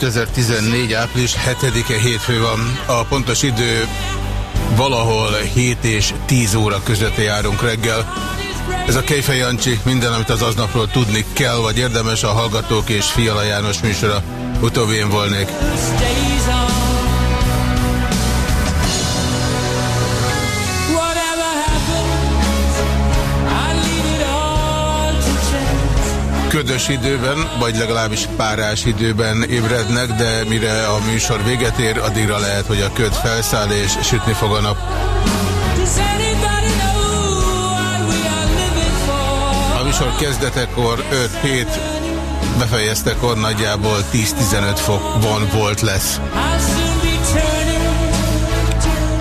2014. április 7-e hétfő van. A pontos idő valahol 7 és 10 óra között járunk reggel. Ez a Kejfej Jancsi, minden, amit az aznapról tudni kell, vagy érdemes a Hallgatók és Fiala János műsora. Utóbbi én volnék. Ködös időben, vagy legalábbis párás időben ébrednek, de mire a műsor véget ér, addigra lehet, hogy a köd felszáll és sütni fog a nap. A műsor kezdetekor 5-7, befejeztekor nagyjából 10-15 fok van, volt lesz.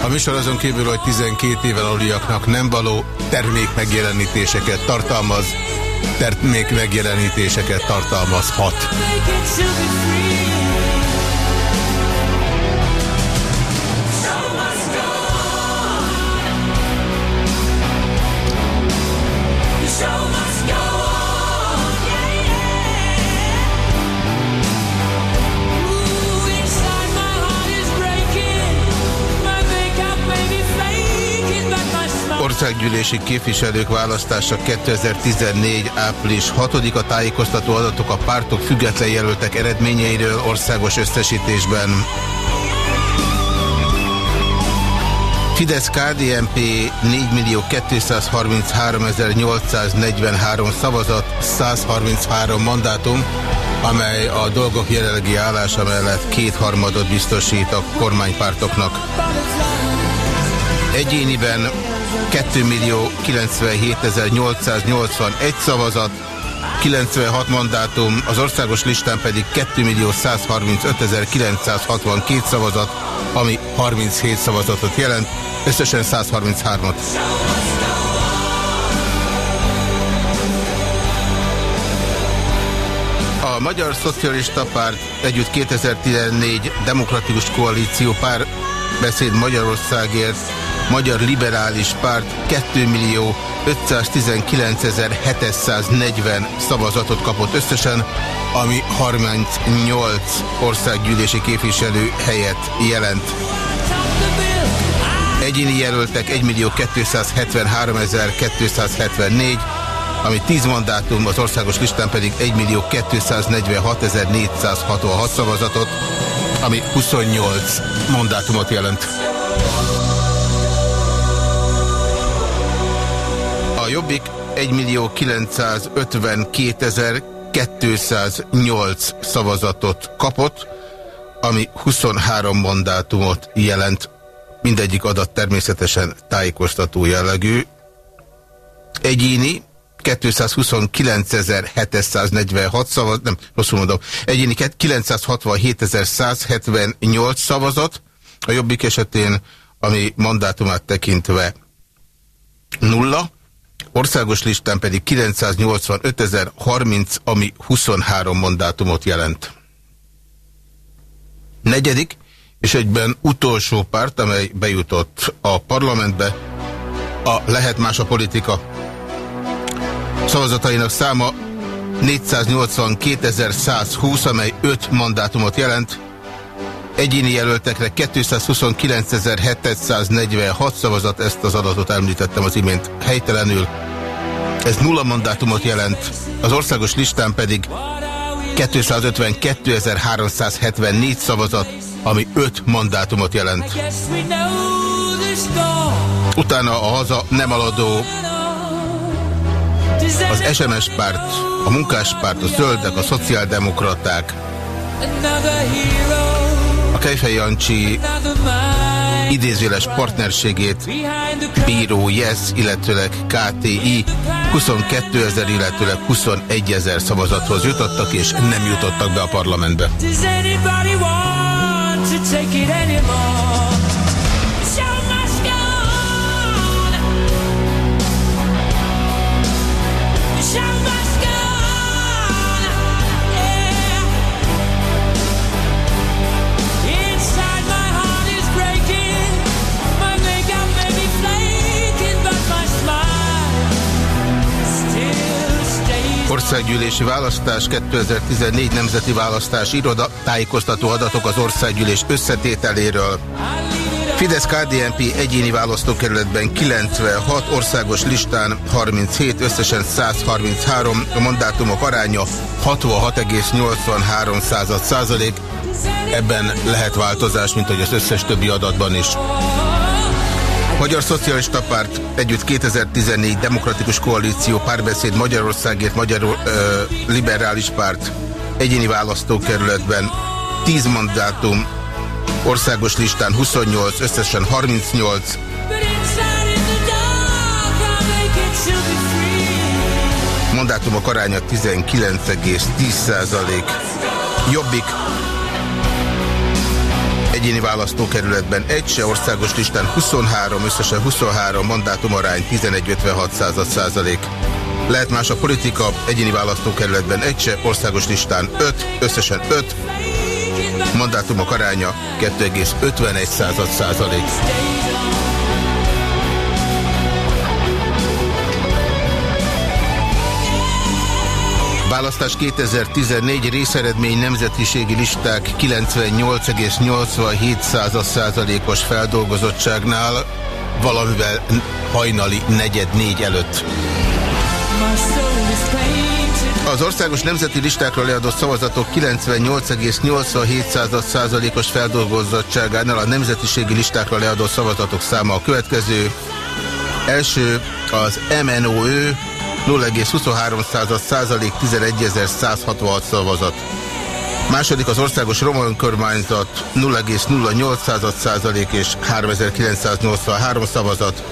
A műsor azon kívül, hogy 12 éven aluliaknak nem való termék megjelenítéseket tartalmaz, termék megjelenítéseket tartalmazhat. Országgyűlési képviselők választása 2014. április 6-a tájékoztató adatok a pártok független jelöltek eredményeiről országos összesítésben. Fidesz KDNP 4.233.843 szavazat, 133 mandátum, amely a dolgok jelenlegi állása mellett kétharmadot biztosít a kormánypártoknak. Egyéniben 2.097.881 szavazat, 96 mandátum, az országos listán pedig 2.135.962 szavazat, ami 37 szavazatot jelent, összesen 133-at. A Magyar Szocialista Párt együtt 2014 Demokratikus Koalíció pár beszéd Magyarországért, Magyar Liberális Párt 2 millió 519.740 szavazatot kapott összesen, ami 38 országgyűlési képviselő helyett jelent. Egyéni jelöltek 1.273.274, ami 10 mandátum, az országos listán pedig 1.246.466 szavazatot, ami 28 mandátumot jelent. Jobbik 1.952.208 szavazatot kapott, ami 23 mandátumot jelent. Mindegyik adat természetesen tájékoztató jellegű. Egyéni 229.746 szavazat, nem, rosszul mondom, egyéni 967.178 szavazat, a Jobbik esetén, ami mandátumát tekintve nulla, országos listán pedig 985.030, ami 23 mandátumot jelent. Negyedik, és egyben utolsó párt, amely bejutott a parlamentbe, a Lehet Más a Politika. Szavazatainak száma 482.120, amely 5 mandátumot jelent. Egyéni jelöltekre 229.746 szavazat, ezt az adatot említettem az imént helytelenül. Ez nulla mandátumot jelent, az országos listán pedig 252.374 szavazat, ami 5 mandátumot jelent. Utána a haza nem aladó az SMS párt, a munkáspárt, a zöldek, a szociáldemokraták, a Kejfej Jancsi idézőles partnerségét bíró Yes, illetőleg KTI 22 ezer, illetőleg 21 ezer szavazathoz jutottak, és nem jutottak be a parlamentbe. Országgyűlési választás 2014 nemzeti választás iroda tájékoztató adatok az országgyűlés összetételéről. Fidesz-KDNP egyéni választókerületben 96, országos listán 37, összesen 133, a mandátumok aránya 66,83 százalék. Ebben lehet változás, mint hogy az összes többi adatban is. Magyar Szocialista Párt együtt 2014 Demokratikus Koalíció Párbeszéd Magyarországért Magyar ö, Liberális Párt egyéni választókerületben 10 mandátum, országos listán 28, összesen 38. Mandátumok aránya 19,10% Jobbik egyéni választókerületben egy se, országos listán 23, összesen 23, mandátumarány 11,56 százalék. Lehet más a politika, egyéni választókerületben egy se, országos listán 5, összesen 5, mandátumok aránya 2,51 százalék. Választás 2014 részeredmény nemzetiségi listák 98,87%-os feldolgozottságnál, valamivel hajnali negyed négy előtt. Az országos nemzeti listákra leadott szavazatok 98,87%-os feldolgozottságánál a nemzetiségi listákra leadott szavazatok száma a következő. Első az MNOÖ 0,23 százalék 11.166 szavazat. Második az országos roma önkormányzat 0,08 százalék és 3983 szavazat.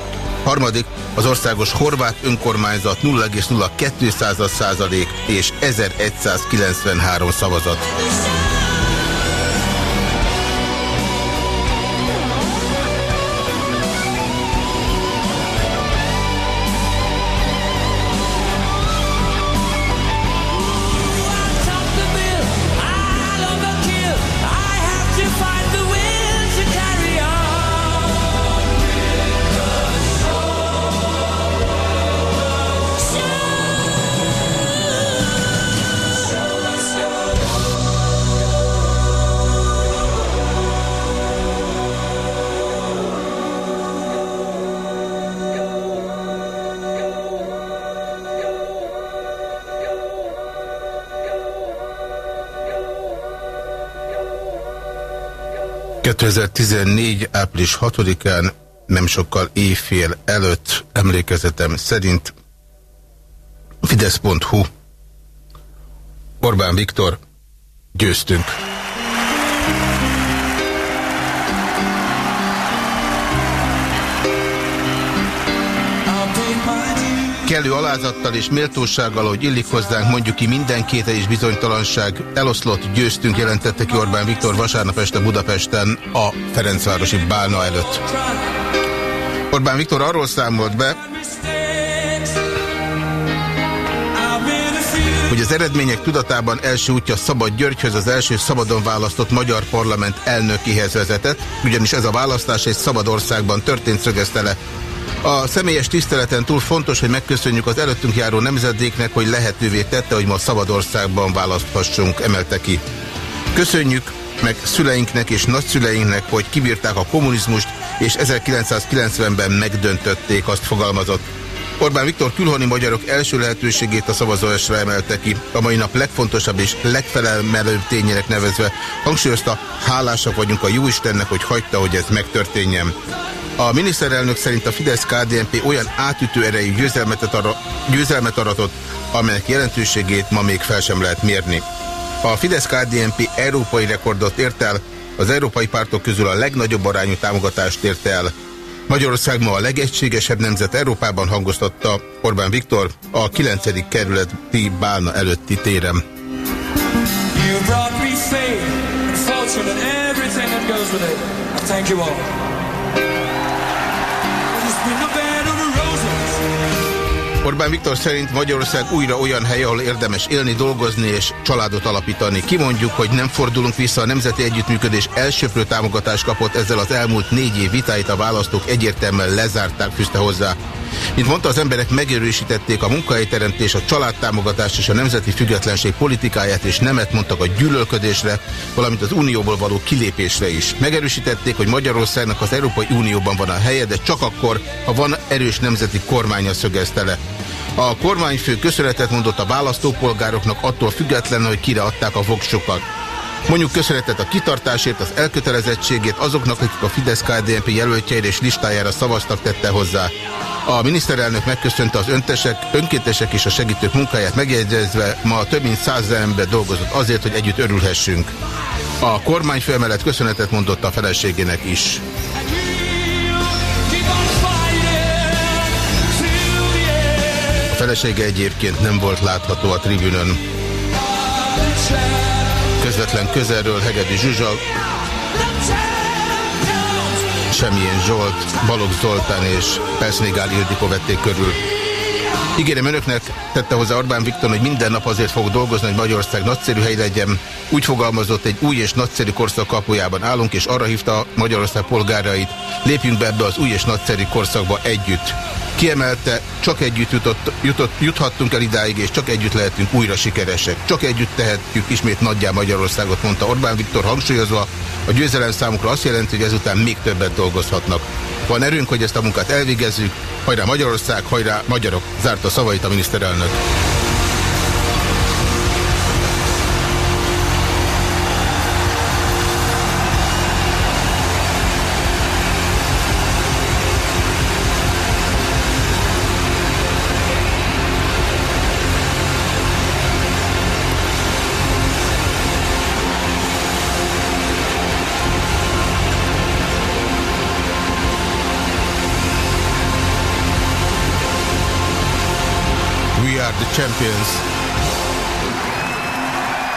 Harmadik az országos horvát önkormányzat 0,02 százalék és 1193 szavazat. 2014. április 6-án, nem sokkal éjfél előtt emlékezetem szerint Fidesz.hu Orbán Viktor győztünk. Kellő alázattal és méltósággal, hogy illik hozzánk, mondjuk ki minden kéte és bizonytalanság, eloszlott, győztünk, jelentette ki Orbán Viktor vasárnap este Budapesten a Ferencvárosi Bálna előtt. Orbán Viktor arról számolt be, hogy az eredmények tudatában első útja Szabad Györgyhöz az első szabadon választott magyar parlament elnökéhez vezetett, ugyanis ez a választás egy szabad országban történt, szögezte le a személyes tiszteleten túl fontos, hogy megköszönjük az előttünk járó nemzedéknek, hogy lehetővé tette, hogy ma Szabadországban választhassunk, emelte ki. Köszönjük meg szüleinknek és nagyszüleinknek, hogy kibírták a kommunizmust, és 1990-ben megdöntötték, azt fogalmazott. Orbán Viktor külhoni magyarok első lehetőségét a szavazóesre emelte ki, a mai nap legfontosabb és legfelelmelőbb tényének nevezve hangsúlyozta, hálásak vagyunk a Jóistennek, hogy hagyta, hogy ez megtörténjen. A miniszterelnök szerint a Fidesz-KDNP olyan átütő erejű győzelmet, arra, győzelmet aratott, amelyek jelentőségét ma még fel sem lehet mérni. A Fidesz-KDNP európai rekordot ért el, az európai pártok közül a legnagyobb arányú támogatást ért el. Magyarország ma a legegységesebb nemzet Európában hangoztatta Orbán Viktor a 9. kerületi bálna előtti téren. Thank you all. Orbán Viktor szerint Magyarország újra olyan hely, ahol érdemes élni, dolgozni és családot alapítani. Kimondjuk, hogy nem fordulunk vissza, a Nemzeti Együttműködés elsőprő támogatást kapott ezzel az elmúlt négy év vitáit a választók egyértelműen lezárták, fűzte hozzá. Mint mondta, az emberek megerősítették a munkahelyteremtés, a családtámogatás és a nemzeti függetlenség politikáját, és nemet mondtak a gyűlölködésre, valamint az Unióból való kilépésre is. Megerősítették, hogy Magyarországnak az Európai Unióban van a helye, de csak akkor, ha van erős nemzeti kormánya szögezte le. A kormányfő köszönetet mondott a választópolgároknak attól függetlenül, hogy kire adták a voksokat. Mondjuk köszönetet a kitartásért, az elkötelezettségét azoknak, akik a Fidesz-KDNP jelöltjeire és listájára szavaztak, tette hozzá. A miniszterelnök megköszönte az öntesek, önkéntesek és a segítők munkáját megjegyezve, ma több mint száz ember dolgozott azért, hogy együtt örülhessünk. A kormányfő mellett köszönetet mondott a feleségének is. Felesége egyébként nem volt látható a tribünön. Közvetlen közelről Hegedi Zsuzsa, Semmilyen Zsolt, Balogh Zoltán és Perszmégál Ildikó vették körül. Ígérem önöknek, tette hozzá Orbán Viktor, hogy minden nap azért fog dolgozni, hogy Magyarország nagyszerű hely legyen. Úgy fogalmazott, egy új és nagyszerű korszak kapujában állunk, és arra hívta Magyarország polgárait, lépjünk be ebbe az új és nagyszerű korszakba együtt. Kiemelte, csak együtt jutott, jutott, juthattunk el idáig, és csak együtt lehetünk újra sikeresek. Csak együtt tehetjük ismét nagyjá Magyarországot, mondta Orbán Viktor hangsúlyozva. A győzelem számukra azt jelenti, hogy ezután még többet dolgozhatnak. Van erőnk, hogy ezt a munkát elvégezzük. Hajrá Magyarország, hajrá magyarok, zárta szavait a miniszterelnök. Champions.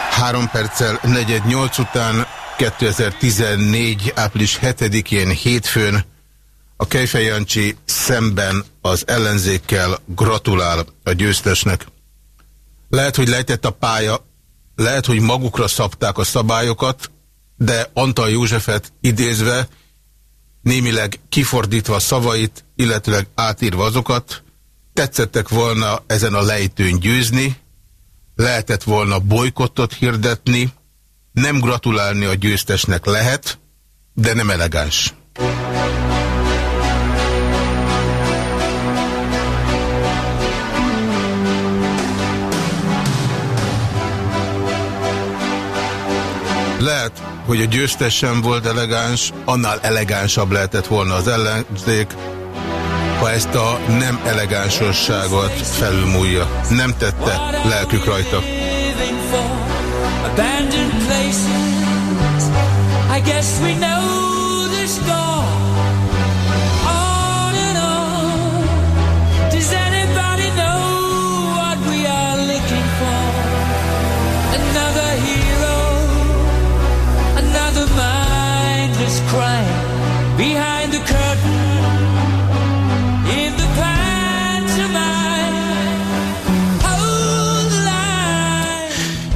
Három perccel negyed nyolc után 2014. április 7-én hétfőn a Kejfej Jancsi szemben az ellenzékkel gratulál a győztesnek. Lehet, hogy lejtett a pálya, lehet, hogy magukra szabták a szabályokat, de Antal Józsefet idézve, némileg kifordítva szavait, illetőleg átírva azokat, tetszettek volna ezen a lejtőn győzni, lehetett volna bolykottot hirdetni, nem gratulálni a győztesnek lehet, de nem elegáns. Lehet, hogy a győztes sem volt elegáns, annál elegánsabb lehetett volna az ellenzék, ha ezt a nem elegánsosságot felülmúlja. Nem tette lelkük rajta. I guess we know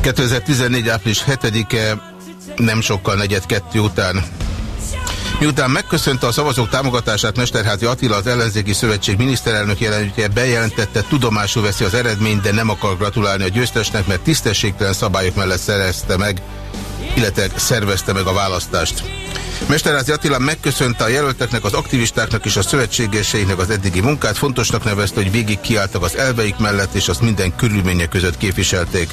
2014. április 7-e nem sokkal negyed kettő után. Miután megköszönte a szavazók támogatását Mesterházi Attila, az ellenzéki szövetség miniszterelnök jelentéje bejelentette, tudomásul veszi az eredményt, de nem akar gratulálni a győztesnek, mert tisztességtelen szabályok mellett szerezte meg, illetve szervezte meg a választást. Mesterházi Attila megköszönte a jelölteknek, az aktivistáknak és a szövetségeseinek az eddigi munkát, fontosnak nevezte, hogy végig kiálltak az elveik mellett, és azt minden körülmények között képviselték.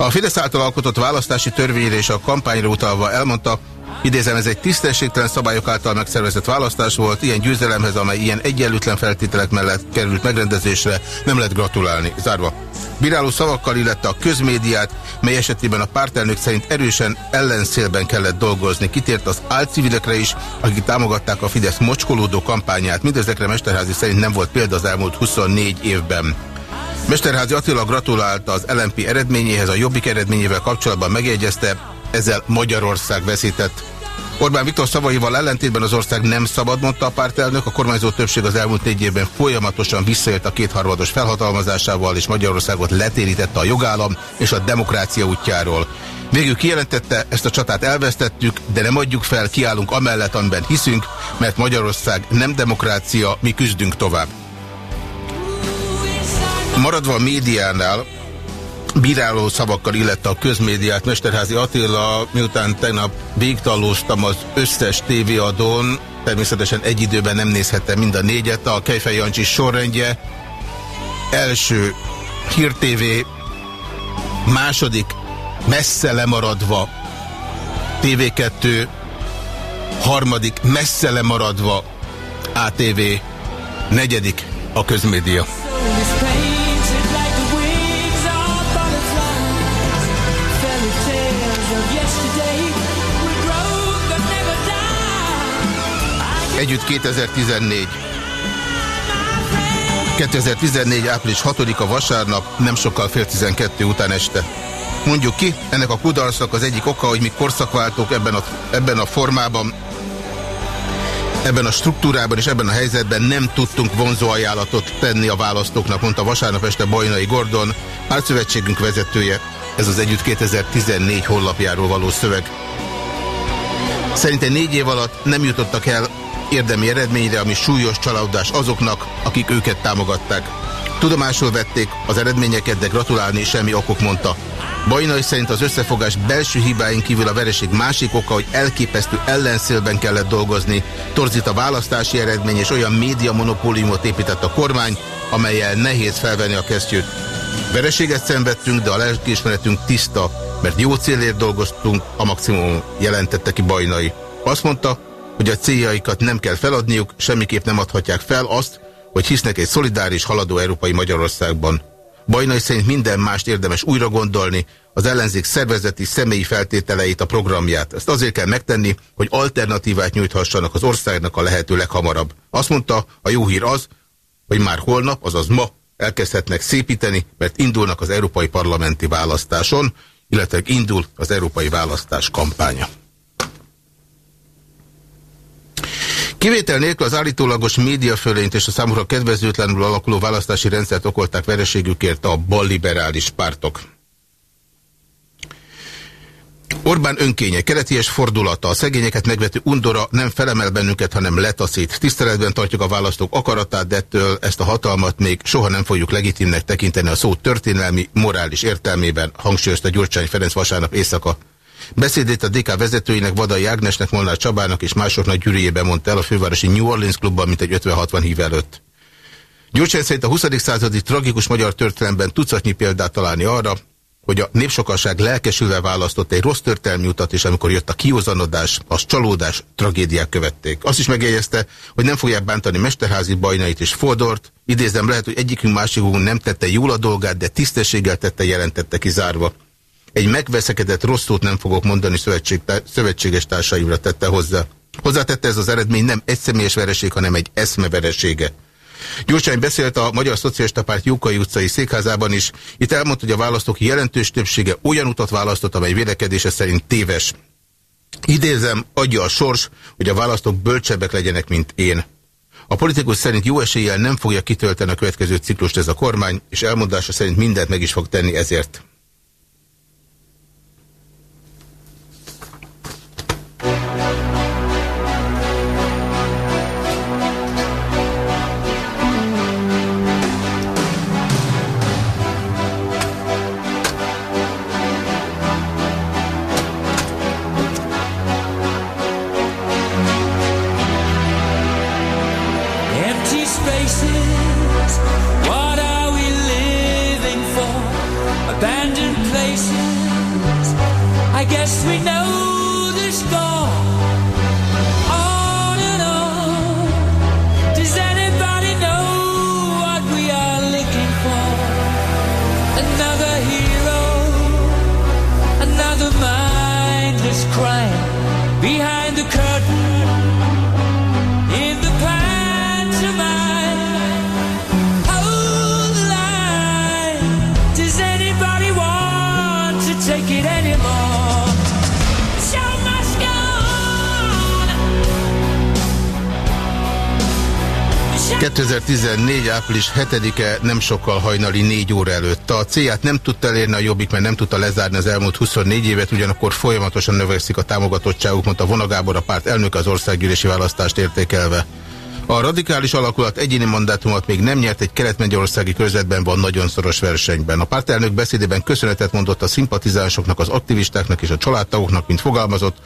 A Fidesz által alkotott választási törvényre és a kampányra utalva elmondta, Idézem, ez egy tisztességtelen szabályok által megszervezett választás volt, ilyen győzelemhez, amely ilyen egyenlőtlen feltételek mellett került megrendezésre, nem lehet gratulálni. Zárva. Bíráló szavakkal illette a közmédiát, mely esetében a pártelnök szerint erősen ellenszélben kellett dolgozni. Kitért az álcivilekre is, akik támogatták a Fidesz mocskolódó kampányát. Mindezekre Mesterházi szerint nem volt példa az elmúlt 24 évben. Mesterházi Attila gratulált az LMP eredményéhez, a Jobbik eredményével kapcsolatban megjegyezte, ezzel Magyarország veszített. Orbán Viktor szavaival ellentétben az ország nem szabad, mondta a pártelnök. A kormányzó többség az elmúlt négy évben folyamatosan visszaélt a kétharmados felhatalmazásával, és Magyarországot letérítette a jogállam és a demokrácia útjáról. Végül kijelentette, ezt a csatát elvesztettük, de nem adjuk fel, kiállunk amellett, amiben hiszünk, mert Magyarország nem demokrácia, mi küzdünk tovább. Maradva a médiánál, bíráló szavakkal illette a közmédiát Mesterházi Attila, miután tegnap végtallóztam az összes tévéadón, természetesen egy időben nem nézhettem mind a négyet, a Kejfej Jancsi sorrendje, első Hír TV, második messze lemaradva TV2, harmadik messze lemaradva ATV, negyedik a közmédia. Együtt 2014. 2014. április 6-a vasárnap, nem sokkal fél 12 után este. Mondjuk ki, ennek a kudarcnak az egyik oka, hogy mi korszakváltók ebben a, ebben a formában, ebben a struktúrában és ebben a helyzetben nem tudtunk vonzó ajánlatot tenni a választóknak, mondta vasárnap este Bajnai Gordon, pártszövetségünk vezetője. Ez az Együtt 2014 honlapjáról való szöveg. Szerintem négy év alatt nem jutottak el érdemi eredményre, ami súlyos csalódás azoknak, akik őket támogatták. Tudomásul vették az eredményeket, de gratulálni semmi okok mondta. Bajnai szerint az összefogás belső hibáin kívül a vereség másik oka, hogy elképesztő ellenszélben kellett dolgozni, torzít a választási eredmény és olyan média monopóliumot épített a kormány, amelyel nehéz felvenni a kesztyűt. Vereséget szenvedtünk, de a lelkiismeretünk tiszta, mert jó célért dolgoztunk, a maximum jelentette ki Bajnai. Azt mondta, hogy a céljaikat nem kell feladniuk, semmiképp nem adhatják fel azt, hogy hisznek egy szolidáris, haladó európai Magyarországban. Bajnai szerint minden mást érdemes újra gondolni, az ellenzék szervezeti személyi feltételeit, a programját. Ezt azért kell megtenni, hogy alternatívát nyújthassanak az országnak a lehető leghamarabb. Azt mondta, a jó hír az, hogy már holnap, azaz ma elkezdhetnek szépíteni, mert indulnak az európai parlamenti választáson, illetve indul az európai választás kampánya. Kivétel nélkül az állítólagos médiafölényt és a számukra kedvezőtlenül alakuló választási rendszert okolták vereségükért a balliberális pártok. Orbán önkénye, kereties fordulata, a szegényeket megvető undora nem felemel bennünket, hanem letaszít. Tiszteletben tartjuk a választók akaratát, de ettől ezt a hatalmat még soha nem fogjuk legitimnek tekinteni a szó történelmi, morális értelmében, hangsúlyozta Gyurcsány Ferenc vasárnap éjszaka. Beszédét a DK vezetőinek, Vadai Ágnesnek, Molnár Csabának és másoknak gyűrűjében mondta el a fővárosi New Orleans klubban, mint egy 50-60 hív előtt. Gyurcsány szerint a 20. századi tragikus magyar történelemben tucatnyi példát találni arra, hogy a népsokasság lelkesülve választott egy rossz történelmi utat, és amikor jött a kiózanodás, az csalódás, tragédiák követték. Azt is megjegyezte, hogy nem fogják bántani Mesterházi bajnait és Fodort. Idézem, lehet, hogy egyikünk másikunk nem tette jól a dolgát, de tisztességgel tette, jelentette kizárva. Egy megveszekedett rossz szót nem fogok mondani szövetség, szövetséges társaimra tette hozzá. Hozzátette ez az eredmény nem egy személyes vereség, hanem egy eszme veresége. Gyurcsány beszélt a Magyar Szocialista Párt Jókai utcai székházában is. Itt elmondta, hogy a választók jelentős többsége olyan utat választott, amely vélekedése szerint téves. Idézem, adja a sors, hogy a választók bölcsebbek legyenek, mint én. A politikus szerint jó eséllyel nem fogja kitölteni a következő ciklust ez a kormány, és elmondása szerint mindent meg is fog tenni ezért. 2014. április 7-e nem sokkal hajnali 4 óra előtt. A célját nem tudta elérni a Jobbik, mert nem tudta lezárni az elmúlt 24 évet, ugyanakkor folyamatosan növekszik a támogatottságuk, mondta Vonagábor a párt elnöke az országgyűlési választást értékelve. A radikális alakulat egyéni mandátumot még nem nyert egy kelet-magyarországi körzetben van nagyon szoros versenyben. A pártelnök beszédében köszönetet mondott a szimpatizánsoknak, az aktivistáknak és a családtagoknak, mint fogalmazott.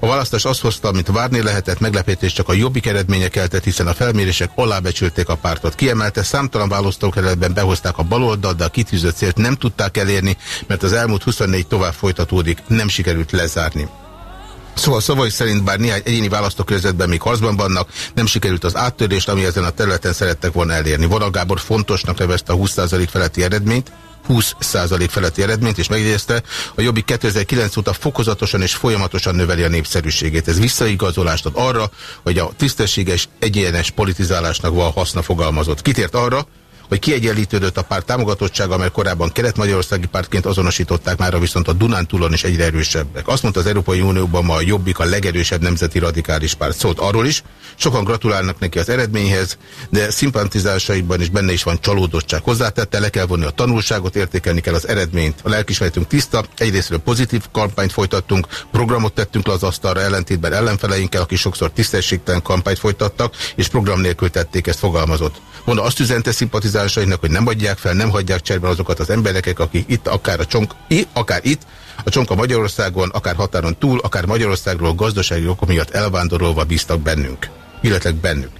A választás azt hozta, amit várni lehetett, meglepetés csak a jobbik eredménye keltett, hiszen a felmérések alábecsülték a pártot. Kiemelte, számtalan választókerületben behozták a baloldal, de a kitűzött célt nem tudták elérni, mert az elmúlt 24 tovább folytatódik, nem sikerült lezárni. Szóval szavai szerint bár néhány egyéni választókörzetben még harcban vannak, nem sikerült az áttörést, ami ezen a területen szerettek volna elérni. Vonal Gábor fontosnak nevezte a 20% feletti eredményt, 20% feletti eredményt, és megjegyezte, a Jobbik 2009 óta fokozatosan és folyamatosan növeli a népszerűségét. Ez visszaigazolást ad arra, hogy a tisztességes, egyenes politizálásnak van haszna fogalmazott. Kitért arra, hogy kiegyenlítődött a párt támogatottsága, mert korábban kelet-magyarországi pártként azonosították, már viszont a Dunántúlon is egyre erősebbek. Azt mondta az Európai Unióban ma a Jobbik a legerősebb nemzeti radikális párt. Szólt arról is, sokan gratulálnak neki az eredményhez, de szimpatizásaiban is benne is van csalódottság. Hozzátette, le kell vonni a tanulságot, értékelni kell az eredményt. A lelkismeretünk tiszta, egyrésztről pozitív kampányt folytattunk, programot tettünk le az asztalra ellentétben ellenfeleinkkel, akik sokszor tisztességtelen kampányt folytattak, és program nélkül tették ezt fogalmazott. Mondta azt üzente szimpatizásainak, hogy nem adják fel, nem hagyják cserben azokat az embereket, akik itt, akár, a csonk, akár itt, a csonka Magyarországon, akár határon túl, akár Magyarországról gazdasági okok miatt elvándorolva bíztak bennünk. Illetve bennük.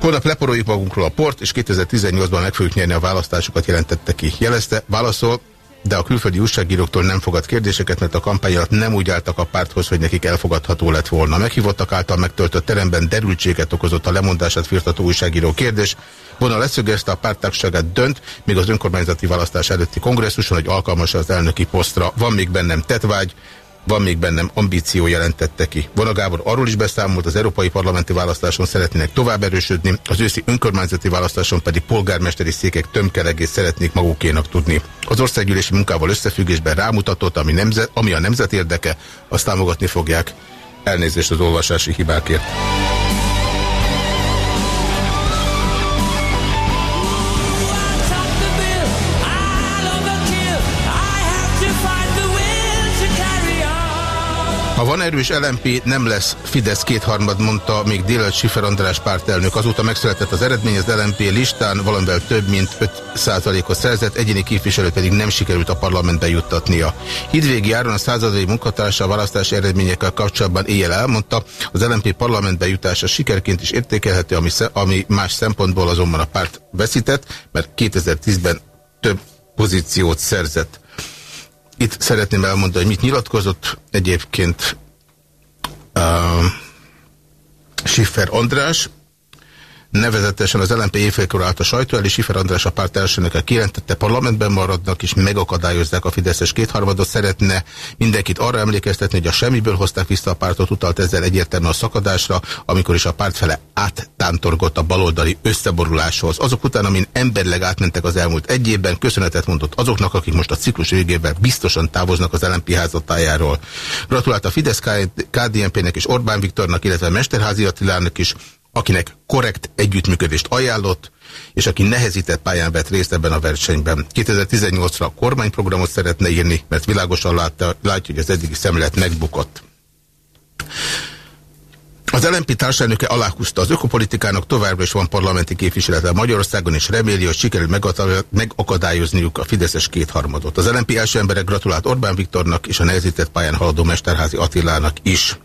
Holnap leporoljuk magunkról a port, és 2018-ban meg fogjuk nyerni a választásokat, jelentette ki. Jelezte, válaszol, de a külföldi újságíróktól nem fogad kérdéseket, mert a kampány alatt nem úgy álltak a párthoz, hogy nekik elfogadható lett volna. Meghívottak által megtöltött teremben derültséget okozott a lemondását firtató újságíró kérdés. Vonal leszögezte a pártagságát dönt, még az önkormányzati választás előtti kongresszuson, hogy alkalmas az elnöki posztra. Van még bennem tetvágy, van még bennem ambíció jelentette ki. Vona Gábor arról is beszámolt, az európai parlamenti választáson szeretnének tovább erősödni, az őszi önkormányzati választáson pedig polgármesteri székek tömkelegét szeretnék magukénak tudni. Az országgyűlési munkával összefüggésben rámutatott, ami, nemzet, ami a nemzet érdeke, azt támogatni fogják. Elnézést az olvasási hibákért. Ha van erős LMP, nem lesz Fidesz kétharmad, mondta még délelőtt Sifer András pártelnök. Azóta megszületett az eredmény, az LMP listán valamivel több mint 5%-ot szerzett, egyéni képviselő pedig nem sikerült a parlamentbe juttatnia. Hidvégi Áron a századai munkatársa a választási eredményekkel kapcsolatban éjjel elmondta, az LMP parlamentbe jutása sikerként is értékelhető, ami, ami más szempontból azonban a párt veszített, mert 2010-ben több pozíciót szerzett. Itt szeretném elmondani, hogy mit nyilatkozott egyébként uh, Schiffer András, Nevezetesen az LNP évfélkor állt a sajtó elé, Sifer András a párt elsőnöke kijelentette, parlamentben maradnak és megakadályozzák a Fideszes kétharmadot. Szeretne mindenkit arra emlékeztetni, hogy a semmiből hozták vissza a pártot, utalt ezzel egyértelműen a szakadásra, amikor is a párt fele áttántorgott a baloldali összeboruláshoz. Azok után, amin emberleg átmentek az elmúlt egy évben, köszönetet mondott azoknak, akik most a ciklus végében biztosan távoznak az LNP házatájáról. Gratulált a Fidesz KDNP-nek és Orbán Viktornak, illetve Mesterházi Attilának is, akinek korrekt együttműködést ajánlott, és aki nehezített pályán vett részt ebben a versenyben. 2018-ra kormányprogramot szeretne írni, mert világosan látta, látja, hogy az eddigi szemlet megbukott. Az LNP társadalmöke aláhúzta, az ökopolitikának továbbra is van parlamenti képviselete Magyarországon, és reméli, hogy sikerül megakadályozniuk a Fideszes kétharmadot. Az LNP első emberek gratulált Orbán Viktornak és a nehezített pályán haladó Mesterházi Attilának is.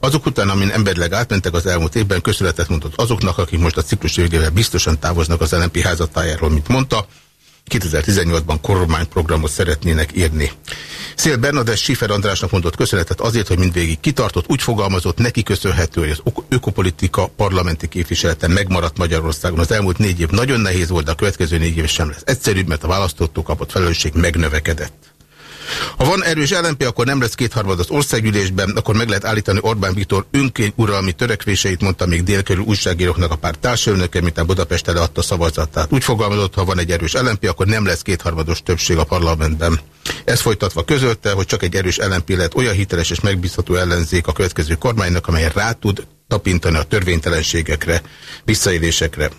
Azok után, amin emberleg átmentek az elmúlt évben, köszönetet mondott azoknak, akik most a ciklus végével biztosan távoznak az LNP házatájáról, mint mondta, 2018-ban kormányprogramot szeretnének írni. Szél Bernadett Sifer Andrásnak mondott köszönetet azért, hogy mindvégig kitartott, úgy fogalmazott, neki köszönhető, hogy az ökopolitika parlamenti képviselete megmaradt Magyarországon. Az elmúlt négy év nagyon nehéz volt, de a következő négy év sem lesz egyszerűbb, mert a választótól kapott felelősség megnövekedett. Ha van erős LNP, akkor nem lesz kétharmad az országgyűlésben, akkor meg lehet állítani Orbán Viktor önkény uralmi törekvéseit, mondta még délkerül újságíróknak a párt társelnöke, a Budapestre adta szavazatát. Úgy fogalmazott, ha van egy erős LNP, akkor nem lesz kétharmados többség a parlamentben. Ez folytatva közölte, hogy csak egy erős LNP lehet olyan hiteles és megbízható ellenzék a következő kormánynak, amely rá tud tapintani a törvénytelenségekre, visszaélésekre.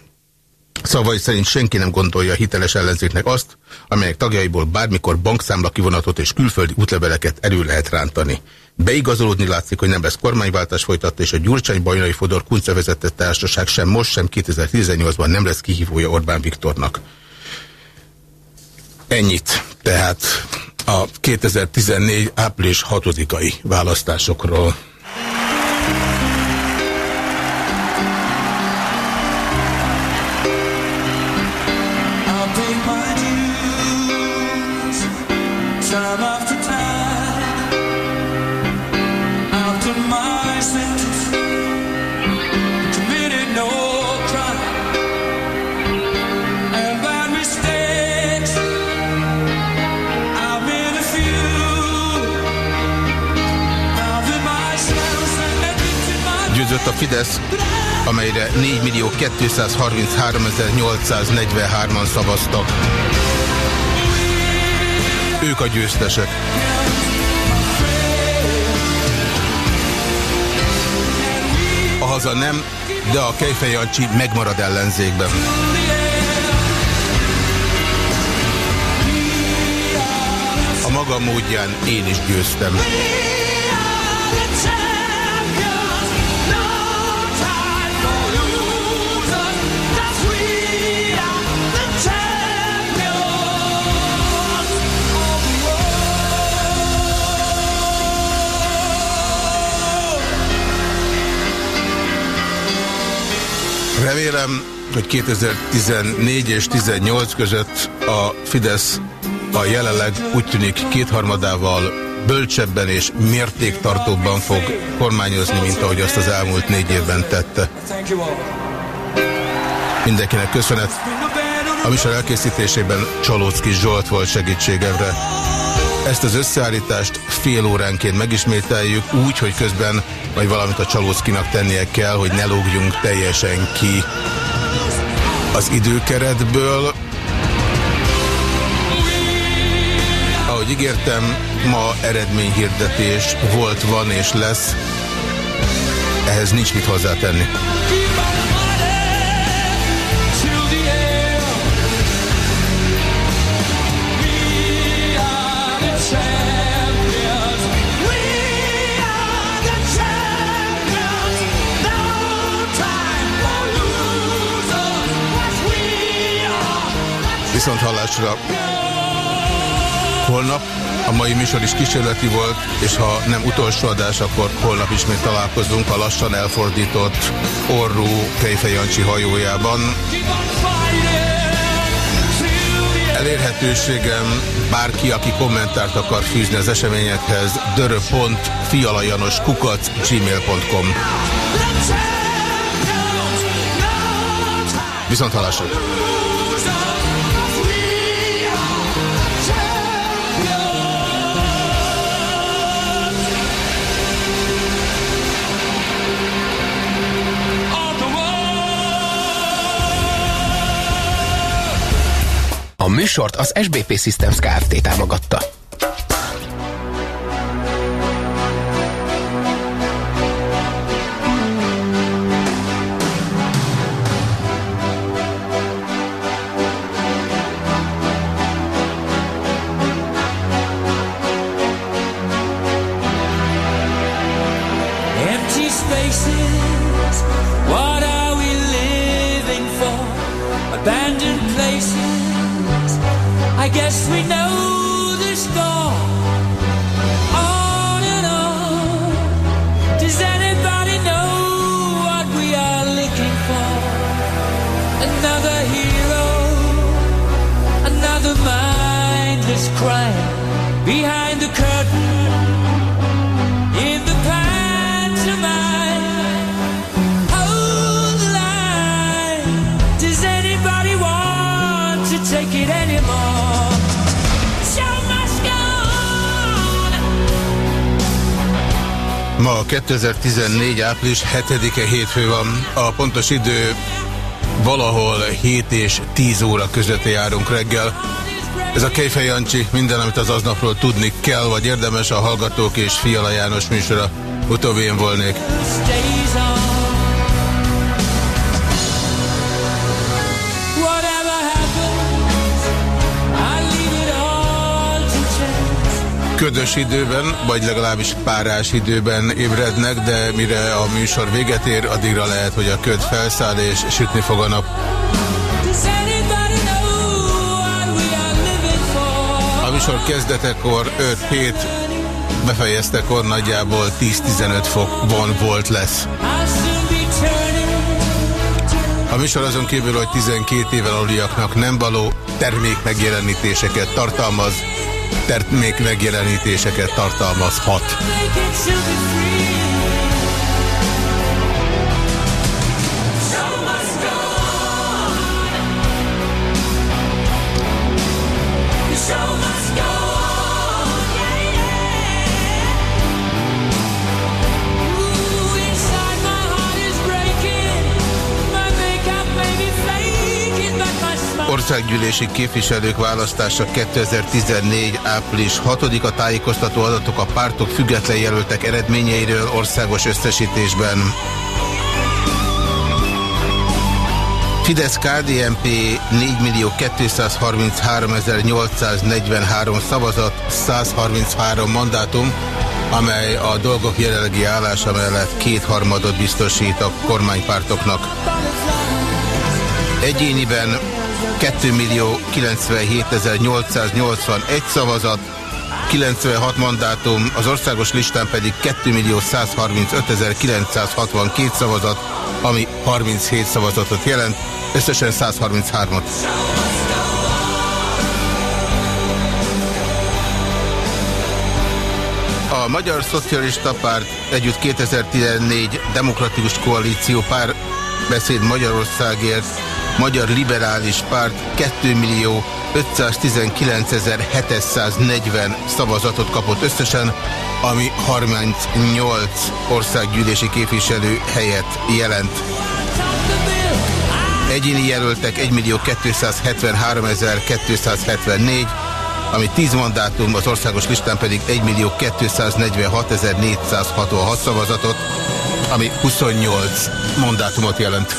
Szavai szerint senki nem gondolja hiteles ellenzéknek azt, amelyek tagjaiból bármikor bankszámla kivonatot és külföldi útleveleket elő lehet rántani. Beigazolódni látszik, hogy nem lesz kormányváltás folytatta, és a Gyurcsány Bajnai Fodor Kunce társaság sem most, sem 2018-ban nem lesz kihívója Orbán Viktornak. Ennyit. Tehát a 2014 április 6-ai választásokról. Fidesz, amelyre 4 millió 233.843-an szavaztak. Ők a győztesek. A haza nem, de a Kejfejancsi megmarad ellenzékben. A maga módján én is győztem. Remélem, hogy 2014 és 18 között a Fidesz a jelenleg úgy tűnik kétharmadával bölcsebben és mértéktartóbban fog kormányozni, mint ahogy azt az elmúlt négy évben tette. Mindenkinek köszönet. A műsor elkészítésében Csalócki Zsolt volt segítségemre. Ezt az összeállítást fél óránként megismételjük, úgy, hogy közben vagy valamit a Csalóckinak tennie kell, hogy ne lógjunk teljesen ki az időkeretből. Ahogy ígértem, ma eredményhirdetés volt, van és lesz. Ehhez nincs mit hozzátenni. Viszont hallásra holnap a mai műsor is kísérleti volt, és ha nem utolsó adás, akkor holnap ismét találkozunk a lassan elfordított orrú Kejfejancsi hajójában. Elérhetőségem bárki, aki kommentárt akar fűzni az eseményekhez, dörö.fialajanos kukac gmail.com Viszont halásra! Műsort az SBP Systems Kft. támogatta. 2014. április 7-e hétfő van. A pontos idő valahol 7 és 10 óra között járunk reggel. Ez a Kejfej Jancsi, minden, amit az aznapról tudni kell, vagy érdemes a Hallgatók és Fiala János műsora. Utóbbi én volnék. Ködös időben, vagy legalábbis párás időben ébrednek, de mire a műsor véget ér, addigra lehet, hogy a köd felszáll és sütni fog a nap. A műsor kezdetekor 5-7, befejeztekor nagyjából 10-15 fok van volt lesz. A műsor azon kívül, hogy 12 éven aluliaknak nem való termék megjelenítéseket tartalmaz, termék megjelenítéseket tartalmazhat. Országgyűlési képviselők választása 2014. április 6-a tájékoztató adatok a pártok független jelöltek eredményeiről országos összesítésben. Fidesz KDNP 4.233.843 szavazat, 133 mandátum, amely a dolgok jelenlegi állása mellett kétharmadot biztosít a kormánypártoknak. Egyéniben 2 millió 97.881 szavazat, 96 mandátum, az országos listán pedig 2 millió 135.962 szavazat, ami 37 szavazatot jelent, összesen 133-at. A Magyar Szocialista Párt együtt 2014 Demokratikus Koalíció pár beszéd Magyarországért Magyar Liberális Párt 2 millió 519.740 szavazatot kapott összesen, ami 38 országgyűlési képviselő helyett jelent. Egyéni jelöltek 1.273.274, ami 10 mandátum, az országos listán pedig 1.246.466 szavazatot, ami 28 mandátumot jelent.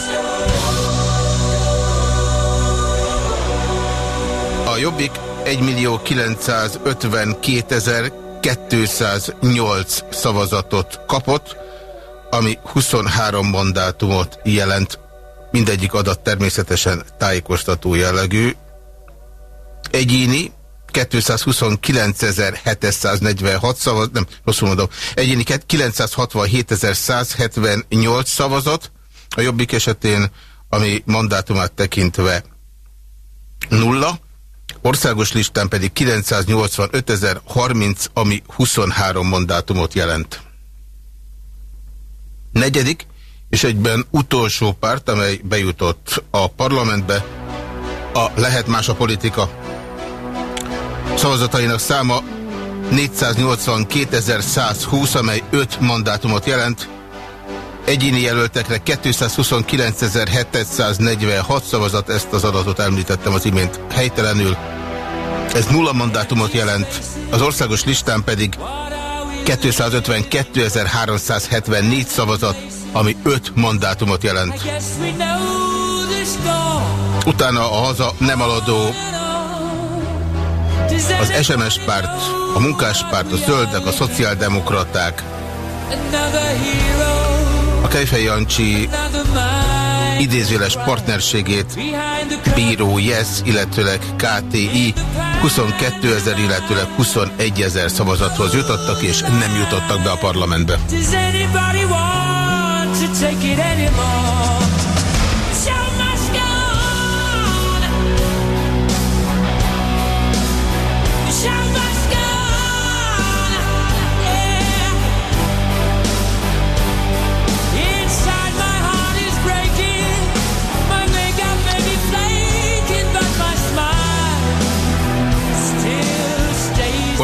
A Jobbik 1.952.208 szavazatot kapott, ami 23 mandátumot jelent. Mindegyik adat természetesen tájékoztató jellegű. Egyéni 229.746 szavazat, nem, rosszul mondom, egyéni 967.178 szavazat, a Jobbik esetén, ami mandátumát tekintve nulla, Országos listán pedig 985.030, ami 23 mandátumot jelent. Negyedik, és egyben utolsó párt, amely bejutott a parlamentbe, a Lehet más a politika. Szavazatainak száma 482.120, amely 5 mandátumot jelent, Egyéni jelöltekre 229.746 szavazat, ezt az adatot említettem az imént helytelenül. Ez nulla mandátumot jelent, az országos listán pedig 252.374 szavazat, ami 5 mandátumot jelent. Utána a haza nem aladó az SMS párt, a munkáspárt, a zöldek, a szociáldemokraták, a Kejfej Jancsi idézőles partnerségét. Bíró Yes, illetőleg KTI 22 ezer, illetőleg 21 ezer szavazathoz jutottak, és nem jutottak be a parlamentbe.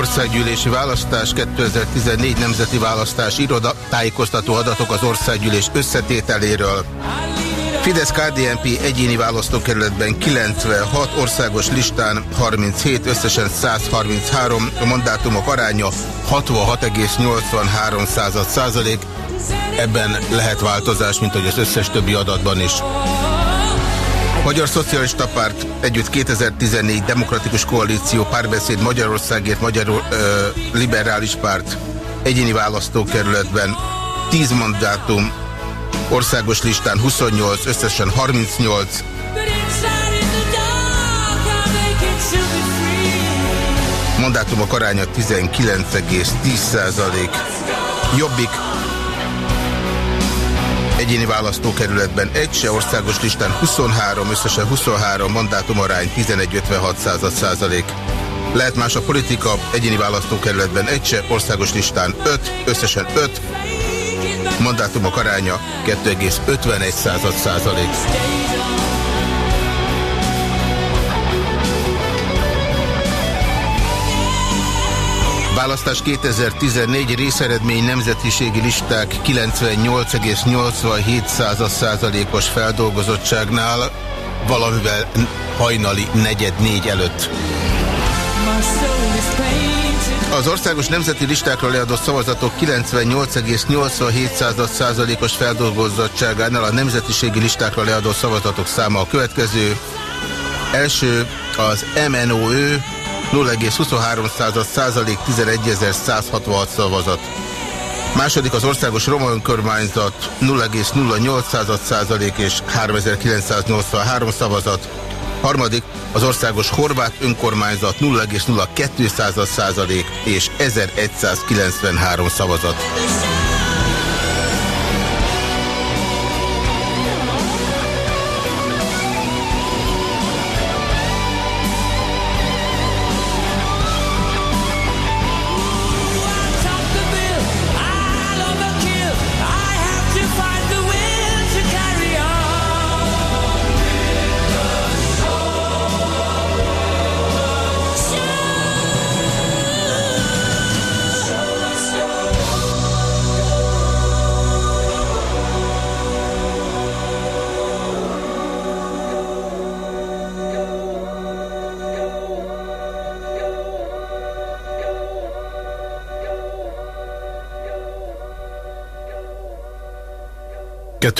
Országgyűlési választás 2014 Nemzeti Választás Iroda tájékoztató adatok az országgyűlés összetételéről. Fidesz KDNP egyéni választókerületben 96, országos listán 37, összesen 133, a mandátumok aránya 66,83 százalék. Ebben lehet változás, mint hogy az összes többi adatban is. Magyar Szocialista Párt együtt 2014 Demokratikus Koalíció Párbeszéd Magyarországért Magyar ö, Liberális Párt egyéni választókerületben 10 mandátum, országos listán 28, összesen 38. Mandátumok aránya 19,10% Jobbik egyéni választókerületben egy se, országos listán 23, összesen 23, mandátum arány 11,56 százalék. Lehet más a politika, egyéni választókerületben egy se, országos listán 5, összesen 5, mandátumok aránya 2,51 százalék. Választás 2014 részeredmény nemzetiségi listák 98,87%-os feldolgozottságnál, valamivel hajnali negyed négy előtt. Az országos nemzeti listákra leadott szavazatok 98,87%-os feldolgozottságánál a nemzetiségi listákra leadott szavazatok száma a következő. Első az MNOÖ 0,23 százalék 11.166 szavazat. Második az országos roma önkormányzat 0,08 százalék és 3983 szavazat. Harmadik az országos horvát önkormányzat 0,02 százalék és 1193 szavazat.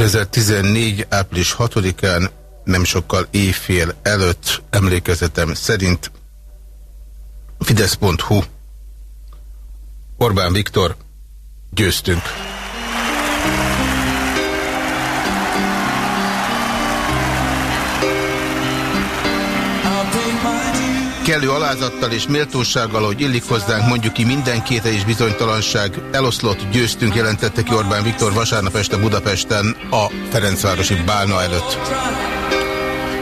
2014. április 6-án nem sokkal éjfél előtt emlékezetem szerint Fidesz.hu Orbán Viktor győztünk. Kellő alázattal és méltósággal, hogy illik hozzánk, mondjuk ki minden kéte és bizonytalanság, eloszlott, győztünk, jelentette ki Orbán Viktor vasárnap este Budapesten a Ferencvárosi Bálna előtt.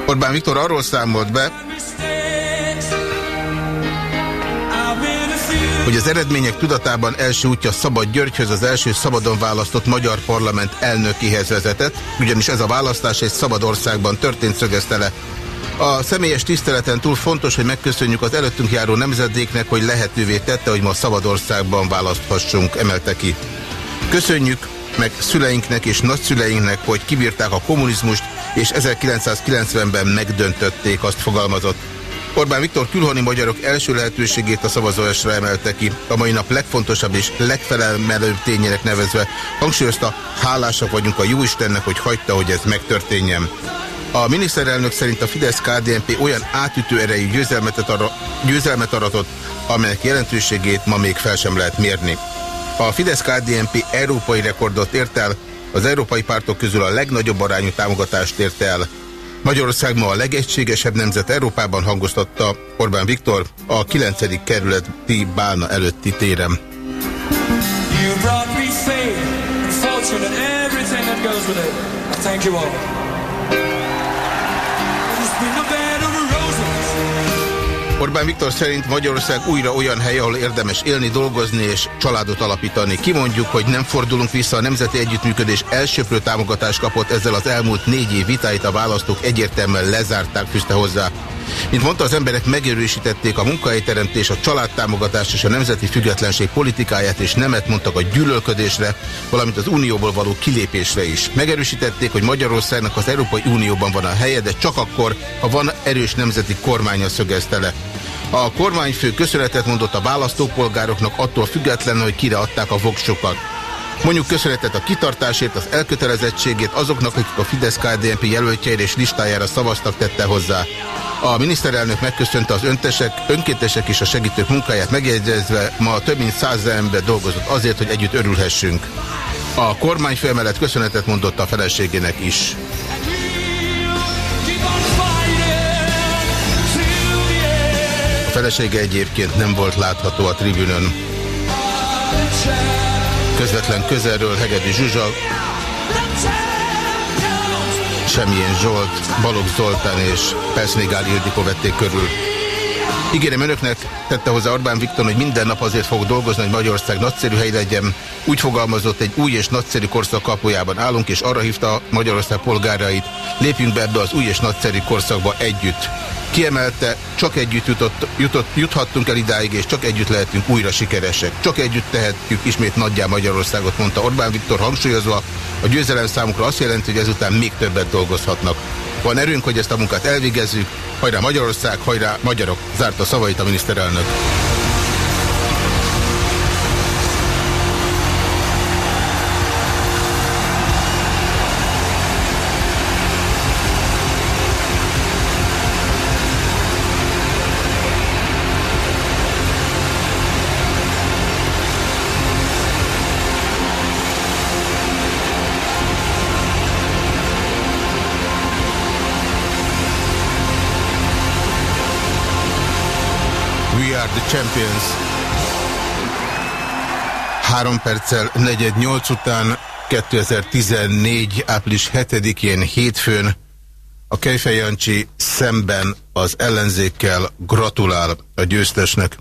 Orbán Viktor arról számolt be, hogy az eredmények tudatában első útja Szabad Györgyhöz az első szabadon választott magyar parlament elnökéhez vezetett, ugyanis ez a választás egy szabad országban történt, szögezte le a személyes tiszteleten túl fontos, hogy megköszönjük az előttünk járó nemzedéknek, hogy lehetővé tette, hogy ma Szabadországban választhassunk, emelte ki. Köszönjük meg szüleinknek és nagyszüleinknek, hogy kibírták a kommunizmust, és 1990-ben megdöntötték, azt fogalmazott. Orbán Viktor külhoni magyarok első lehetőségét a szavazólásra emelte ki, a mai nap legfontosabb és legfelemelőbb tényének nevezve hangsúlyozta, hálásak vagyunk a Jóistennek, hogy hagyta, hogy ez megtörténjen. A miniszterelnök szerint a Fidesz-KDNP olyan átütő erejű győzelmet, arra, győzelmet aratott, amelyek jelentőségét ma még fel sem lehet mérni. A Fidesz-KDNP európai rekordot ért el, az európai pártok közül a legnagyobb arányú támogatást ért el. Magyarország ma a legegységesebb nemzet Európában hangoztatta Orbán Viktor a 9. kerületi Bálna előtti téren. Thank you all. Orbán Viktor szerint Magyarország újra olyan hely, ahol érdemes élni, dolgozni és családot alapítani. Kimondjuk, hogy nem fordulunk vissza a Nemzeti Együttműködés elsőprő támogatást kapott ezzel az elmúlt négy év vitáit a választók egyértelműen lezárták, fűzte hozzá. Mint mondta, az emberek megerősítették a munkahelyteremtés, a családtámogatást és a nemzeti függetlenség politikáját, és nemet mondtak a gyűlölködésre, valamint az unióból való kilépésre is. Megerősítették, hogy Magyarországnak az Európai Unióban van a helye, de csak akkor, ha van erős nemzeti kormánya szögezte le. A kormányfő köszönetet mondott a választópolgároknak attól függetlenül, hogy kire adták a voksokat. Mondjuk köszönetet a kitartásért, az elkötelezettségét azoknak, akik a Fidesz-KDNP jelöltjeire és listájára szavaztak, tette hozzá. A miniszterelnök megköszönte az öntesek, önkéntesek és a segítők munkáját megjegyezve, ma több mint száz ember dolgozott azért, hogy együtt örülhessünk. A kormányfő emellett köszönetet mondott a feleségének is. A felesége egyébként nem volt látható a tribünön. Közvetlen közelről Hegedi Zsuzsa, Semmilyen Zsolt, Balogh Zoltán és Persznégál Ildikó vették körül. Ígérem önöknek, tette hozzá Orbán Viktor, hogy minden nap azért fog dolgozni, hogy Magyarország nagyszerű hely legyen. Úgy fogalmazott, egy új és nagyszerű korszak kapujában állunk, és arra hívta Magyarország polgárait, lépjünk be ebbe az új és nagyszerű korszakba együtt. Kiemelte, csak együtt jutott, jutott, juthattunk el idáig, és csak együtt lehetünk újra sikeresek. Csak együtt tehetjük ismét nagyjá Magyarországot, mondta Orbán Viktor hangsúlyozva. A győzelem számukra azt jelenti, hogy ezután még többet dolgozhatnak. Van erőnk, hogy ezt a munkát elvégezzük. Hajrá Magyarország, hajrá magyarok, zárta szavait a miniszterelnök. Champions. Három perccel negyed nyolc után 2014. április 7-én hétfőn a Kejfej szemben az ellenzékkel gratulál a győztesnek.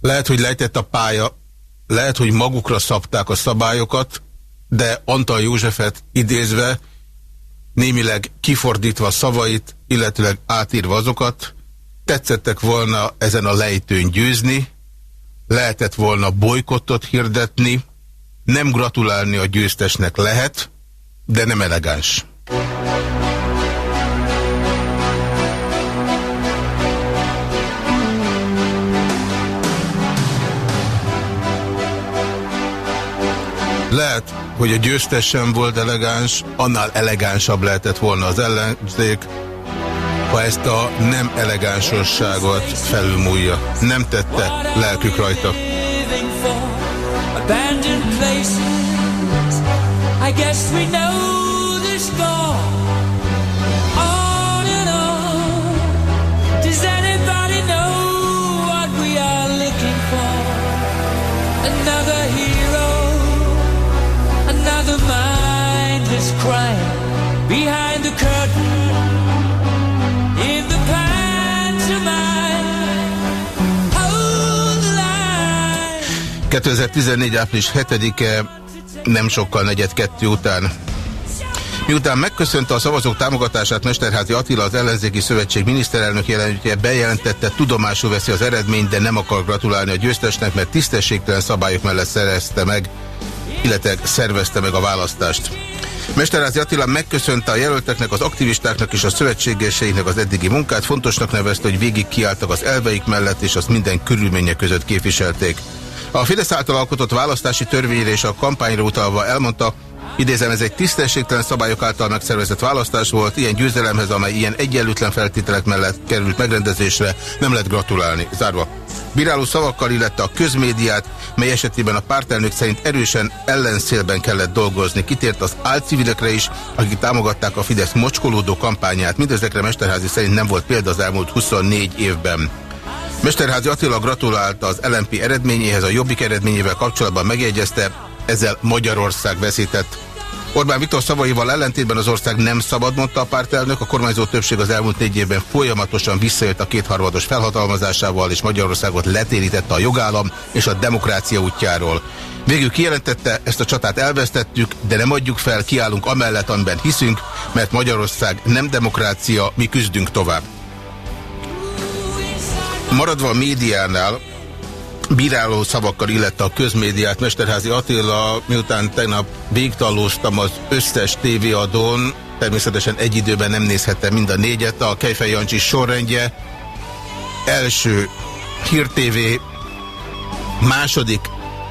Lehet, hogy lejtett a pálya, lehet, hogy magukra szabták a szabályokat, de Antal Józsefet idézve, némileg kifordítva szavait, illetőleg átírva azokat, tetszettek volna ezen a lejtőn győzni, lehetett volna bolykottot hirdetni, nem gratulálni a győztesnek lehet, de nem elegáns. Lehet, hogy a győztes sem volt elegáns, annál elegánsabb lehetett volna az ellenzék, ha ezt a nem elegánsosságot felülmúlja. Nem tette lelkük rajta. I guess we know 2014. április 7-e nem sokkal negyed kettő után. Miután megköszönte a szavazók támogatását Mesterházi Attila, az ellenzéki szövetség miniszterelnök jelentője bejelentette, tudomásul veszi az eredményt, de nem akar gratulálni a győztesnek, mert tisztességtelen szabályok mellett szerezte meg, illetve szervezte meg a választást. Mesterházi Attila megköszönte a jelölteknek, az aktivistáknak és a szövetségeseinek az eddigi munkát, fontosnak nevezte, hogy végig kiálltak az elveik mellett, és azt minden körülmények között képviselték. A Fidesz által alkotott választási törvényre és a kampányra utalva elmondta, Idézem, ez egy tisztességtelen szabályok által megszervezett választás volt, ilyen győzelemhez, amely ilyen egyenlőtlen feltételek mellett került megrendezésre, nem lehet gratulálni. Zárva. Bíráló szavakkal illette a közmédiát, mely esetében a pártelnök szerint erősen ellenszélben kellett dolgozni. Kitért az álcivilekre is, akik támogatták a Fidesz mocskolódó kampányát. Mindezekre Mesterházi szerint nem volt példa az elmúlt 24 évben. Mesterházi Attila gratulált az LNP eredményéhez, a Jobbik eredményével kapcsolatban megjegyezte, ezzel Magyarország veszített. Orbán Viktor szavaival ellentétben az ország nem szabad, mondta a pártelnök. A kormányzó többség az elmúlt négy évben folyamatosan visszajött a kétharmados felhatalmazásával, és Magyarországot letérítette a jogállam és a demokrácia útjáról. Végül kijelentette, ezt a csatát elvesztettük, de nem adjuk fel, kiállunk amellett, amiben hiszünk, mert Magyarország nem demokrácia, mi küzdünk tovább. Maradva a médiánál, bíráló szavakkal illette a közmédiát Mesterházi Attila, miután tegnap végtallóztam az összes tévéadón, természetesen egy időben nem nézhettem mind a négyet, a Kejfej Jancsi sorrendje, első Hír TV, második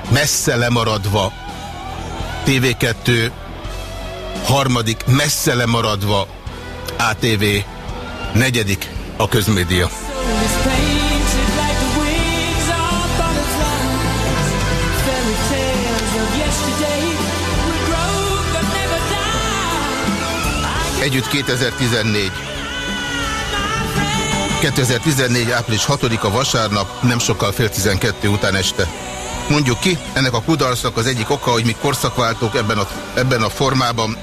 messze lemaradva TV2, harmadik messze lemaradva ATV, negyedik a közmédia. Együtt 2014. 2014. április 6-a vasárnap, nem sokkal fél 12 után este. Mondjuk ki, ennek a kudarcnak az egyik oka, hogy mi korszakváltók ebben a, ebben a formában,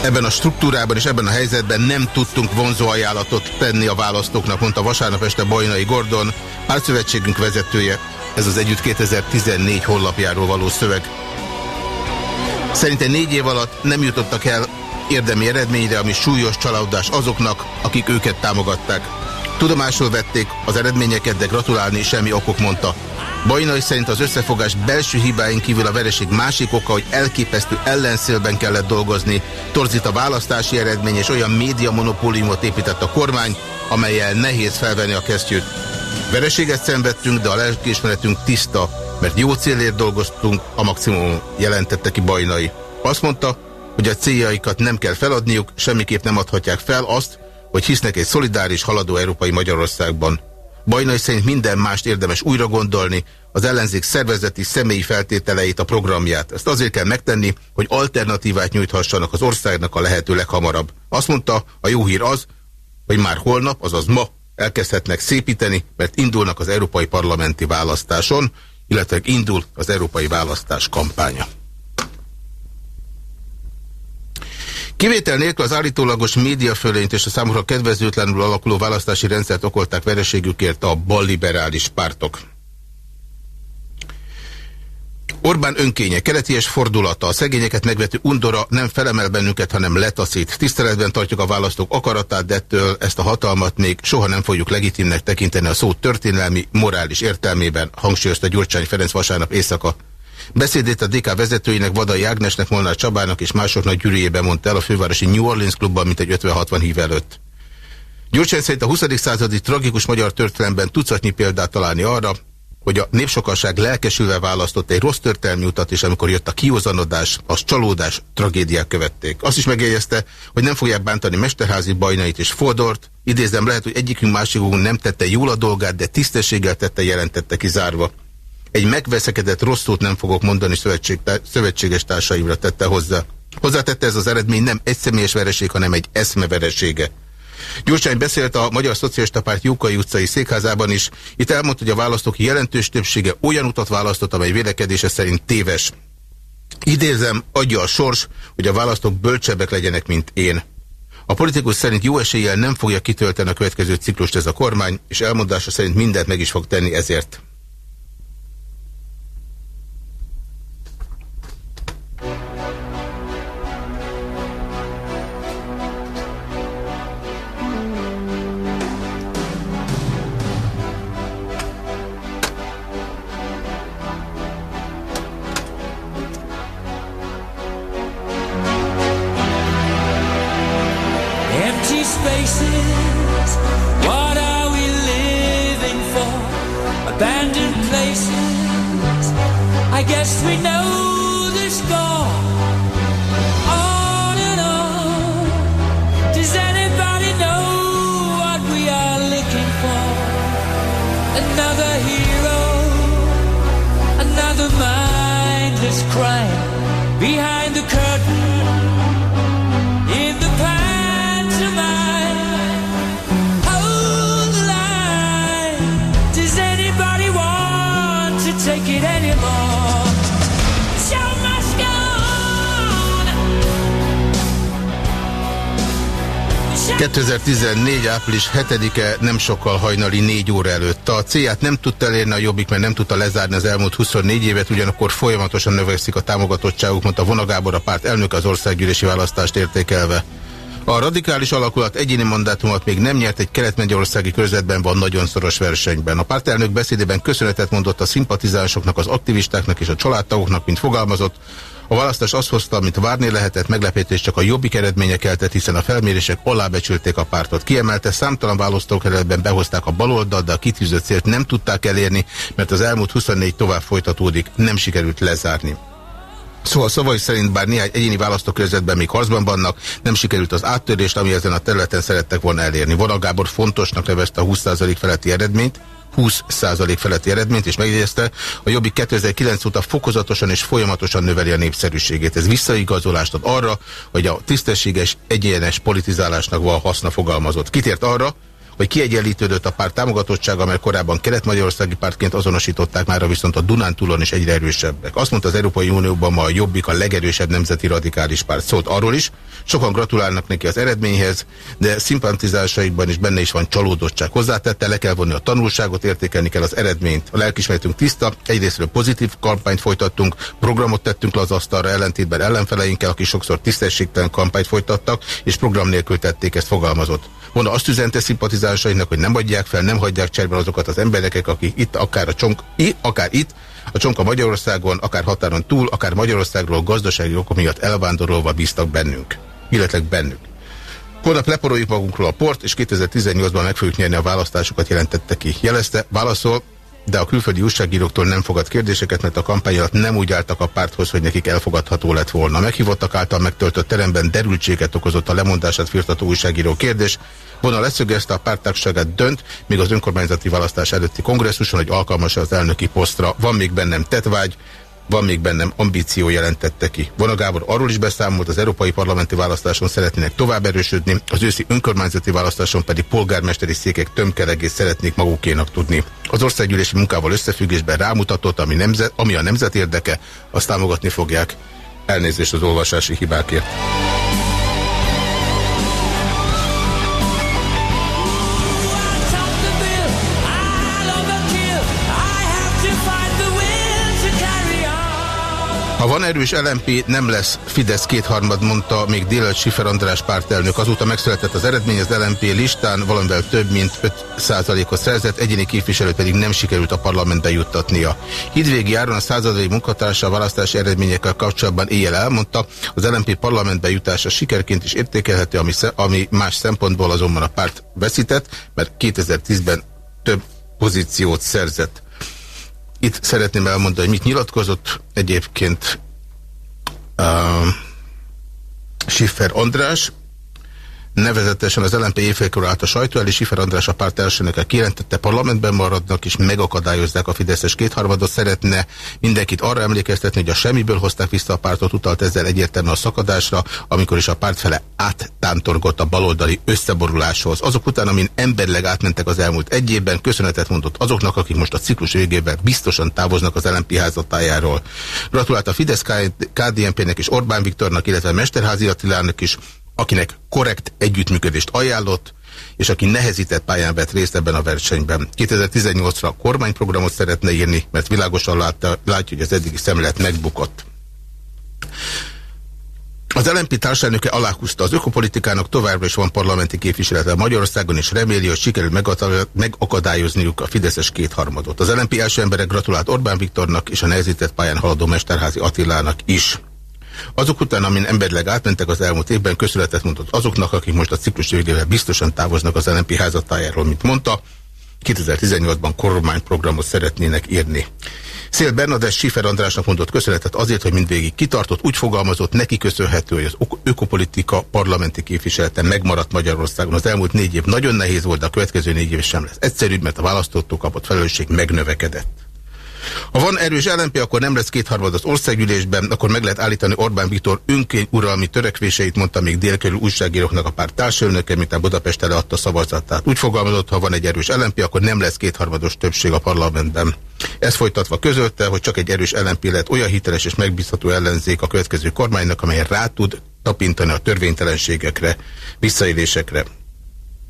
ebben a struktúrában és ebben a helyzetben nem tudtunk vonzó ajánlatot tenni a választóknak, mondta vasárnap este Bajnai Gordon, pártszövetségünk vezetője. Ez az Együtt 2014 honlapjáról való szöveg. Szerintem négy év alatt nem jutottak el érdemi eredményre, ami súlyos csalódás azoknak, akik őket támogatták. Tudomásul vették az eredményeket, de gratulálni semmi okok mondta. Bajnai szerint az összefogás belső hibáin kívül a vereség másik oka, hogy elképesztő ellenszélben kellett dolgozni, torzít a választási eredmény és olyan média monopóliumot épített a kormány, amelyel nehéz felvenni a kesztyűt. Vereséget szenvedtünk, de a lelkiismeretünk tiszta, mert jó célért dolgoztunk, a maximum jelentette ki Bajnai. Azt mondta, hogy a céljaikat nem kell feladniuk, semmiképp nem adhatják fel azt, hogy hisznek egy szolidáris, haladó európai Magyarországban. Bajnai szerint minden mást érdemes újra gondolni, az ellenzék szervezeti, személyi feltételeit, a programját. Ezt azért kell megtenni, hogy alternatívát nyújthassanak az országnak a lehető leghamarabb. Azt mondta, a jó hír az, hogy már holnap, azaz ma elkezdhetnek szépíteni, mert indulnak az európai parlamenti választáson, illetve indul az európai választás kampánya. Kivétel nélkül az állítólagos médiafölényt és a számukra kedvezőtlenül alakuló választási rendszert okolták vereségükért a balliberális pártok. Orbán önkénye, keleties fordulata, a szegényeket megvető undora nem felemel bennünket, hanem letaszít. Tiszteletben tartjuk a választók akaratát, de ettől ezt a hatalmat még soha nem fogjuk legitimnek tekinteni a szó történelmi, morális értelmében, hangsúlyozta Gyurcsány Ferenc vasárnap éjszaka. Beszédét a DK vezetőinek, Vadai Ágnesnek, Molnár Csabának és másoknak gyűrűjében mondta el a fővárosi New Orleans klubban, mint egy 50-60 hív előtt. Gyurcsány szerint a 20. századi tragikus magyar történelemben tucatnyi példát találni arra, hogy a népsokaság lelkesülve választott egy rossz történelmi utat, és amikor jött a kiózanodás, az csalódás, tragédiák követték. Azt is megjegyezte, hogy nem fogják bántani Mesterházi bajnait és Fodort. Idézem, lehet, hogy egyikünk másikunk nem tette jól a dolgát, de tisztességgel tette, jelentette kizárva. Egy megveszekedett rossz nem fogok mondani szövetség, szövetséges társaimra tette hozzá. Hozzátette ez az eredmény nem egy személyes vereség, hanem egy eszme veresége. Gyurcsány beszélt a Magyar Szocialista Párt Jókai utcai székházában is. Itt elmondta, hogy a választók jelentős többsége olyan utat választott, amely vélekedése szerint téves. Idézem, adja a sors, hogy a választók bölcsebbek legyenek, mint én. A politikus szerint jó eséllyel nem fogja kitölteni a következő ciklust ez a kormány, és elmondása szerint mindent meg is fog tenni ezért. 2014. április 7-e nem sokkal hajnali 4 óra előtt. A célját nem tudta elérni a Jobbik, mert nem tudta lezárni az elmúlt 24 évet, ugyanakkor folyamatosan növekszik a támogatottságuk, mondta Vonagábor a párt elnök az országgyűlési választást értékelve. A radikális alakulat egyéni mandátumot még nem nyert, egy kelet-magyarországi körzetben van nagyon szoros versenyben. A pártelnök beszédében köszönetet mondott a szimpatizánsoknak, az aktivistáknak és a családtagoknak, mint fogalmazott. A választás azt hozta, amit várni lehetett, meglepetés csak a jobbik eredménye keltett, hiszen a felmérések alábecsülték a pártot. Kiemelte, számtalan választókerületben behozták a baloldal, de a kitűzött célt nem tudták elérni, mert az elmúlt 24 tovább folytatódik, nem sikerült lezárni. Szóval szavai szerint bár néhány egyéni választókörzetben még harcban vannak, nem sikerült az áttörést, ami ezen a területen szerettek volna elérni. Vonal Gábor fontosnak nevezte a 20% feletti eredményt, 20% feletti eredményt, és megjegyezte, a Jobbik 2009 óta fokozatosan és folyamatosan növeli a népszerűségét. Ez visszaigazolást ad arra, hogy a tisztességes, egyenes politizálásnak van haszna fogalmazott. Kitért arra, hogy kiegyenlítődött a párt támogatottsága, mert korábban kelet-magyarországi pártként azonosították, már viszont a Dunántúlon is egyre erősebbek. Azt mondta az Európai Unióban ma a Jobbik a legerősebb nemzeti radikális párt. Szólt arról is, sokan gratulálnak neki az eredményhez, de szimpatizásaikban is benne is van csalódottság. Hozzátette, le kell vonni a tanulságot, értékelni kell az eredményt. A lelkismeretünk tiszta, egyrésztről pozitív kampányt folytattunk, programot tettünk le az asztalra ellentétben ellenfeleinkkel, akik sokszor tisztességtelen kampányt folytattak, és program nélkül tették, ezt fogalmazott. Volna azt üzente szimpatizásainak, hogy nem adják fel, nem hagyják cserben azokat az embereket, akik itt, akár, a csonk, akár itt, a csonka Magyarországon, akár határon túl, akár Magyarországról gazdasági okok miatt elvándorolva bíztak bennünk. Illetve bennük. Holnap leporoljuk magunkról a port, és 2018-ban meg fogjuk nyerni a választásokat, jelentette ki. Jelezte, válaszol, de a külföldi újságíróktól nem fogad kérdéseket, mert a kampány alatt nem úgy álltak a párthoz, hogy nekik elfogadható lett volna. Meghívottak által megtöltött teremben derültséget okozott a lemondását firtató újságíró kérdés. Vona leszögezte a pártagságát dönt, míg az önkormányzati választás előtti kongresszuson, hogy alkalmas az elnöki posztra. Van még bennem tetvágy, van még bennem ambíció jelentette ki. Vona Gábor arról is beszámolt, az európai parlamenti választáson szeretnének tovább erősödni, az őszi önkormányzati választáson pedig polgármesteri székek tömkelegét szeretnék magukénak tudni. Az országgyűlési munkával összefüggésben rámutatott, ami, nemzet, ami a nemzet érdeke, azt támogatni fogják. Elnézést az olvasási hibákért. Ha van erős LMP, nem lesz Fidesz kétharmad, mondta még délelőtt Sifer András pártelnök. Azóta megszületett az eredmény, az LMP listán valamivel több mint 5%-ot szerzett, egyéni képviselő pedig nem sikerült a parlamentbe juttatnia. Hidvégi áron a századai munkatársa a választási eredményekkel kapcsolatban éjjel elmondta, az LMP parlamentbe jutása sikerként is értékelhető, ami, ami más szempontból azonban a párt veszített, mert 2010-ben több pozíciót szerzett. Itt szeretném elmondani, hogy mit nyilatkozott egyébként uh, Schiffer András, Nevezetesen az LNP évfélkor állt a sajtó elé, Sifer András a párt elsőnöke kijelentette, parlamentben maradnak és megakadályozzák a Fideszes kétharmadot. Szeretne mindenkit arra emlékeztetni, hogy a semmiből hozták vissza a pártot, utalt ezzel egyértelműen a szakadásra, amikor is a párt fele áttántorgott a baloldali összeboruláshoz. Azok után, amin emberleg átmentek az elmúlt egy évben, köszönetet mondott azoknak, akik most a ciklus végében biztosan távoznak az LNP házatájáról. Gratulált a Fidesz KDNP-nek és Orbán Viktornak, illetve Mesterházi Attilának is, akinek korrekt együttműködést ajánlott, és aki nehezített pályán vett részt ebben a versenyben. 2018-ra kormányprogramot szeretne írni, mert világosan látta, látja, hogy az eddigi szemlet megbukott. Az LNP társadalmöke aláhúzta, az ökopolitikának továbbra is van parlamenti képviselete Magyarországon, és reméli, hogy sikerül megakadályozniuk a Fideszes kétharmadot. Az LNP első emberek gratulált Orbán Viktornak és a nehezített pályán haladó Mesterházi Attilának is. Azok után, amin emberleg átmentek az elmúlt évben, köszönetet mondott azoknak, akik most a ciklus végével biztosan távoznak az LNP házatájáról, mint mondta, 2018-ban kormányprogramot szeretnének írni. Szél Bernadett Sifer Andrásnak mondott köszönetet azért, hogy mindvégig kitartott, úgy fogalmazott, neki köszönhető, hogy az ökopolitika parlamenti képviselete megmaradt Magyarországon. Az elmúlt négy év nagyon nehéz volt, de a következő négy év sem lesz egyszerűbb, mert a választótól kapott felelősség megnövekedett. Ha van erős LNP, akkor nem lesz kétharmad az országgyűlésben, akkor meg lehet állítani Orbán Viktor önkény uralmi törekvéseit, mondta még délkerül újságíróknak a párt társadalmöke, mint a Budapest leadta szavazatát. Úgy fogalmazott, ha van egy erős LNP, akkor nem lesz kétharmados többség a parlamentben. Ez folytatva közölte, hogy csak egy erős LNP lehet olyan hiteles és megbízható ellenzék a következő kormánynak, amely rá tud tapintani a törvénytelenségekre, visszaélésekre.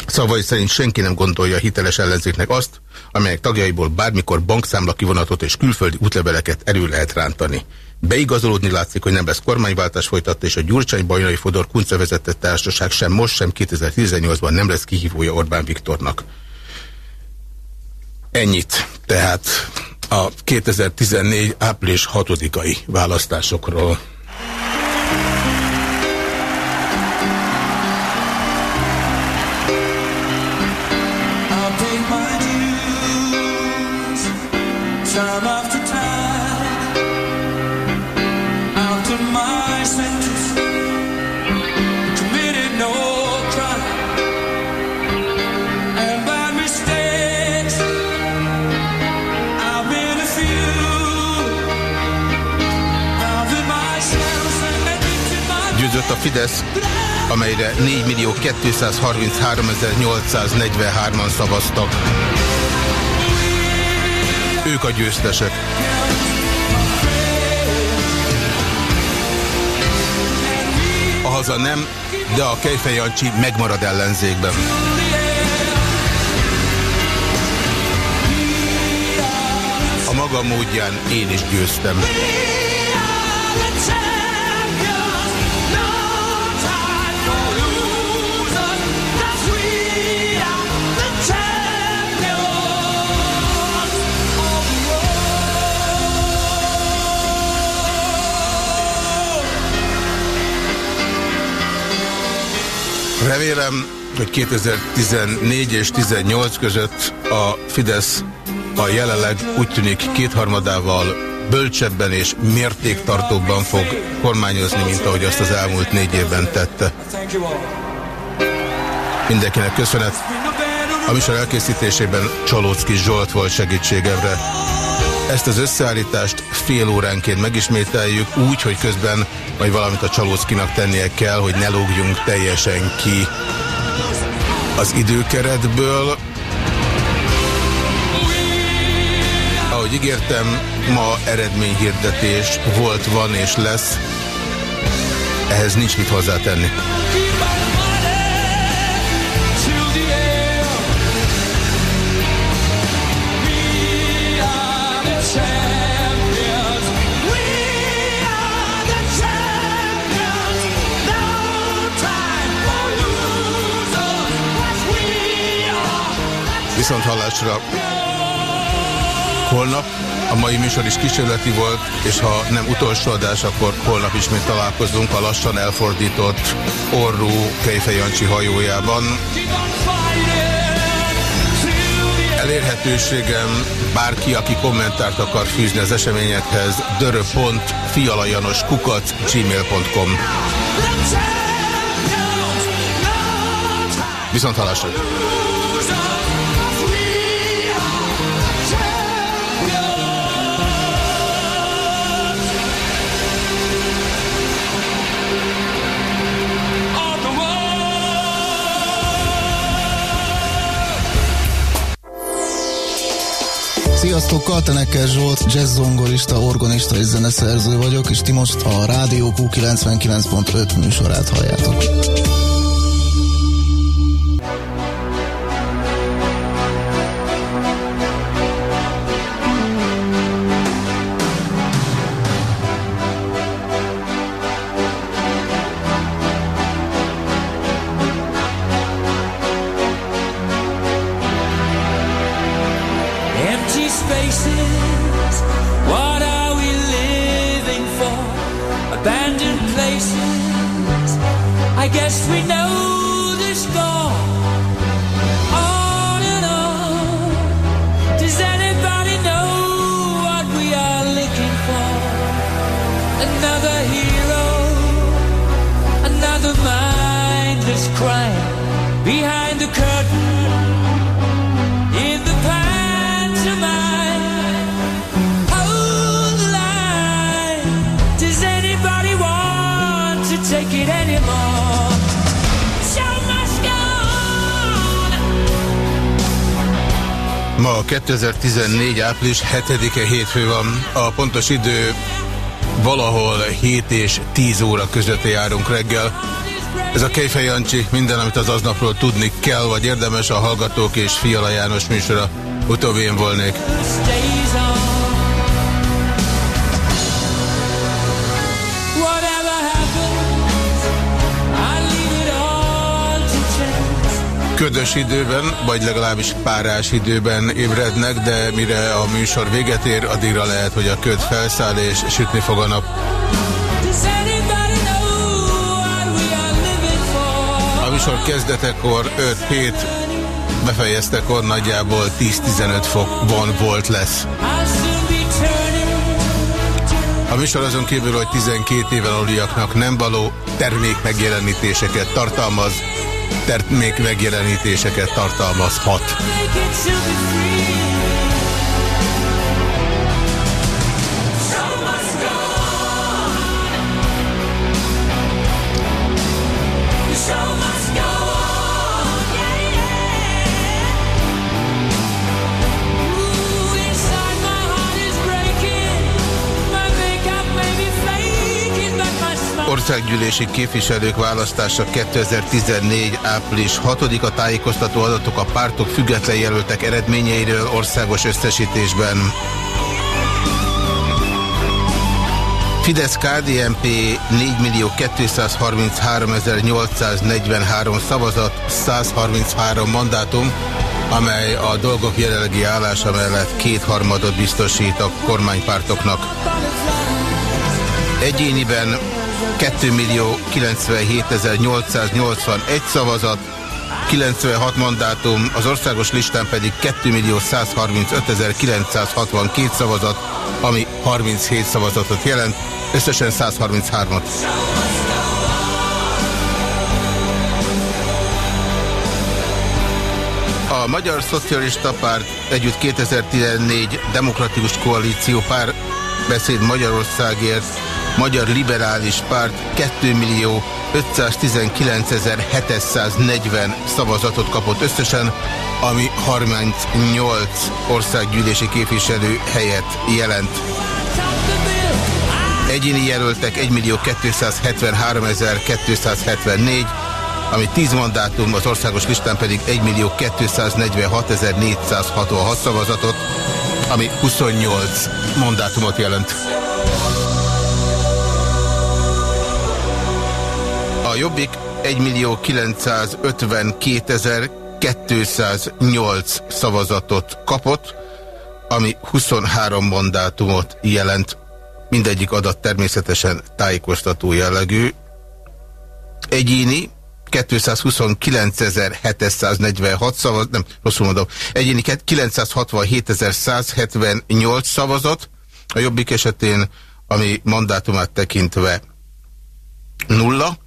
Szavai szerint senki nem gondolja hiteles ellenzéknek azt, amelyek tagjaiból bármikor bankszámla kivonatot és külföldi útleveleket elő lehet rántani. Beigazolódni látszik, hogy nem lesz kormányváltás folytatta, és a Gyurcsány Bajnai Fodor Kunce vezetett társaság sem most, sem 2018-ban nem lesz kihívója Orbán Viktornak. Ennyit. Tehát a 2014. április 6-ai választásokról. A Fidesz, amelyre 4 millió 233 843-an szavaztak. Ők a győztesek. A haza nem, de a Kejfej Jancsi megmarad ellenzékben. A maga módján én is győztem. Remélem, hogy 2014 és 2018 között a Fidesz a jelenleg úgy tűnik kétharmadával bölcsebben és mértéktartóbban fog kormányozni, mint ahogy azt az elmúlt négy évben tette. Mindenkinek köszönet. A műsor elkészítésében Csalócki Zsolt volt segítségemre. Ezt az összeállítást fél óránként megismételjük, úgy, hogy közben majd valamit a Csalóckinak tennie kell, hogy ne lógjunk teljesen ki az időkeretből. Ahogy ígértem, ma eredményhirdetés volt, van és lesz. Ehhez nincs mit hozzátenni. Viszont hallásra holnap. A mai műsor is kísérleti volt, és ha nem utolsó adás, akkor holnap ismét találkozunk a lassan elfordított orrú Kejfej Jancsi hajójában. Elérhetőségem bárki, aki kommentárt akar fűzni az eseményekhez, dörö.fialajanos kukat gmail.com Viszont halásra! Sziasztok, Kaltenekkel Zsolt, jazzzongorista, organista és zeneszerző vagyok, és ti most a Rádió Q99.5 műsorát halljátok. Április 7-e hétfő van. A pontos idő valahol 7 és 10 óra között járunk reggel. Ez a Kejfej Jancsi, minden, amit az aznapról tudni kell, vagy érdemes a Hallgatók és Fiala János műsora. Utóbb én volnék. Ködös időben, vagy legalábbis párás időben ébrednek, de mire a műsor véget ér, addigra lehet, hogy a köd felszáll és sütni fog a nap. A műsor kezdetekor 5-7 befejeztekor nagyjából 10-15 fokban volt lesz. A műsor azon kívül, hogy 12 éven aluliaknak nem való termék megjelenítéseket tartalmaz, termék megjelenítéseket tartalmazhat. Országgyűlési képviselők választása 2014. április 6-a tájékoztató adatok a pártok független jelöltek eredményeiről országos összesítésben. Fidesz KDNP 4.233.843 szavazat, 133 mandátum, amely a dolgok jelenlegi állása mellett kétharmadot biztosít a kormánypártoknak. Egyéniben 2 millió 97.881 szavazat, 96 mandátum, az országos listán pedig 2 millió 135.962 szavazat, ami 37 szavazatot jelent, összesen 133-at. A Magyar Szocialista Párt együtt 2014 Demokratikus Koalíció pár beszéd Magyarországért Magyar Liberális Párt 2 millió 519.740 szavazatot kapott összesen, ami 38 országgyűlési képviselő helyet jelent. Egyéni jelöltek 1.273.274, ami 10 mandátum, az országos listán pedig 1.246.466 szavazatot, ami 28 mandátumot jelent. A Jobbik 1.952.208 szavazatot kapott, ami 23 mandátumot jelent. Mindegyik adat természetesen tájékoztató jellegű. Egyéni 229.746 szavazat, nem, rosszul mondom, egyéni 967.178 szavazat, a Jobbik esetén, ami mandátumát tekintve nulla,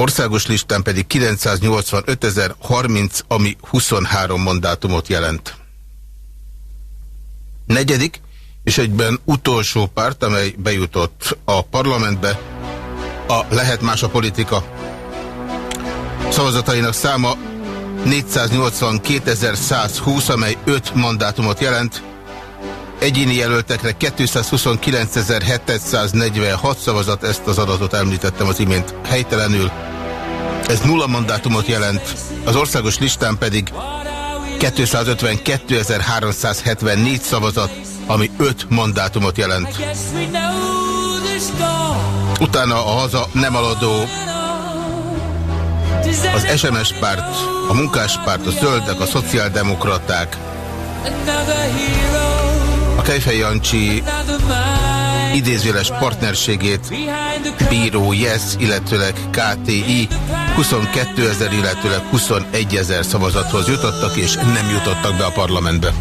Országos listán pedig 985.030, ami 23 mandátumot jelent. Negyedik, és egyben utolsó párt, amely bejutott a parlamentbe, a Lehet más a politika. Szavazatainak száma 482.120, amely 5 mandátumot jelent, Egyéni jelöltekre 229.746 szavazat, ezt az adatot említettem az imént helytelenül. Ez nulla mandátumot jelent, az országos listán pedig 252.374 szavazat, ami 5 mandátumot jelent. Utána a haza nem aladó az SMS párt, a munkáspárt, a zöldek, a szociáldemokraták, a Kejfej Jancsi idézőles partnerségét Bíró Yes, illetőleg KTI 22 ezer, illetőleg 21 ezer szavazathoz jutottak, és nem jutottak be a parlamentbe.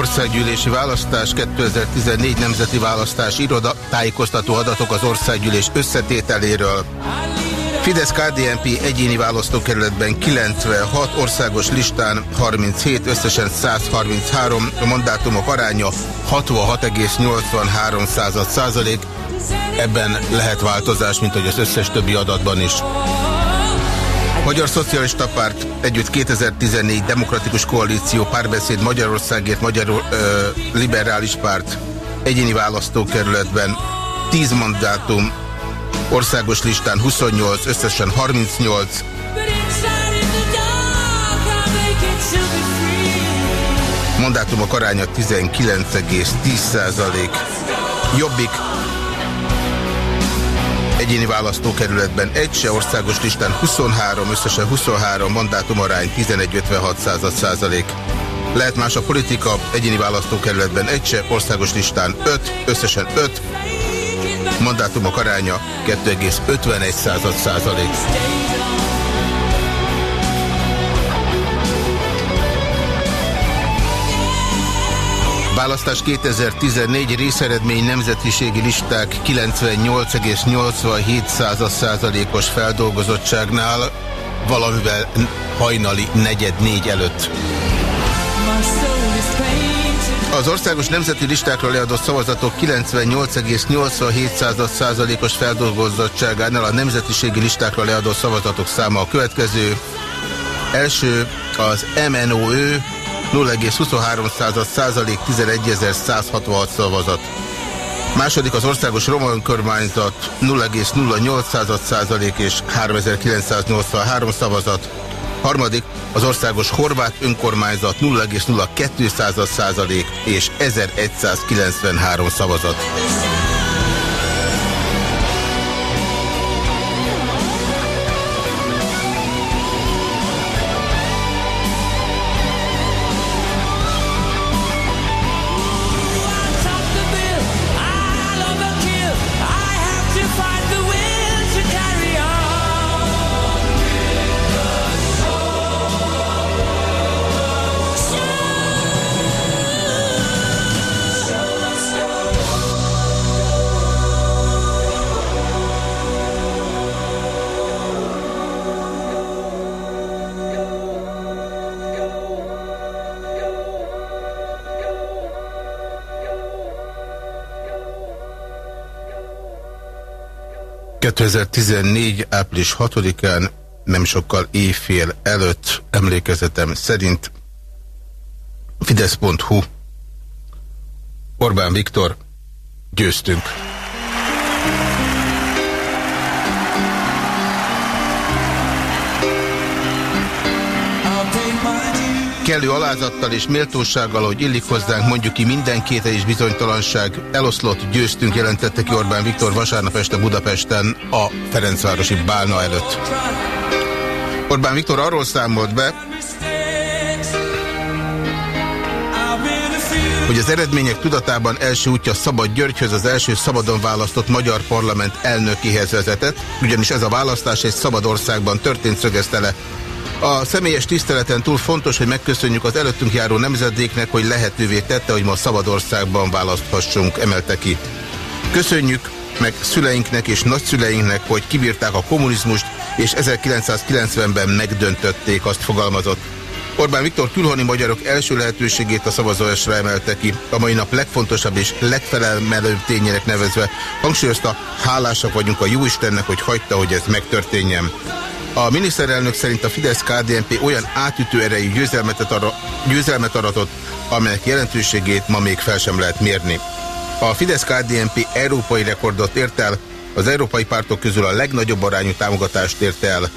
Országgyűlési választás 2014 Nemzeti Választás Iroda tájékoztató adatok az országgyűlés összetételéről. Fidesz-KDNP egyéni választókerületben 96, országos listán 37, összesen 133, a mandátumok aránya 66,83 százalék. Ebben lehet változás, mint hogy az összes többi adatban is. Magyar Szocialista Párt, együtt 2014 Demokratikus Koalíció, Párbeszéd Magyarországért, Magyar ö, Liberális Párt, egyéni választókerületben. 10 mandátum, országos listán 28, összesen 38, mandátumok aránya 19,10% Jobbik egyéni választókerületben egy se, országos listán 23, összesen 23, mandátum arány 11,56 százalék. Lehet más a politika, egyéni választókerületben egy se, országos listán 5, összesen 5, mandátumok aránya 2,51 százalék. Választás 2014 részeredmény nemzetiségi listák 98,87 százalékos feldolgozottságnál, valamivel hajnali negyed négy előtt. Az országos nemzeti listákra leadott szavazatok 98,87 százalékos feldolgozottságánál a nemzetiségi listákra leadott szavazatok száma a következő. Első az MNOÖ 0,23 százalék 11.166 szavazat. Második az országos roma önkormányzat 0,08 százalék és 3983 szavazat. Harmadik az országos horvát önkormányzat 0,02 százalék és 1193 szavazat. 2014. április 6-án, nem sokkal éjfél előtt emlékezetem szerint Fidesz.hu Orbán Viktor győztünk. Kellő alázattal és méltósággal, hogy illik hozzánk, mondjuk ki minden kétel és bizonytalanság, eloszlott, győztünk, jelentette ki Orbán Viktor vasárnap este Budapesten a Ferencvárosi Bálna előtt. Orbán Viktor arról számolt be, hogy az eredmények tudatában első útja Szabad Györgyhöz az első szabadon választott magyar parlament elnökéhez vezetett, ugyanis ez a választás egy szabad országban történt, szögezte le a személyes tiszteleten túl fontos, hogy megköszönjük az előttünk járó nemzedéknek, hogy lehetővé tette, hogy ma Szabadországban választhassunk, emelte ki. Köszönjük meg szüleinknek és nagyszüleinknek, hogy kibírták a kommunizmust, és 1990-ben megdöntötték, azt fogalmazott. Orbán Viktor külhoni magyarok első lehetőségét a szavazásra emelte ki, a mai nap legfontosabb és legfelelmelőbb tényének nevezve. Hangsúlyozta, hálásak vagyunk a Jóistennek, hogy hagyta, hogy ez megtörténjen. A miniszterelnök szerint a Fidesz-KDNP olyan átütő erejű győzelmet, arra, győzelmet aratott, amelyek jelentőségét ma még fel sem lehet mérni. A Fidesz-KDNP európai rekordot ért el, az európai pártok közül a legnagyobb arányú támogatást ért el.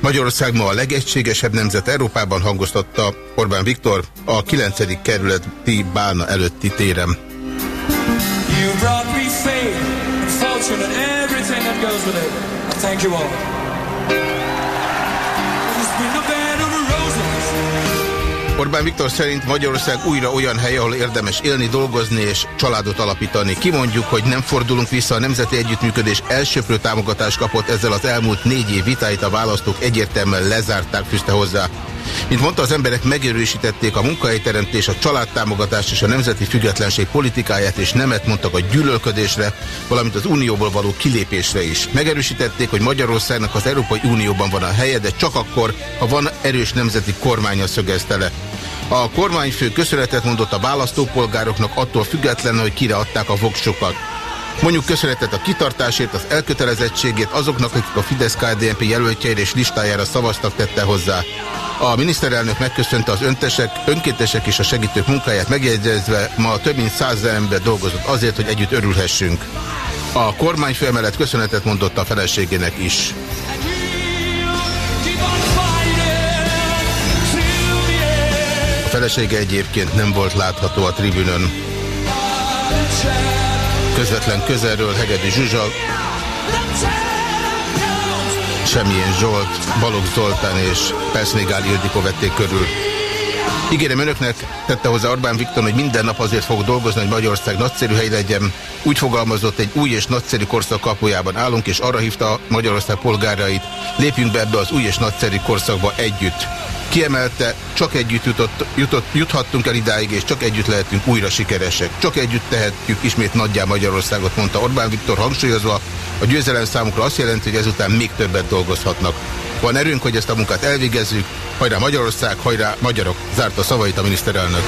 Magyarország ma a legegységesebb nemzet Európában hangoztatta Orbán Viktor a 9. kerületi Bálna előtti téren. You brought me faith fortune and everything that goes with it. Thank you all. Orbán Viktor szerint Magyarország újra olyan hely, ahol érdemes élni, dolgozni és családot alapítani. Kimondjuk, hogy nem fordulunk vissza a Nemzeti Együttműködés elsőprő támogatást kapott ezzel az elmúlt négy év vitáit a választók egyértelműen lezárták, fűzte hozzá. Mint mondta, az emberek megerősítették a munkahelyteremtés, a családtámogatást és a nemzeti függetlenség politikáját, és nemet mondtak a gyűlölködésre, valamint az unióból való kilépésre is. Megerősítették, hogy Magyarországnak az Európai Unióban van a helye, de csak akkor, ha van erős nemzeti kormánya szögezte le. A kormányfő köszönetet mondott a választópolgároknak attól függetlenül, hogy kire adták a voksokat. Mondjuk köszönetet a kitartásért, az elkötelezettségét azoknak, akik a Fidesz-KDNP jelöltjeire és listájára szavaztak, tette hozzá. A miniszterelnök megköszönte az öntesek, önkéntesek és a segítők munkáját megjegyezve, ma több mint száz ember dolgozott azért, hogy együtt örülhessünk. A kormányfő emellett köszönetet mondott a feleségének is. A felesége egyébként nem volt látható a tribünön. Közvetlen közelről Hegedi Zsuzsa, Semmilyen Zsolt, Balogh Zoltán és Persznégáli Ildikó vették körül. Ígérem önöknek, tette hozzá Orbán Viktor, hogy minden nap azért fog dolgozni, hogy Magyarország nagyszerű hely legyen. Úgy fogalmazott, egy új és nagyszerű korszak kapujában állunk, és arra hívta Magyarország polgárait, lépjünk be ebbe az új és nagyszerű korszakba együtt. Kiemelte, csak együtt jutott, jutott, juthattunk el idáig, és csak együtt lehetünk újra sikeresek. Csak együtt tehetjük ismét nagyjá Magyarországot, mondta Orbán Viktor hangsúlyozva. A győzelem számukra azt jelenti, hogy ezután még többet dolgozhatnak. Van erőnk, hogy ezt a munkát elvégezzük. Hajrá Magyarország, hajrá magyarok, zárta szavait a miniszterelnök.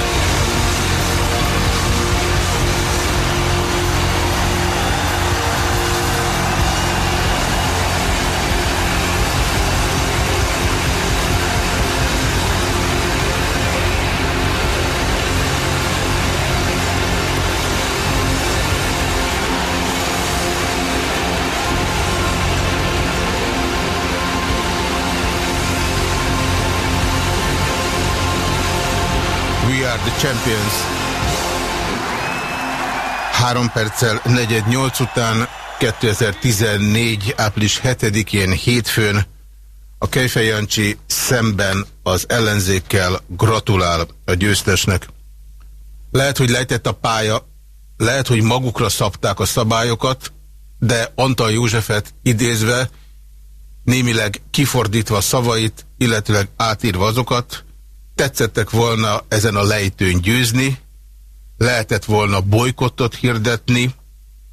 Champions. Három perccel negyed nyolc után 2014. április 7-én hétfőn a Kejfej Jancsi szemben az ellenzékkel gratulál a győztesnek. Lehet, hogy lejtett a pálya, lehet, hogy magukra szabták a szabályokat, de Antal Józsefet idézve, némileg kifordítva szavait, illetőleg átírva azokat, tetszettek volna ezen a lejtőn győzni, lehetett volna bolykottot hirdetni,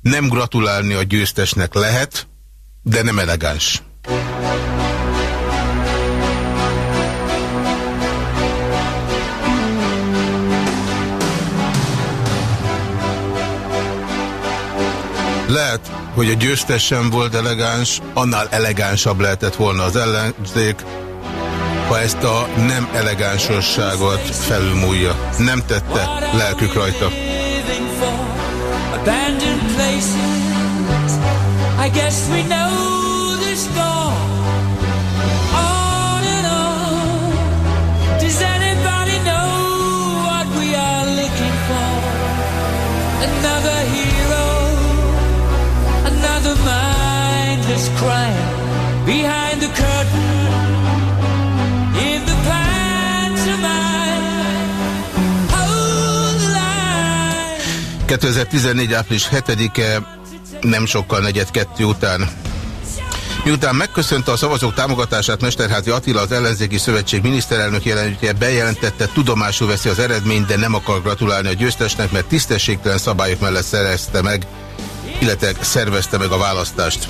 nem gratulálni a győztesnek lehet, de nem elegáns. Lehet, hogy a győztes sem volt elegáns, annál elegánsabb lehetett volna az ellenzék, ha ezt a nem elegánsosságot. Nem tette lelkük rajta. The. Does anybody know what we are looking for? Another hero, another mindless crime behind the curtain. 2014. április 7-e nem sokkal negyed kettő után. Miután megköszönte a szavazók támogatását Mesterházi Attila, az ellenzéki szövetség miniszterelnök jelentője bejelentette, tudomásul veszi az eredményt, de nem akar gratulálni a győztesnek, mert tisztességtelen szabályok mellett szerezte meg, illetve szervezte meg a választást.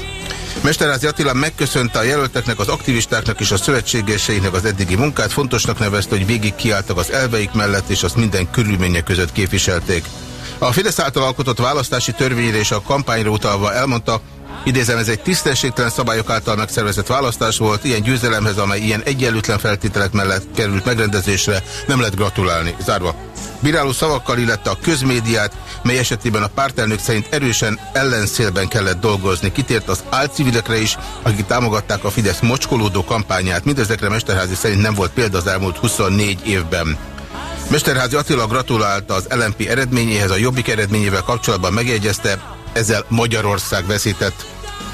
Mesterházi Attila megköszönte a jelölteknek, az aktivistáknak és a szövetségeseinek az eddigi munkát, fontosnak nevezte, hogy végig kiálltak az elveik mellett, és azt minden körülmények között képviselték. A Fidesz által alkotott választási törvényre és a kampányra utalva elmondta, Idézem, ez egy tisztességtelen szabályok által megszervezett választás volt, ilyen győzelemhez, amely ilyen egyenlőtlen feltételek mellett került megrendezésre, nem lehet gratulálni. Zárva. Bíráló szavakkal illette a közmédiát, mely esetében a pártelnök szerint erősen ellenszélben kellett dolgozni. Kitért az álcivilekre is, akik támogatták a Fidesz mocskolódó kampányát. Mindezekre Mesterházi szerint nem volt példa az elmúlt 24 évben. Mesterházi Attila gratulálta az LMP eredményéhez, a Jobbik eredményével kapcsolatban megjegyezte, ezzel Magyarország veszített.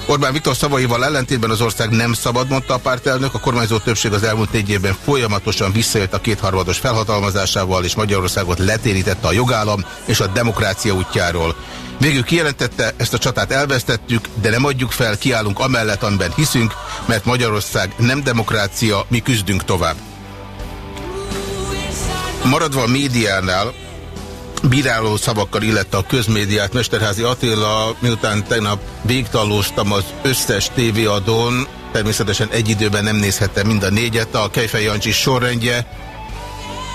Orbán Viktor szavaival ellentétben az ország nem szabad, mondta a pártelnök. A kormányzó többség az elmúlt négy évben folyamatosan visszajött a kétharmados felhatalmazásával, és Magyarországot letérítette a jogállam és a demokrácia útjáról. Végül kijelentette, ezt a csatát elvesztettük, de nem adjuk fel, kiállunk amellett, amiben hiszünk, mert Magyarország nem demokrácia, mi küzdünk tovább. Maradva a médiánál, bíráló szavakkal illette a közmédiát Mesterházi Attila, miután tegnap végtallóztam az összes tévéadón, természetesen egy időben nem nézhettem mind a négyet, a Kejfej Jancsi sorrendje,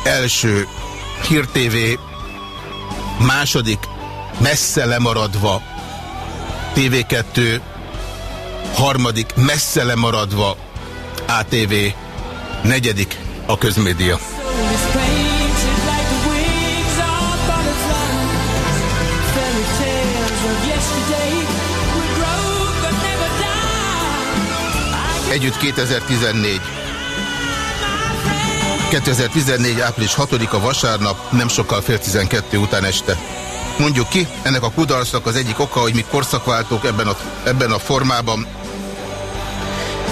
első Hír TV, második messze lemaradva TV2, harmadik messze lemaradva ATV, negyedik a közmédia. Együtt 2014. 2014. április 6-a vasárnap, nem sokkal fél 12 után este. Mondjuk ki, ennek a kudarcnak az egyik oka, hogy mi korszakváltók ebben a, ebben a formában,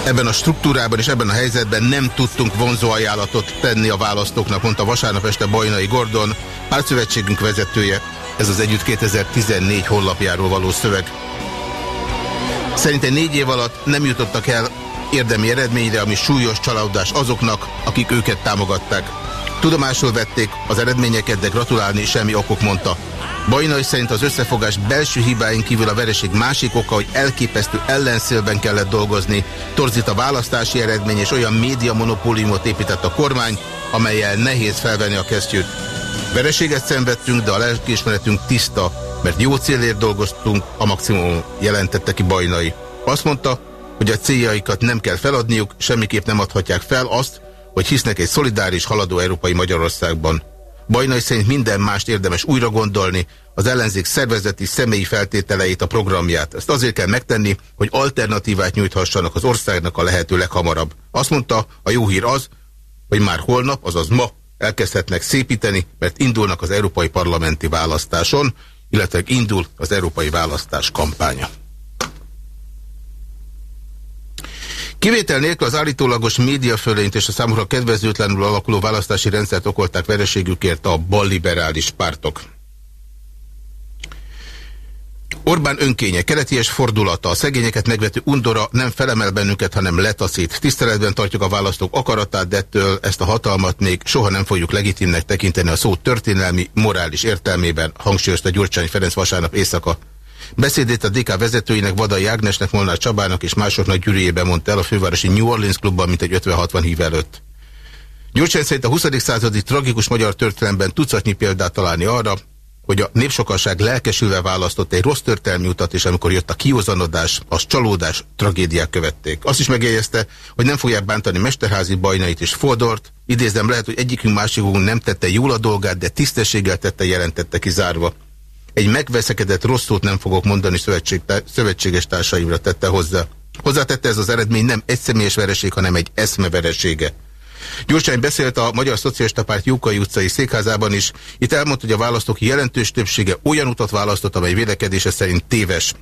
ebben a struktúrában és ebben a helyzetben nem tudtunk vonzó ajánlatot tenni a választóknak, mondta vasárnap este Bajnai Gordon, pártszövetségünk vezetője. Ez az Együtt 2014 honlapjáról való szöveg. Szerintem négy év alatt nem jutottak el érdemi eredményre, ami súlyos csalódás azoknak, akik őket támogatták. Tudomásul vették az eredményeket, de gratulálni semmi okok mondta. Bajnai szerint az összefogás belső hibáin kívül a vereség másik oka, hogy elképesztő ellenszélben kellett dolgozni, torzít a választási eredmény és olyan média monopóliumot épített a kormány, amelyel nehéz felvenni a kesztyűt. Vereséget szenvedtünk, de a lelkiismeretünk tiszta, mert jó célért dolgoztunk, a maximum jelentette ki Bajnai. Azt mondta, hogy a céljaikat nem kell feladniuk, semmiképp nem adhatják fel azt, hogy hisznek egy szolidáris, haladó európai Magyarországban. Bajnai szerint minden mást érdemes újra gondolni, az ellenzék szervezeti személyi feltételeit, a programját. Ezt azért kell megtenni, hogy alternatívát nyújthassanak az országnak a lehető leghamarabb. Azt mondta, a jó hír az, hogy már holnap, azaz ma elkezdhetnek szépíteni, mert indulnak az európai parlamenti választáson, illetve indul az európai választás kampánya. Kivétel nélkül az állítólagos médiafölényt és a számukra kedvezőtlenül alakuló választási rendszert okolták vereségükért a balliberális pártok. Orbán önkénye, keleties fordulata, a szegényeket megvető undora nem felemel bennünket, hanem letaszít. Tiszteletben tartjuk a választók akaratát, de ettől ezt a hatalmat még soha nem fogjuk legitimnek tekinteni a szó történelmi, morális értelmében, hangsúlyozta Gyurcsány Ferenc vasárnap éjszaka Beszédét a DK vezetőinek, Vadai Ágnesnek, Molnár Csabának és másoknak gyűrűjében mondta el a fővárosi New Orleans klubban, mint egy 50-60 hív előtt. Gyurcsány szerint a 20. századi tragikus magyar történelemben tucatnyi példát találni arra, hogy a népsokaság lelkesülve választott egy rossz történelmi utat, és amikor jött a kiózanodás, az csalódás, tragédiák követték. Azt is megjegyezte, hogy nem fogják bántani Mesterházi bajnait és Fodort. Idézem, lehet, hogy egyikünk másikunk nem tette jól a dolgát, de tisztességgel tette, jelentette kizárva. Egy megveszekedett rossz nem fogok mondani szövetség, szövetséges társaimra tette hozzá. Hozzátette ez az eredmény nem egy személyes vereség, hanem egy eszme veresége. Gyurcsány beszélt a Magyar Szocialista Párt Jókai utcai székházában is. Itt elmondta, hogy a választók jelentős többsége olyan utat választott, amely vélekedése szerint téves.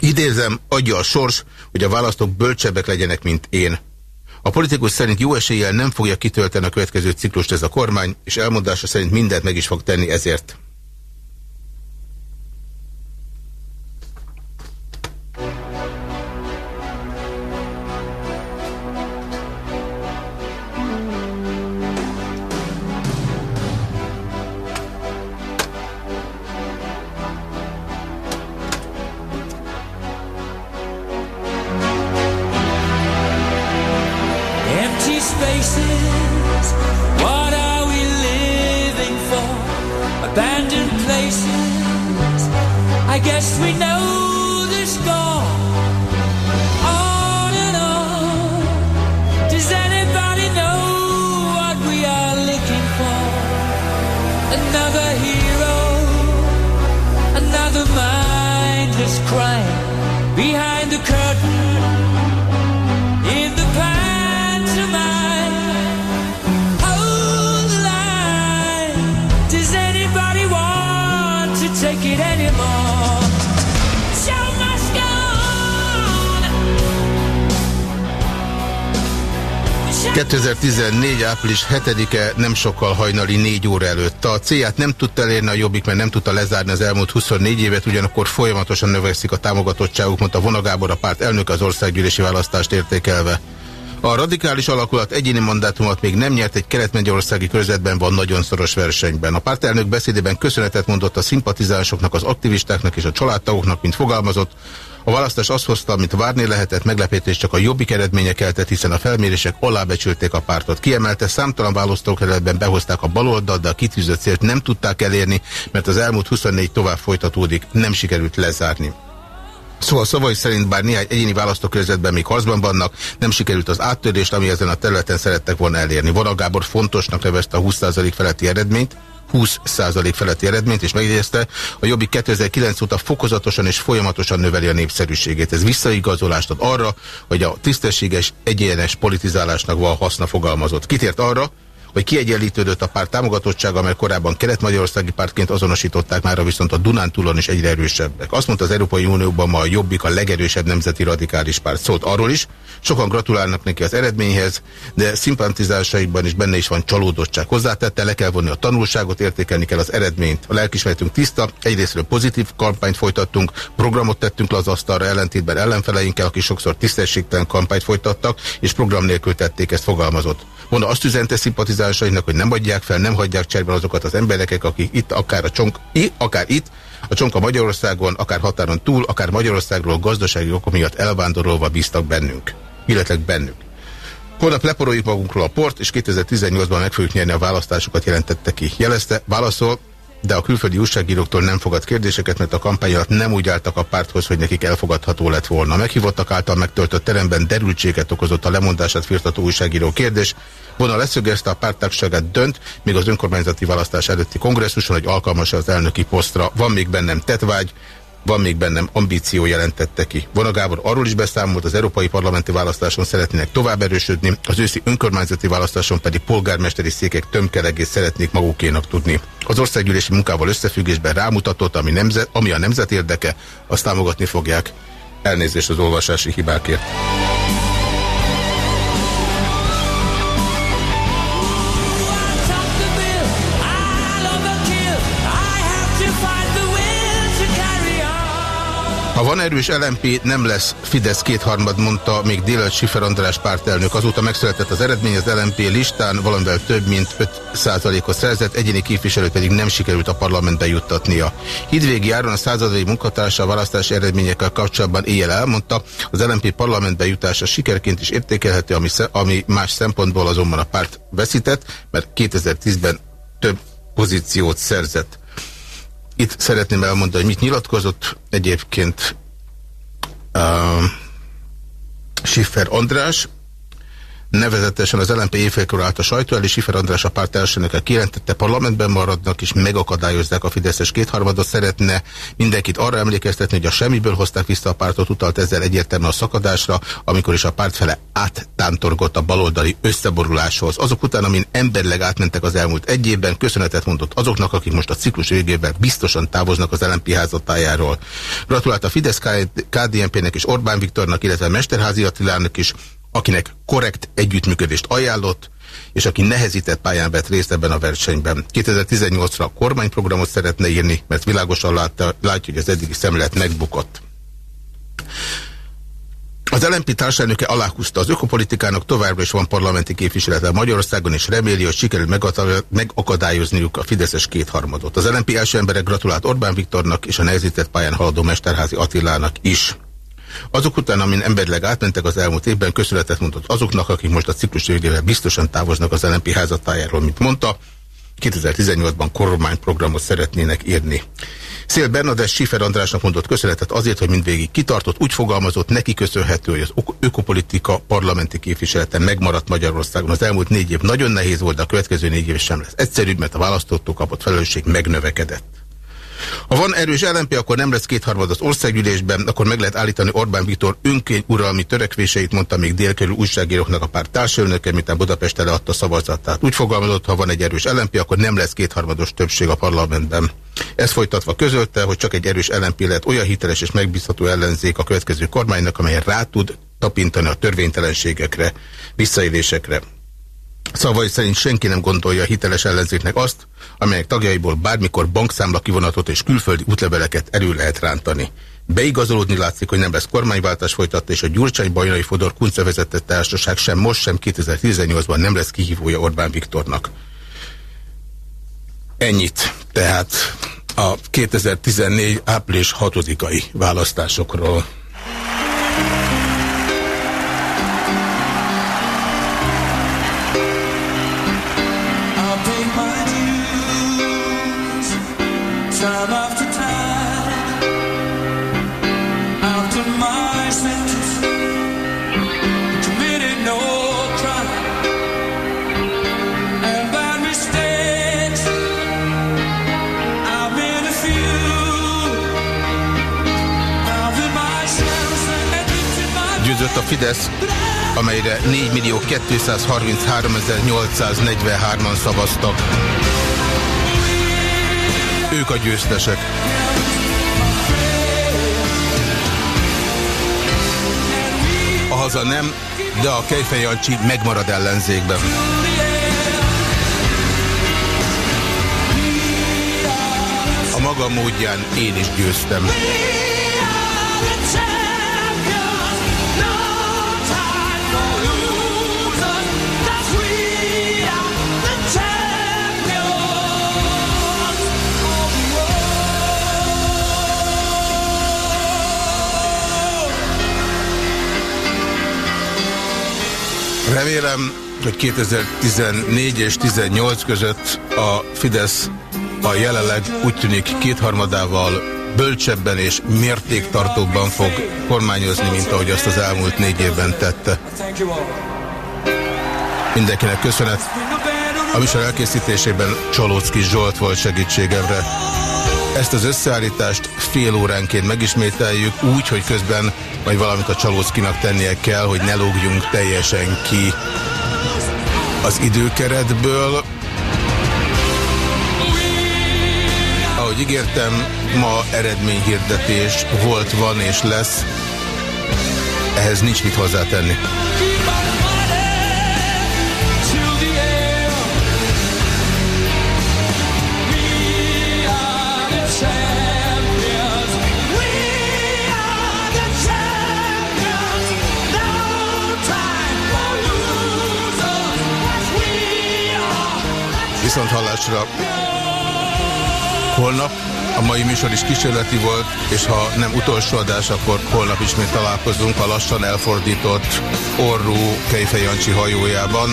Idézem, adja a sors, hogy a választók bölcsebbek legyenek, mint én. A politikus szerint jó eséllyel nem fogja kitölteni a következő ciklust ez a kormány, és elmondása szerint mindent meg is fog tenni ezért. Április 7-e nem sokkal hajnali 4 óra előtt. A célját nem tudta elérni a Jobbik, mert nem tudta lezárni az elmúlt 24 évet, ugyanakkor folyamatosan növekszik a támogatottságuk, mondta Vonagábor a párt elnök az országgyűlési választást értékelve. A radikális alakulat egyéni mandátumot még nem nyert, egy kelet-magyarországi körzetben van nagyon szoros versenyben. A pártelnök beszédében köszönetet mondott a szimpatizánsoknak, az aktivistáknak és a családtagoknak, mint fogalmazott, a választás azt hozta, amit várni lehetett, meglepetés csak a jobbik eredménye keltett, hiszen a felmérések alábecsülték a pártot. Kiemelte, számtalan választókerületben behozták a baloldalt, de a kitűzött célt nem tudták elérni, mert az elmúlt 24 tovább folytatódik, nem sikerült lezárni. Szóval szavai szerint bár néhány egyéni választókörzetben még harcban vannak, nem sikerült az áttörést, ami ezen a területen szerettek volna elérni. Vona Gábor fontosnak nevezte a 20% feletti eredményt, 20% feletti eredményt, és megjegyezte, a Jobbik 2009 óta fokozatosan és folyamatosan növeli a népszerűségét. Ez visszaigazolást ad arra, hogy a tisztességes, egyenes politizálásnak van haszna fogalmazott. Kitért arra, hogy kiegyenlítődött a párt támogatottsága, mert korábban kelet-magyarországi pártként azonosították, már viszont a Dunántúlon is egyre erősebbek. Azt mondta az Európai Unióban ma a Jobbik a legerősebb nemzeti radikális párt. Szólt arról is, sokan gratulálnak neki az eredményhez, de szimpatizásaikban is benne is van csalódottság. Hozzátette, le kell vonni a tanulságot, értékelni kell az eredményt. A lelkismeretünk tiszta, egyrésztről pozitív kampányt folytattunk, programot tettünk az asztalra ellentétben ellenfeleinkkel, akik sokszor tisztességtelen kampányt folytattak, és program nélkül tették, ezt fogalmazott. Mondta azt üzente szimpatizásainak, hogy nem adják fel, nem hagyják cserben azokat az embereket, akik itt, akár a csonk, akár itt, a csonka Magyarországon, akár határon túl, akár Magyarországról gazdasági okok miatt elvándorolva bíztak bennünk. Illetve bennük. Holnap leporoljuk magunkról a port, és 2018-ban meg fogjuk nyerni a választásokat, jelentette ki. Jelezte, válaszol, de a külföldi újságíróktól nem fogad kérdéseket, mert a kampány alatt nem úgy álltak a párthoz, hogy nekik elfogadható lett volna. Meghívottak által megtöltött teremben derültséget okozott a lemondását firtató újságíró kérdés. Vona leszögezte a pártagságát dönt, még az önkormányzati választás előtti kongresszuson, hogy alkalmas az elnöki posztra. Van még bennem tetvágy, van még bennem ambíció jelentette ki. Vona Gábor arról is beszámolt, az európai parlamenti választáson szeretnének tovább erősödni, az őszi önkormányzati választáson pedig polgármesteri székek tömkelegét szeretnék magukénak tudni. Az országgyűlési munkával összefüggésben rámutatott, ami, nemzet, ami a nemzet érdeke, azt támogatni fogják. Elnézést az olvasási hibákért. Ha van erős LMP, nem lesz Fidesz kétharmad, mondta még délelőtt Sifer András pártelnök. Azóta megszületett az eredmény, az LMP listán valamivel több mint 5%-ot szerzett, egyéni képviselő pedig nem sikerült a parlamentbe juttatnia. Hidvégi Áron a századai munkatársa a választási eredményekkel kapcsolatban éjjel elmondta, az LMP parlamentbe jutása sikerként is értékelhető, ami, ami más szempontból azonban a párt veszített, mert 2010-ben több pozíciót szerzett. Itt szeretném elmondani, hogy mit nyilatkozott egyébként uh, Schiffer András, Nevezetesen az LNP évfélkor állt a sajtó elé, Sifer András a párt elsőnöke kijelentette, parlamentben maradnak és megakadályozzák a Fideszes kétharmadot. Szeretne mindenkit arra emlékeztetni, hogy a semmiből hozták vissza a pártot, utalt ezzel egyértelműen a szakadásra, amikor is a párt fele áttántorgott a baloldali összeboruláshoz. Azok után, amin emberleg átmentek az elmúlt egy évben, köszönetet mondott azoknak, akik most a ciklus végében biztosan távoznak az LNP házatájáról. Gratulált a Fidesz KDNP-nek és Orbán Viktornak, illetve Mesterházi Attilának is, akinek korrekt együttműködést ajánlott, és aki nehezített pályán vett részt ebben a versenyben. 2018-ra a kormányprogramot szeretne írni, mert világosan látta, látja, hogy az eddigi szemlet megbukott. Az LNP társelnöke aláhúzta, az ökopolitikának továbbra is van parlamenti képviselete Magyarországon, és reméli, hogy sikerül megakadályozniuk a Fideszes kétharmadot. Az LNP első emberek gratulált Orbán Viktornak és a nehezített pályán haladó Mesterházi Attilának is. Azok után, amin emberleg átmentek az elmúlt évben, köszönetet mondott azoknak, akik most a ciklus végével biztosan távoznak az LNP házatájáról, mint mondta, 2018-ban kormányprogramot szeretnének írni. Szél Bernadett Sifer Andrásnak mondott köszönetet azért, hogy mindvégig kitartott, úgy fogalmazott, neki köszönhető, hogy az ökopolitika parlamenti képviselete megmaradt Magyarországon. Az elmúlt négy év nagyon nehéz volt, de a következő négy év sem lesz egyszerűbb, mert a választótól kapott felelősség megnövekedett. Ha van erős LNP, akkor nem lesz kétharmad az országgyűlésben, akkor meg lehet állítani Orbán Viktor önkény uralmi törekvéseit, mondta még délkerül újságíróknak a párt társelnöke, miután Budapest leadta szavazatát. Úgy fogalmazott, ha van egy erős LNP, akkor nem lesz kétharmados többség a parlamentben. Ez folytatva közölte, hogy csak egy erős LNP lehet olyan hiteles és megbízható ellenzék a következő kormánynak, amely rá tud tapintani a törvénytelenségekre, visszaélésekre. Szavai szerint senki nem gondolja hiteles ellenzéknek azt, amelyek tagjaiból bármikor bankszámla kivonatot és külföldi útleveleket elő lehet rántani. Beigazolódni látszik, hogy nem lesz kormányváltás folytatta, és a Gyurcsány Bajnai Fodor Kunce vezetett társaság sem most, sem 2018-ban nem lesz kihívója Orbán Viktornak. Ennyit. Tehát a 2014 április 6-ai választásokról. Fidesz, amelyre 4.233.843-an szavaztak. Ők a győztesek. A haza nem, de a Kejfej Jancsi megmarad ellenzékben. A maga módján én is győztem. Remélem, hogy 2014 és 2018 között a Fidesz a jelenleg úgy tűnik kétharmadával bölcsebben és mértéktartóbban fog kormányozni, mint ahogy azt az elmúlt négy évben tette. Mindenkinek köszönet. A műsor elkészítésében Csalócki Zsolt volt segítségemre. Ezt az összeállítást fél óránként megismételjük, úgy, hogy közben majd valamit a Csalóckinak tennie kell, hogy ne lógjunk teljesen ki az időkeretből. Ahogy ígértem, ma eredményhirdetés volt, van és lesz. Ehhez nincs mit hozzátenni. Hallásra holnap. A mai műsor is kísérleti volt, és ha nem utolsó adás, akkor holnap ismét találkozunk a lassan elfordított orrú Kejfej Jancsi hajójában.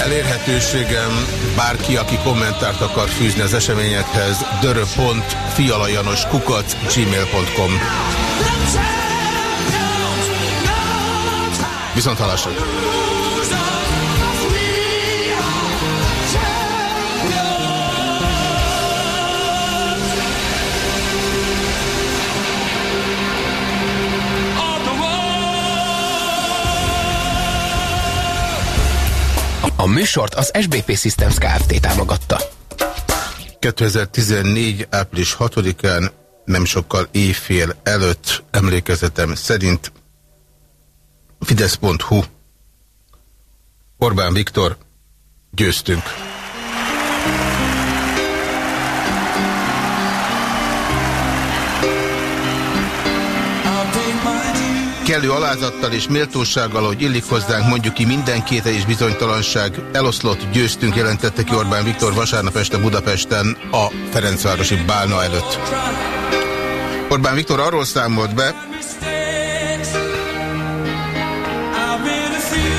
Elérhetőségem bárki, aki kommentárt akar fűzni az eseményekhez, dörö.fialajanos kukac gmail.com Viszont halásra! A műsort az SBP Systems Kft. támogatta. 2014. április 6-án nem sokkal éjfél előtt emlékezetem szerint Fidesz.hu Orbán Viktor győztünk. Kellő alázattal és méltósággal, hogy illik hozzánk, mondjuk ki minden kéte és bizonytalanság, eloszlott, győztünk, jelentette ki Orbán Viktor vasárnap este Budapesten a Ferencvárosi Bálna előtt. Orbán Viktor arról számolt be,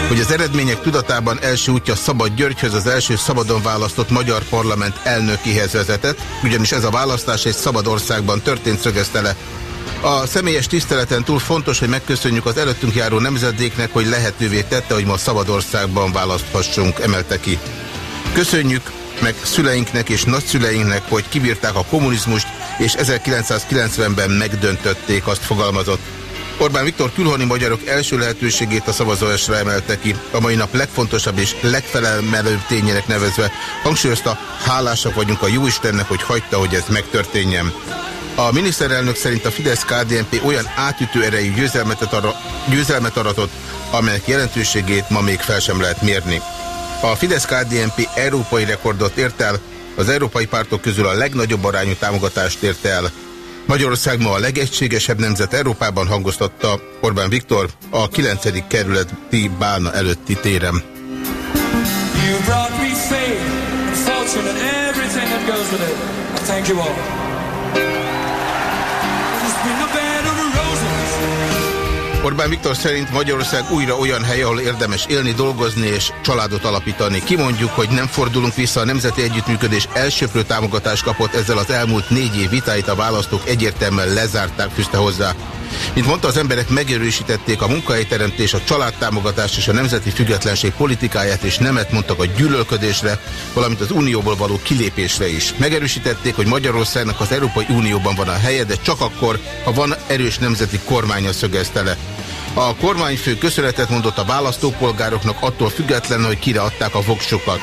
hogy az eredmények tudatában első útja Szabad Györgyhöz az első szabadon választott magyar parlament elnökihez vezetett, ugyanis ez a választás egy szabad országban történt, szögezte le a személyes tiszteleten túl fontos, hogy megköszönjük az előttünk járó nemzedéknek, hogy lehetővé tette, hogy ma Szabadországban választhassunk, emelte ki. Köszönjük meg szüleinknek és nagyszüleinknek, hogy kibírták a kommunizmust, és 1990-ben megdöntötték, azt fogalmazott. Orbán Viktor külhoni magyarok első lehetőségét a szavazóesre emelte ki, a mai nap legfontosabb és legfelemelőbb tényének nevezve hangsúlyozta, hálásak vagyunk a Jóistennek, hogy hagyta, hogy ez megtörténjen. A miniszterelnök szerint a Fidesz-KDNP olyan átütő erejű győzelmet, aratott, amelyek jelentőségét ma még fel sem lehet mérni. A Fidesz-KDNP európai rekordot ért el, az európai pártok közül a legnagyobb arányú támogatást ért el. Magyarország ma a legegységesebb nemzet Európában hangoztatta Orbán Viktor a 9. kerületi bálna előtti téren. You. Orbán Viktor szerint Magyarország újra olyan hely, ahol érdemes élni, dolgozni és családot alapítani. Kimondjuk, hogy nem fordulunk vissza, a Nemzeti Együttműködés elsőprő támogatást kapott, ezzel az elmúlt négy év vitáit a választók egyértelműen lezárták, fűzte hozzá. Mint mondta, az emberek megerősítették a munkahelyteremtés, a családtámogatás és a nemzeti függetlenség politikáját, és nemet mondtak a gyűlölködésre, valamint az Unióból való kilépésre is. Megerősítették, hogy Magyarországnak az Európai Unióban van a helye, de csak akkor, ha van erős nemzeti kormánya szögezte le. A kormányfő köszönetet mondott a választópolgároknak attól függetlenül, hogy kire adták a voksokat.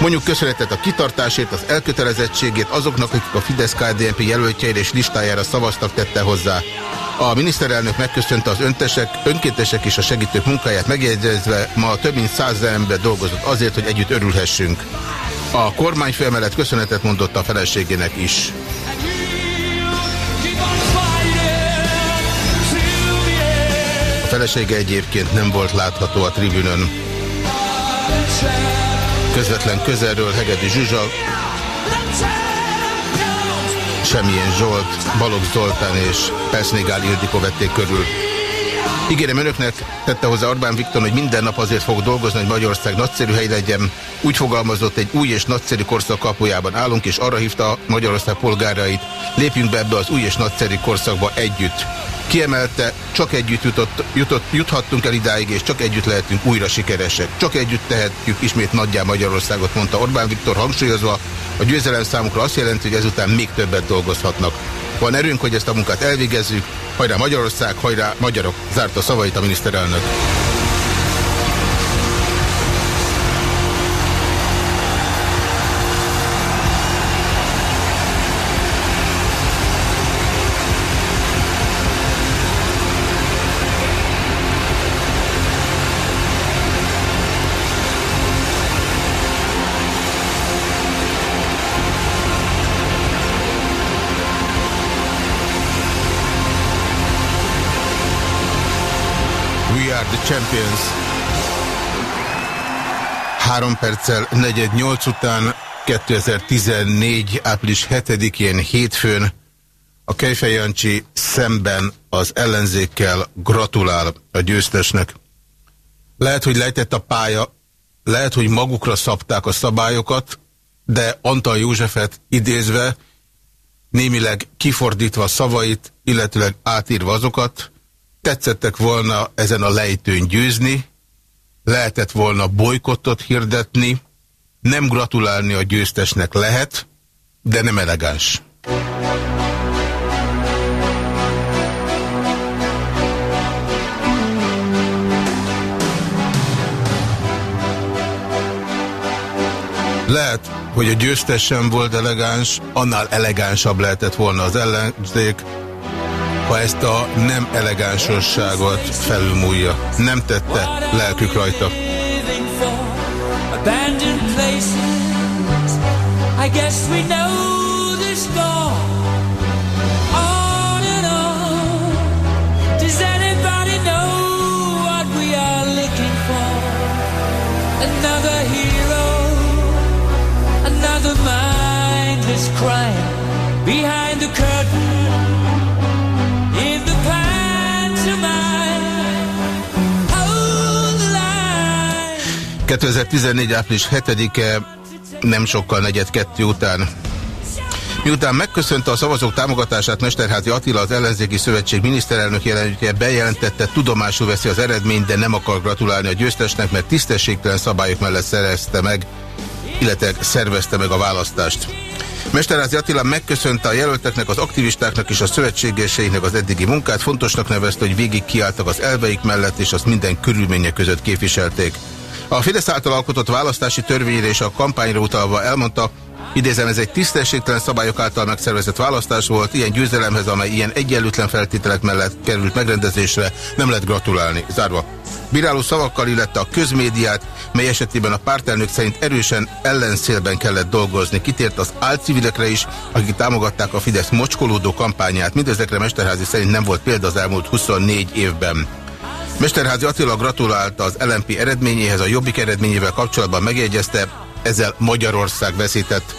Mondjuk köszönetet a kitartásért, az elkötelezettségét azoknak, akik a Fidesz-KDNP jelöltjeire és listájára szavaztak, tette hozzá. A miniszterelnök megköszönte az öntesek, önkéntesek és a segítők munkáját megjegyezve, ma több mint száz ember dolgozott azért, hogy együtt örülhessünk. A kormányfő mellett köszönetet mondott a feleségének is. Felesége egyébként nem volt látható a tribünön. Közvetlen közelről Hegedi Zsuzsa, Semmilyen Zsolt, Balogh Zoltán és Persnégál Ildikó vették körül. Ígérem önöknek, tette hozzá Orbán Viktor, hogy minden nap azért fog dolgozni, hogy Magyarország nagyszerű hely legyen. Úgy fogalmazott, egy új és nagyszerű korszak kapujában állunk, és arra hívta Magyarország polgárait, lépjünk be ebbe az új és nagyszerű korszakba együtt. Kiemelte, csak együtt jutott, jutott, juthattunk el idáig, és csak együtt lehetünk újra sikeresek. Csak együtt tehetjük ismét nagyjá Magyarországot, mondta Orbán Viktor hangsúlyozva. A győzelem számukra azt jelenti, hogy ezután még többet dolgozhatnak. Van erőnk, hogy ezt a munkát elvégezzük. Hajrá Magyarország, hajrá magyarok, zárta szavait a miniszterelnök. Champions. Három perccel, negyed nyolc után 2014. április 7-én hétfőn a Kejfej Jancsi szemben az ellenzékkel gratulál a győztesnek. Lehet, hogy lejtett a pálya, lehet, hogy magukra szabták a szabályokat, de Antal Józsefet idézve, némileg kifordítva szavait, illetőleg átírva azokat, tetszettek volna ezen a lejtőn győzni, lehetett volna bolykottot hirdetni, nem gratulálni a győztesnek lehet, de nem elegáns. Lehet, hogy a győztes sem volt elegáns, annál elegánsabb lehetett volna az ellenzék, ha ezt a nem elegánsosságot felülmúlja. Nem tette lelkük rajta. I? Another hero, another mindless crime behind 2014. április 7-e nem sokkal negyed kettő után. Miután megköszönte a szavazók támogatását Mesterházi Attila, az ellenzéki szövetség miniszterelnök jelenlétje bejelentette, tudomásul veszi az eredményt, de nem akar gratulálni a győztesnek, mert tisztességtelen szabályok mellett szerezte meg, illetve szervezte meg a választást. Mesterházi Attila megköszönte a jelölteknek, az aktivistáknak és a szövetségeseinek az eddigi munkát, fontosnak nevezte, hogy végig kiálltak az elveik mellett, és azt minden körülmények között képviselték. A Fidesz által alkotott választási törvényre és a kampányra utalva elmondta, Idézem, ez egy tisztességtelen szabályok által megszervezett választás volt, ilyen győzelemhez, amely ilyen egyenlőtlen feltételek mellett került megrendezésre, nem lehet gratulálni. Zárva. Bíráló szavakkal illette a közmédiát, mely esetében a pártelnök szerint erősen ellenszélben kellett dolgozni. Kitért az álcivilekre is, akik támogatták a Fidesz mocskolódó kampányát. Mindezekre Mesterházi szerint nem volt példa az elmúlt 24 évben. Mesterházi Attila gratulálta az LMP eredményéhez, a Jobbik eredményével kapcsolatban megjegyezte, ezzel Magyarország veszített.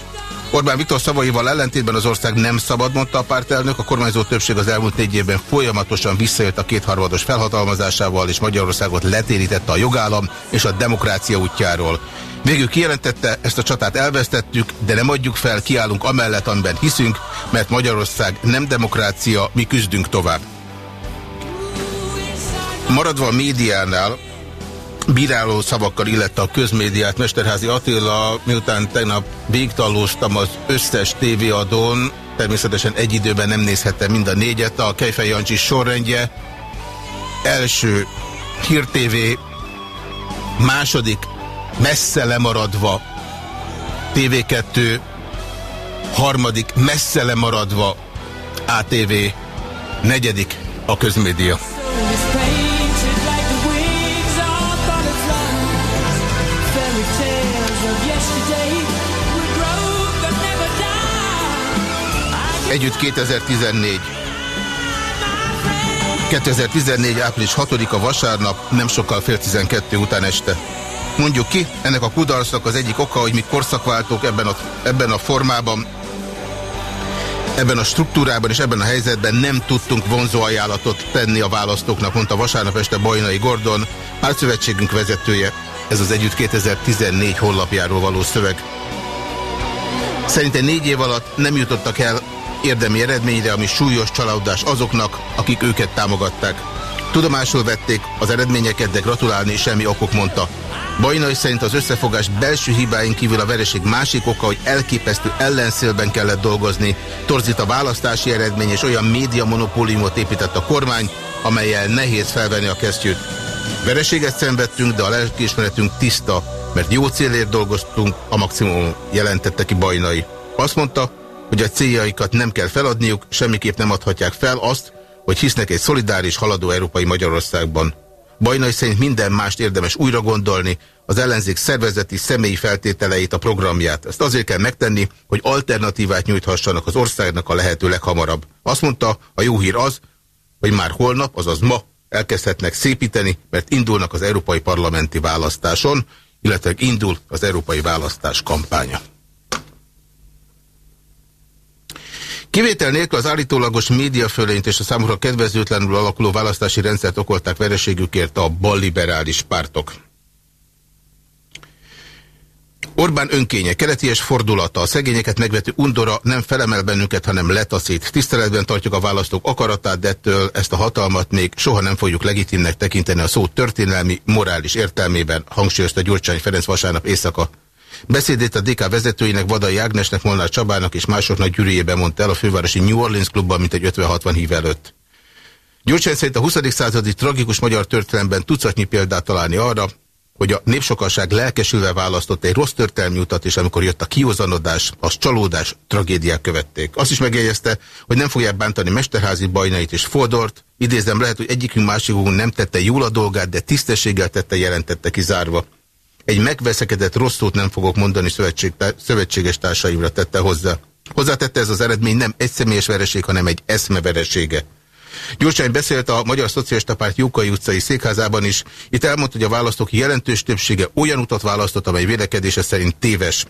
Orbán Viktor szavaival ellentétben az ország nem szabad, mondta a pártelnök, a kormányzó többség az elmúlt négy évben folyamatosan visszajött a kétharmados felhatalmazásával, és Magyarországot letérítette a jogállam és a demokrácia útjáról. Végül kijelentette, ezt a csatát elvesztettük, de nem adjuk fel, kiállunk amellett, amiben hiszünk, mert Magyarország nem demokrácia, mi küzdünk tovább. Maradva a médiánál, bíráló szavakkal illette a közmédiát Mesterházi Attila, miután tegnap végtallóztam az összes tévéadón, természetesen egy időben nem nézhettem mind a négyet, a Kejfej Jancsi sorrendje, első Hír TV, második messze lemaradva TV2, harmadik messze lemaradva ATV, negyedik a közmédia. Együtt 2014. 2014. április 6-a vasárnap, nem sokkal fél 12 után este. Mondjuk ki, ennek a kudarcnak az egyik oka, hogy mi korszakváltók ebben a, ebben a formában, ebben a struktúrában és ebben a helyzetben nem tudtunk vonzó ajánlatot tenni a választóknak, mondta vasárnap este Bajnai Gordon, pártszövetségünk vezetője. Ez az Együtt 2014 honlapjáról való szöveg. Szerintem négy év alatt nem jutottak el érdemi eredményre, ami súlyos csalódás azoknak, akik őket támogatták. Tudomásul vették az eredményeket, de gratulálni semmi okok mondta. Bajnai szerint az összefogás belső hibáin kívül a vereség másik oka, hogy elképesztő ellenszélben kellett dolgozni, torzít a választási eredmény és olyan média monopóliumot épített a kormány, amelyel nehéz felvenni a kesztyűt. Vereséget szenvedtünk, de a lelkiismeretünk tiszta, mert jó célért dolgoztunk, a maximum jelentette ki Bajnai. Azt mondta, hogy a céljaikat nem kell feladniuk, semmiképp nem adhatják fel azt, hogy hisznek egy szolidáris, haladó európai Magyarországban. Bajnai szerint minden mást érdemes újra gondolni, az ellenzék szervezeti, személyi feltételeit, a programját. Ezt azért kell megtenni, hogy alternatívát nyújthassanak az országnak a lehető leghamarabb. Azt mondta, a jó hír az, hogy már holnap, azaz ma elkezdhetnek szépíteni, mert indulnak az európai parlamenti választáson, illetve indul az európai választás kampánya. Kivétel nélkül az állítólagos médiafölényt és a számukra kedvezőtlenül alakuló választási rendszert okolták vereségükért a balliberális pártok. Orbán önkénye, keleties fordulata, a szegényeket megvető undora nem felemel bennünket, hanem letaszít. Tiszteletben tartjuk a választók akaratát, ettől ezt a hatalmat még soha nem fogjuk legitimnek tekinteni a szó történelmi, morális értelmében, hangsúlyozta Gyurcsány Ferenc vasárnap éjszaka. Beszédét a DK vezetőinek, Vadai Ágnesnek, Molnár Csabának és másoknak gyűrűjében mondta el a fővárosi New Orleans klubban, mint egy 50-60 hív előtt. Gyurcsány szerint a 20. századi tragikus magyar történelemben tucatnyi példát találni arra, hogy a népsokaság lelkesülve választott egy rossz történelmi utat, és amikor jött a kiózanodás, az csalódás, tragédiák követték. Azt is megjegyezte, hogy nem fogják bántani Mesterházi bajnait és Fodort. Idézem, lehet, hogy egyikünk másikunk nem tette jól a dolgát, de tisztességgel tette, jelentette kizárva. Egy megveszekedett rossz szót nem fogok mondani szövetség, szövetséges társaimra tette hozzá. Hozzátette ez az eredmény nem egy személyes vereség, hanem egy eszme veresége. Gyurcsány beszélt a Magyar Szocialista Párt Jókai utcai székházában is. Itt elmondta, hogy a választók jelentős többsége olyan utat választott, amely vélekedése szerint téves.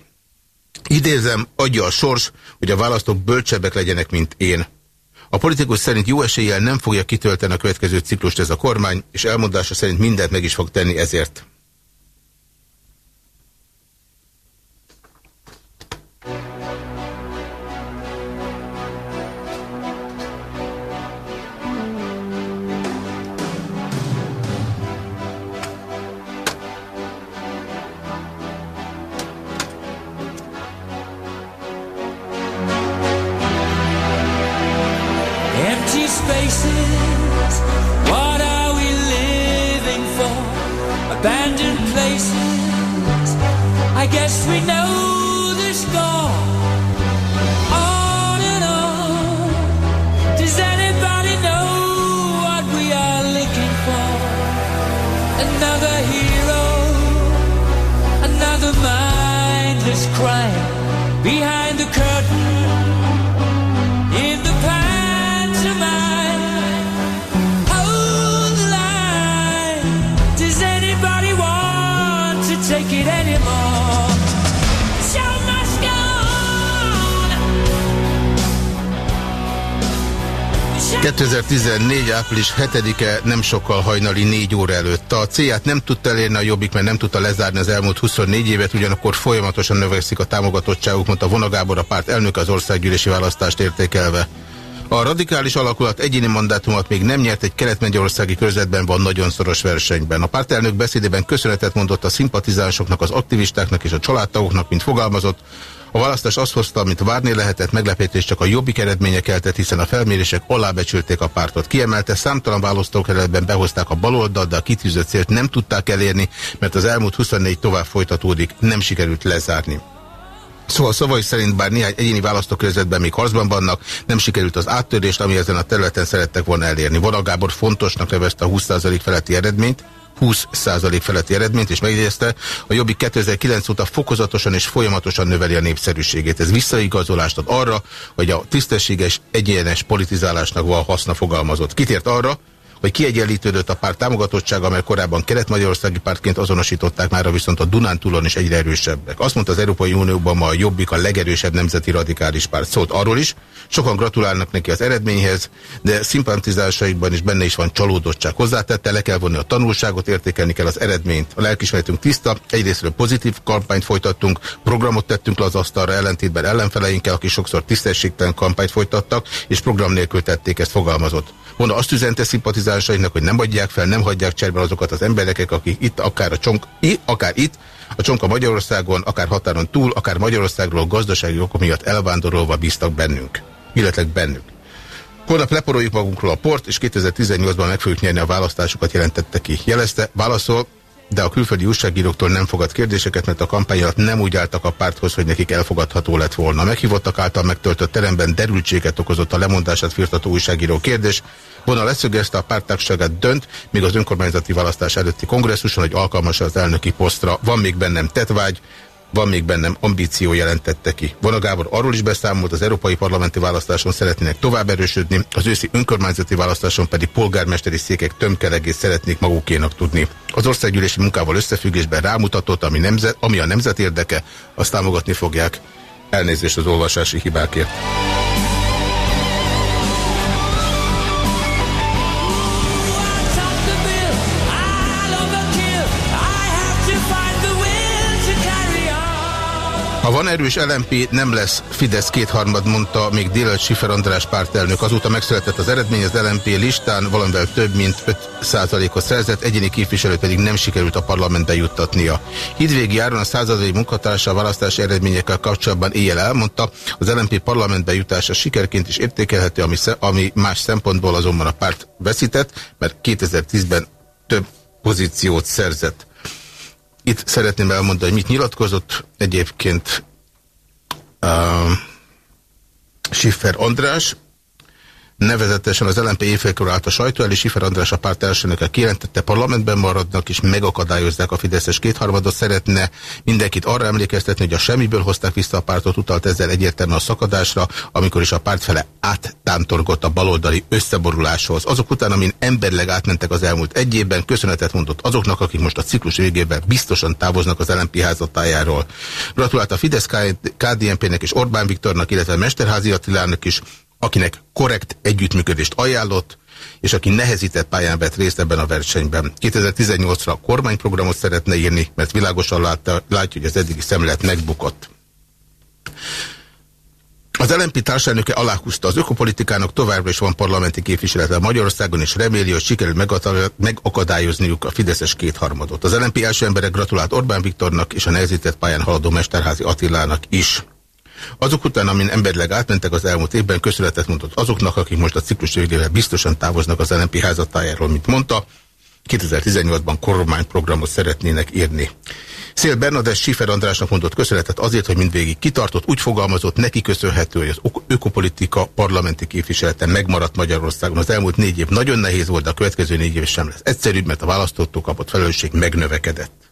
Idézem, adja a sors, hogy a választók bölcsebbek legyenek, mint én. A politikus szerint jó eséllyel nem fogja kitölteni a következő ciklust ez a kormány, és elmondása szerint mindent meg is fog tenni ezért. guess we know the score. On and on. Does anybody know what we are looking for? Another hero, another mindless crime behind. 2014. április 7-e nem sokkal hajnali 4 óra előtt. A célját nem tudta elérni a Jobbik, mert nem tudta lezárni az elmúlt 24 évet, ugyanakkor folyamatosan növekszik a támogatottságuk, mondta Vonagábor a párt elnök az országgyűlési választást értékelve. A radikális alakulat egyéni mandátumot még nem nyert, egy kelet-magyarországi körzetben van nagyon szoros versenyben. A pártelnök beszédében köszönetet mondott a szimpatizánsoknak, az aktivistáknak és a családtagoknak, mint fogalmazott. A választás azt hozta, amit várni lehetett, meglepetés csak a jobbik eredménye keltett, hiszen a felmérések alábecsülték a pártot. Kiemelte, számtalan választókerületben behozták a baloldal, de a kitűzött célt nem tudták elérni, mert az elmúlt 24 tovább folytatódik, nem sikerült lezárni. Szóval szavai szerint bár néhány egyéni választókörzetben még harcban vannak, nem sikerült az áttörést, ami ezen a területen szerettek volna elérni. Vonal Gábor fontosnak nevezte a 20% feletti eredményt, 20% feletti eredményt, és megjegyezte, a Jobbik 2009 óta fokozatosan és folyamatosan növeli a népszerűségét. Ez visszaigazolást ad arra, hogy a tisztességes, egyenes politizálásnak van haszna fogalmazott. Kitért arra, hogy kiegyenlítődött a párt támogatottsága, mert korábban kelet-magyarországi pártként azonosították, már viszont a Dunántúlon is egyre erősebbek. Azt mondta az Európai Unióban ma a Jobbik a legerősebb nemzeti radikális párt. Szólt arról is, sokan gratulálnak neki az eredményhez, de szimpatizásaikban is benne is van csalódottság. Hozzátette, le kell vonni a tanulságot, értékelni kell az eredményt. A lelkismeretünk tiszta, egyrésztről pozitív kampányt folytattunk, programot tettünk le az asztalra ellentétben ellenfeleinkkel, akik sokszor tisztességtelen kampányt folytattak, és program nélkül tették, ezt fogalmazott. Volna azt üzente szimpatizásainak, hogy nem adják fel, nem hagyják cserben azokat az embereket, akik itt, akár, a csonk, akár itt, a csonka Magyarországon, akár határon túl, akár Magyarországról gazdasági okok miatt elvándorolva bíztak bennünk. Illetve bennük. Holnap leporoljuk magunkról a port, és 2018-ban meg fogjuk nyerni a választásokat, jelentette ki. Jelezte, válaszol, de a külföldi újságíróktól nem fogad kérdéseket, mert a kampány alatt nem úgy álltak a párthoz, hogy nekik elfogadható lett volna. Meghívottak által megtöltött teremben derültséget okozott a lemondását firtató újságíró kérdés. Bona leszögezte a pártagságát dönt, míg az önkormányzati választás előtti kongresszuson, hogy alkalmas az elnöki posztra. Van még bennem tetvágy, van még bennem ambíció jelentette ki. Vona Gábor arról is beszámolt, az európai parlamenti választáson szeretnének tovább erősödni, az őszi önkormányzati választáson pedig polgármesteri székek tömkelegét szeretnék magukénak tudni. Az országgyűlési munkával összefüggésben rámutatott, ami, nemzet, ami a nemzet érdeke, azt támogatni fogják. Elnézést az olvasási hibákért. Ha van erős LMP, nem lesz Fidesz kétharmad, mondta még délelőtt Sifer András pártelnök. Azóta megszületett az eredmény, az LMP listán valamivel több mint 5%-ot szerzett, egyéni képviselő pedig nem sikerült a parlamentbe juttatnia. Hidvégi áron a századai munkatársa a választási eredményekkel kapcsolatban éjjel elmondta, az LMP parlamentbe jutása sikerként is értékelhető, ami, ami más szempontból azonban a párt veszített, mert 2010-ben több pozíciót szerzett. Itt szeretném elmondani, hogy mit nyilatkozott egyébként uh, Schiffer András, Nevezetesen az LNP évfélkor állt a sajtó elé, Sifer András a párt elsőnöke kijelentette, parlamentben maradnak és megakadályozzák a Fideszes kétharmadot. Szeretne mindenkit arra emlékeztetni, hogy a semmiből hozták vissza a pártot, utalt ezzel egyértelműen a szakadásra, amikor is a párt fele áttántorgott a baloldali összeboruláshoz. Azok után, amin emberleg átmentek az elmúlt egy évben, köszönetet mondott azoknak, akik most a ciklus végében biztosan távoznak az LNP házatájáról. Gratulált a Fidesz KDNP-nek és Orbán Viktornak, illetve Mesterházi Attilának is, akinek korrekt együttműködést ajánlott, és aki nehezített pályán vett részt ebben a versenyben. 2018-ra a kormányprogramot szeretne írni, mert világosan látta, látja, hogy az eddigi szemlet megbukott. Az LNP társadalmöke aláhúzta, az ökopolitikának továbbra is van parlamenti képviselete Magyarországon, és reméli, hogy sikerül megakadályozniuk a Fideszes kétharmadot. Az LNP első emberek gratulált Orbán Viktornak és a nehezített pályán haladó Mesterházi Attilának is. Azok után, amin emberleg átmentek az elmúlt évben, köszönetet mondott azoknak, akik most a ciklus végével biztosan távoznak az LNP házatájáról, mint mondta, 2018-ban kormányprogramot szeretnének írni. Szél Bernadett Sifer Andrásnak mondott köszönetet azért, hogy mindvégig kitartott, úgy fogalmazott, neki köszönhető, hogy az ökopolitika parlamenti képviselete megmaradt Magyarországon. Az elmúlt négy év nagyon nehéz volt, de a következő négy év sem lesz egyszerűbb, mert a választótól kapott felelősség megnövekedett.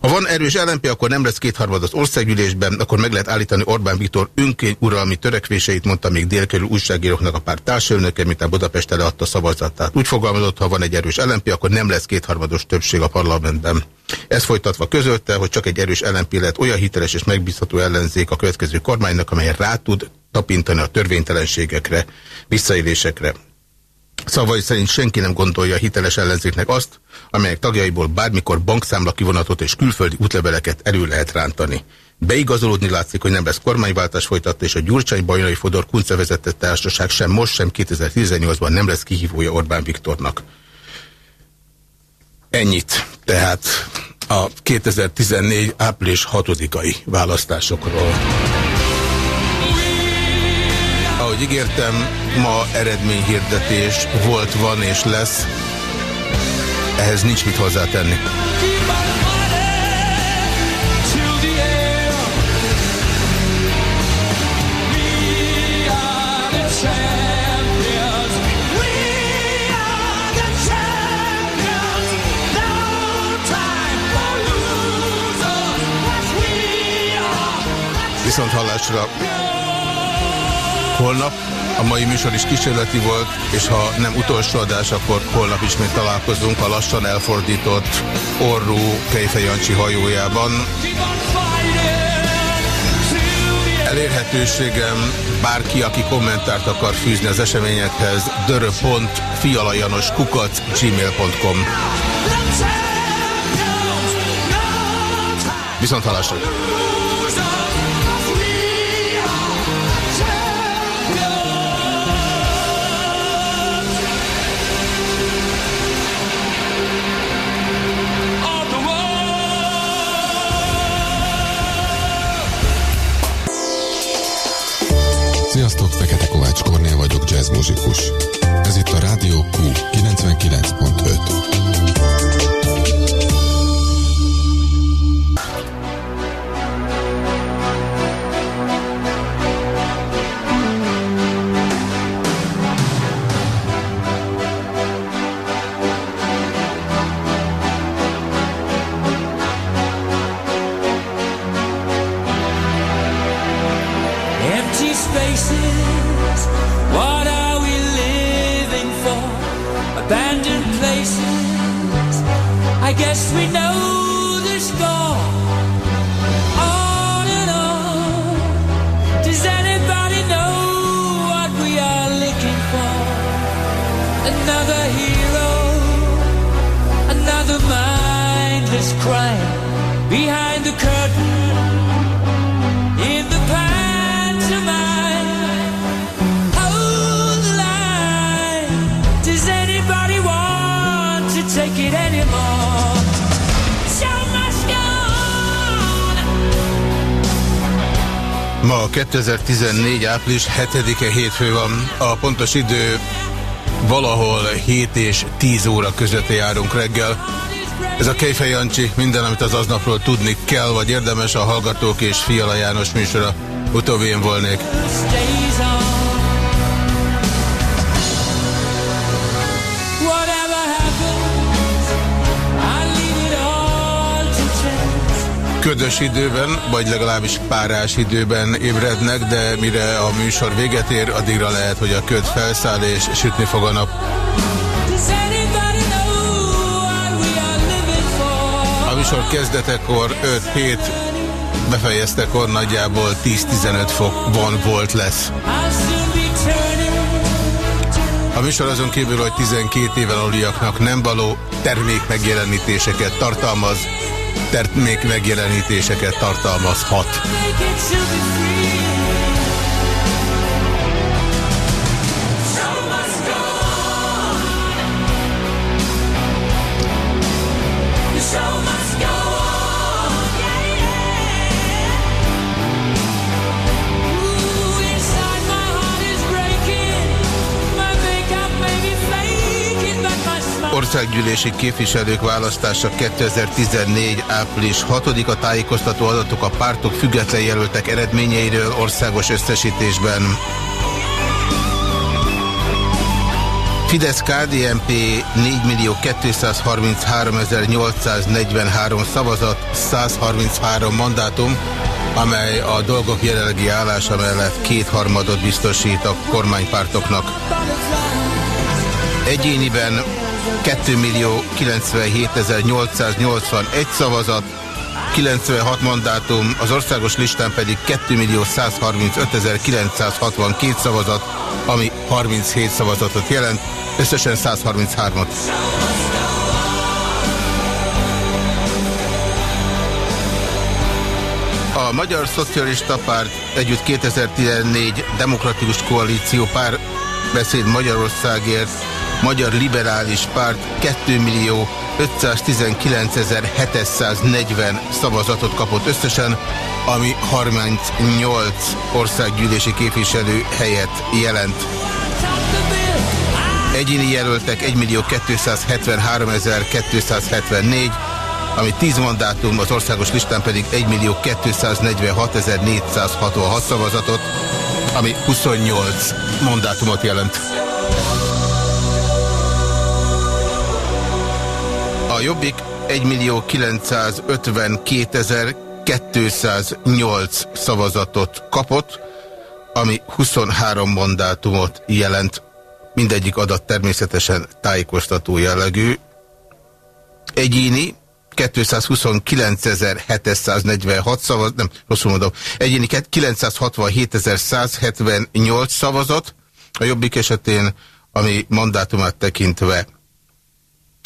Ha van erős LNP, akkor nem lesz kétharmad az országgyűlésben, akkor meg lehet állítani Orbán Viktor önkény uralmi törekvéseit, mondta még délkerül újságíróknak a párt társadalmöke, mint a Budapest leadta szavazatát. Úgy fogalmazott, ha van egy erős LNP, akkor nem lesz kétharmados többség a parlamentben. Ez folytatva közölte, hogy csak egy erős LNP lehet olyan hiteles és megbízható ellenzék a következő kormánynak, amely rá tud tapintani a törvénytelenségekre, visszaélésekre. Szavai szerint senki nem gondolja hiteles ellenzéknek azt, amelyek tagjaiból bármikor bankszámla kivonatot és külföldi útleveleket elő lehet rántani. Beigazolódni látszik, hogy nem lesz kormányváltás folytatta, és a Gyurcsány Bajnai Fodor Kunce vezetett társaság sem most, sem 2018-ban nem lesz kihívója Orbán Viktornak. Ennyit. Tehát a 2014. április 6-ai választásokról. Ahogy ígértem, ma eredményhirdetés volt, van és lesz. Ehhez nincs mit hozzátenni. Viszont hallásra holnap a mai műsor is kísérleti volt, és ha nem utolsó adás, akkor holnap ismét találkozunk a lassan elfordított orrú Kejfejancsi hajójában. Elérhetőségem bárki, aki kommentárt akar fűzni az eseményekhez, dörö.fialajanos kukac gmail.com Viszont halásra! Jazz muzsikus. Ez itt a Rádió Q 99.5. 2014. április 7-e hétfő van. A pontos idő valahol 7 és 10 óra között járunk reggel. Ez a Kejfej Jancsi, minden, amit az aznapról tudni kell, vagy érdemes a Hallgatók és Fiala János műsora. Utóbbi én volnék. Ködös időben, vagy legalábbis párás időben ébrednek, de mire a műsor véget ér, addigra lehet, hogy a köd felszáll és sütni fog a nap. A műsor kezdetekor 5-7, befejeztekor nagyjából 10-15 fokban volt lesz. A műsor azon kívül, hogy 12 éven aluliaknak nem való termék megjelenítéseket tartalmaz, termék megjelenítéseket tartalmazhat. Országgyűlési képviselők választása 2014. április 6-a tájékoztató adatok a pártok független jelöltek eredményeiről országos összesítésben. Fidesz KDNP 4.233.843 szavazat, 133 mandátum, amely a dolgok jelenlegi állása mellett kétharmadot biztosít a kormánypártoknak. Egyéniben 2.097.881 szavazat, 96 mandátum, az országos listán pedig 2.135.962 szavazat, ami 37 szavazatot jelent, összesen 133-at. A Magyar Szocialista Párt együtt 2014 Demokratikus Koalíció pár beszéd Magyarországért, Magyar Liberális Párt 2 millió 519.740 szavazatot kapott összesen, ami 38 országgyűlési képviselő helyett jelent. Egyéni jelöltek 1.273.274, ami 10 mandátum, az országos listán pedig 1.246.466 szavazatot, ami 28 mandátumot jelent. Jobbik 1.952.208 szavazatot kapott, ami 23 mandátumot jelent. Mindegyik adat természetesen tájékoztató jellegű. Egyéni 229.746 szavaz, nem, rosszul mondom, egyéni 967.178 szavazat, a Jobbik esetén, ami mandátumát tekintve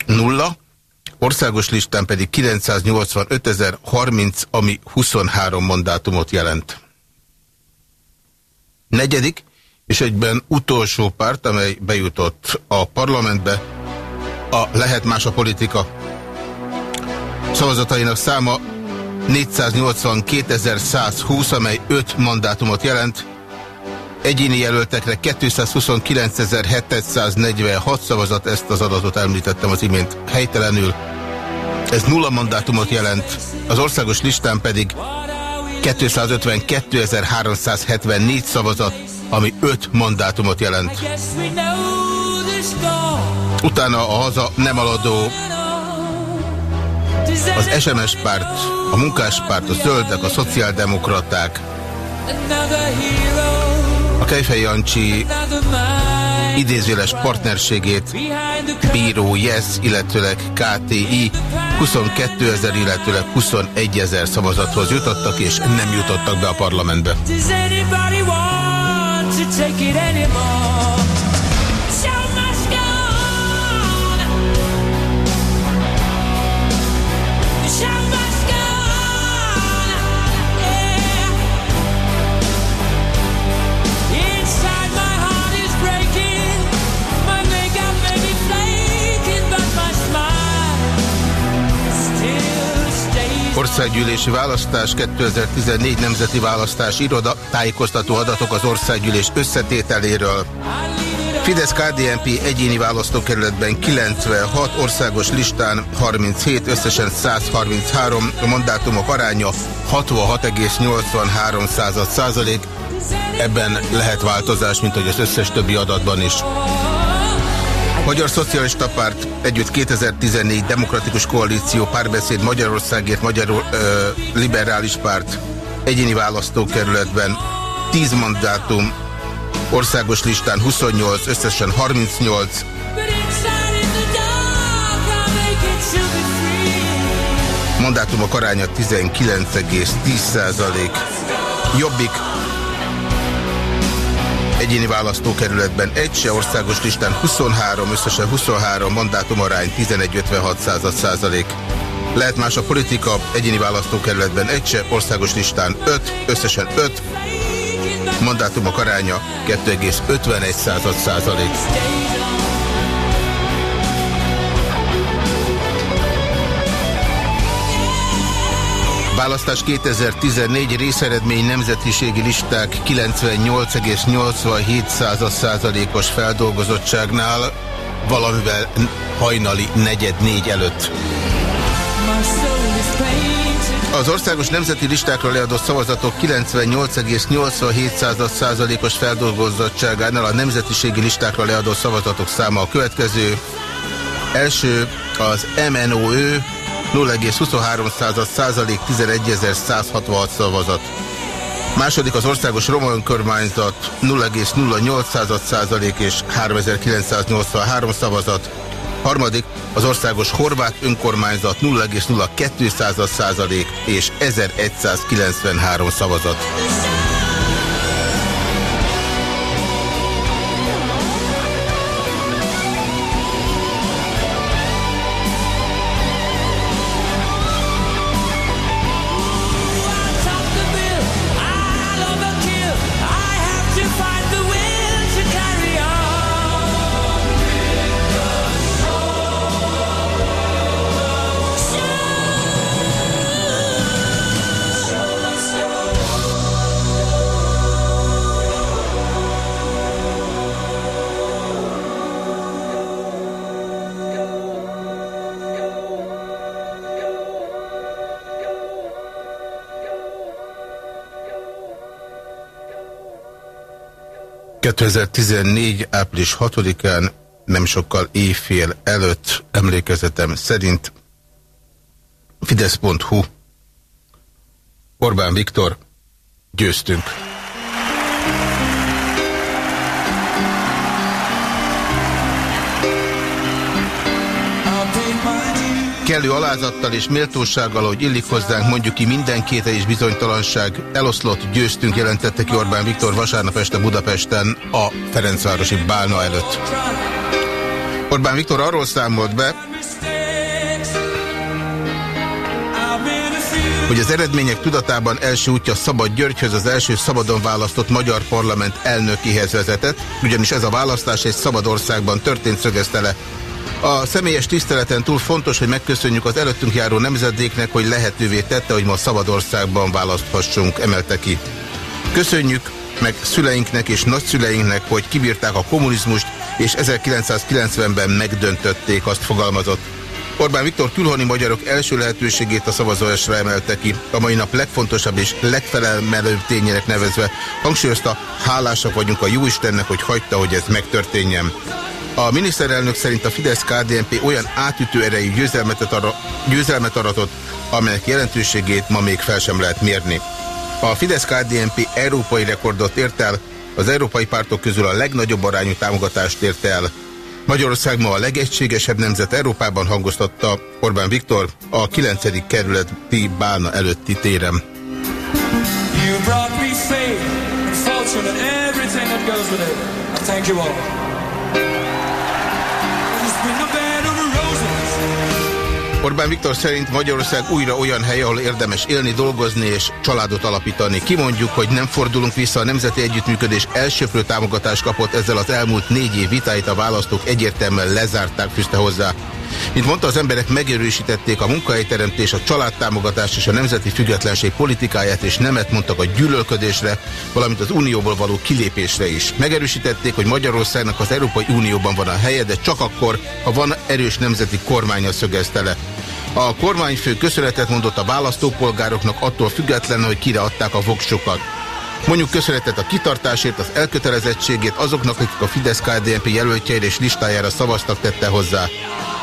nulla, országos listán pedig 985.030, ami 23 mandátumot jelent. Negyedik, és egyben utolsó párt, amely bejutott a parlamentbe, a Lehet más a politika. Szavazatainak száma 482.120, amely 5 mandátumot jelent. Egyéni jelöltekre 229.746 szavazat, ezt az adatot említettem az imént helytelenül. Ez nulla mandátumot jelent, az országos listán pedig 252.374 szavazat, ami 5 mandátumot jelent. Utána a haza nem aladó az SMS párt, a munkáspárt, a zöldek, a szociáldemokraták, Kejfej Jancsi idézőles partnerségét bíró Yes, illetőleg KTI 22 ezer, illetőleg 21 ezer szavazathoz jutottak, és nem jutottak be a parlamentbe. Országgyűlési választás 2014 Nemzeti Választás Iroda tájékoztató adatok az országgyűlés összetételéről. Fidesz-KDNP egyéni választókerületben 96, országos listán 37, összesen 133, a mandátumok aránya 66,83 százalék. Ebben lehet változás, mint hogy az összes többi adatban is. Magyar Szocialista Párt együtt 2014 Demokratikus Koalíció Párbeszéd Magyarországért Magyar ö, Liberális Párt egyéni választókerületben 10 mandátum, országos listán 28, összesen 38. Mandátumok aránya 19,10% Jobbik Egyéni választókerületben egy se, országos listán 23, összesen 23, mandátum arány 11,56 százalék. Lehet más a politika, egyéni választókerületben egy se, országos listán 5, összesen 5, mandátumok aránya 2,51 százalék. Választás 2014 részeredmény nemzetiségi listák 98,87 százalékos feldolgozottságnál, valamivel hajnali negyed négy előtt. Az országos nemzeti listákra leadott szavazatok 98,87 százalékos feldolgozottságánál a nemzetiségi listákra leadott szavazatok száma a következő. Első az MNOÖ 0,23 százalék 11.166 szavazat. Második az országos roma önkormányzat 0,08 százalék és 3983 szavazat. Harmadik az országos horvát önkormányzat 0,02 százalék és 1193 szavazat. 2014. április 6-án nem sokkal éjfél előtt emlékezetem szerint Fidesz.hu Orbán Viktor győztünk. Kellő alázattal és méltósággal, hogy illik hozzánk, mondjuk ki minden kétel és bizonytalanság, eloszlott, győztünk, jelentette ki Orbán Viktor vasárnap este Budapesten a Ferencvárosi Bálna előtt. Orbán Viktor arról számolt be, hogy az eredmények tudatában első útja Szabad Györgyhöz az első szabadon választott magyar parlament elnökihez vezetett, ugyanis ez a választás egy szabad országban történt, szögezte le a személyes tiszteleten túl fontos, hogy megköszönjük az előttünk járó nemzedéknek, hogy lehetővé tette, hogy ma Szabadországban választhassunk, emelte ki. Köszönjük meg szüleinknek és nagyszüleinknek, hogy kibírták a kommunizmust, és 1990-ben megdöntötték, azt fogalmazott. Orbán Viktor külhoni magyarok első lehetőségét a szavazólásra emelte ki, a mai nap legfontosabb és legfelelmelőbb tényének nevezve. Hangsúlyozta, hálásak vagyunk a Jóistennek, hogy hagyta, hogy ez megtörténjen. A miniszterelnök szerint a Fidesz-KDNP olyan átütő erejű győzelmet, arra, győzelmet aratott, amelyek jelentőségét ma még fel sem lehet mérni. A Fidesz-KDNP európai rekordot ért el, az európai pártok közül a legnagyobb arányú támogatást ért el. Magyarország ma a legegységesebb nemzet Európában hangoztatta Orbán Viktor a 9. kerületi bálna előtti téren. You brought me and fortune and everything that goes with it. Thank you all. Orbán Viktor szerint Magyarország újra olyan hely, ahol érdemes élni, dolgozni és családot alapítani. Kimondjuk, hogy nem fordulunk vissza a Nemzeti Együttműködés elsőprő támogatást kapott ezzel az elmúlt négy év vitáit a választók egyértelműen lezárták, fűzte hozzá. Mint mondta, az emberek megerősítették a munkahelyteremtés, a családtámogatás és a nemzeti függetlenség politikáját, és nemet mondtak a gyűlölködésre, valamint az unióból való kilépésre is. Megerősítették, hogy Magyarországnak az Európai Unióban van a helye, de csak akkor, ha van erős nemzeti kormánya szögezte le. A kormányfő köszönetet mondott a választópolgároknak attól függetlenül, hogy kire adták a voksokat. Mondjuk köszönetet a kitartásért, az elkötelezettségét azoknak, akik a Fidesz-KDNP jelöltjeire és listájára szavaztak, tette hozzá.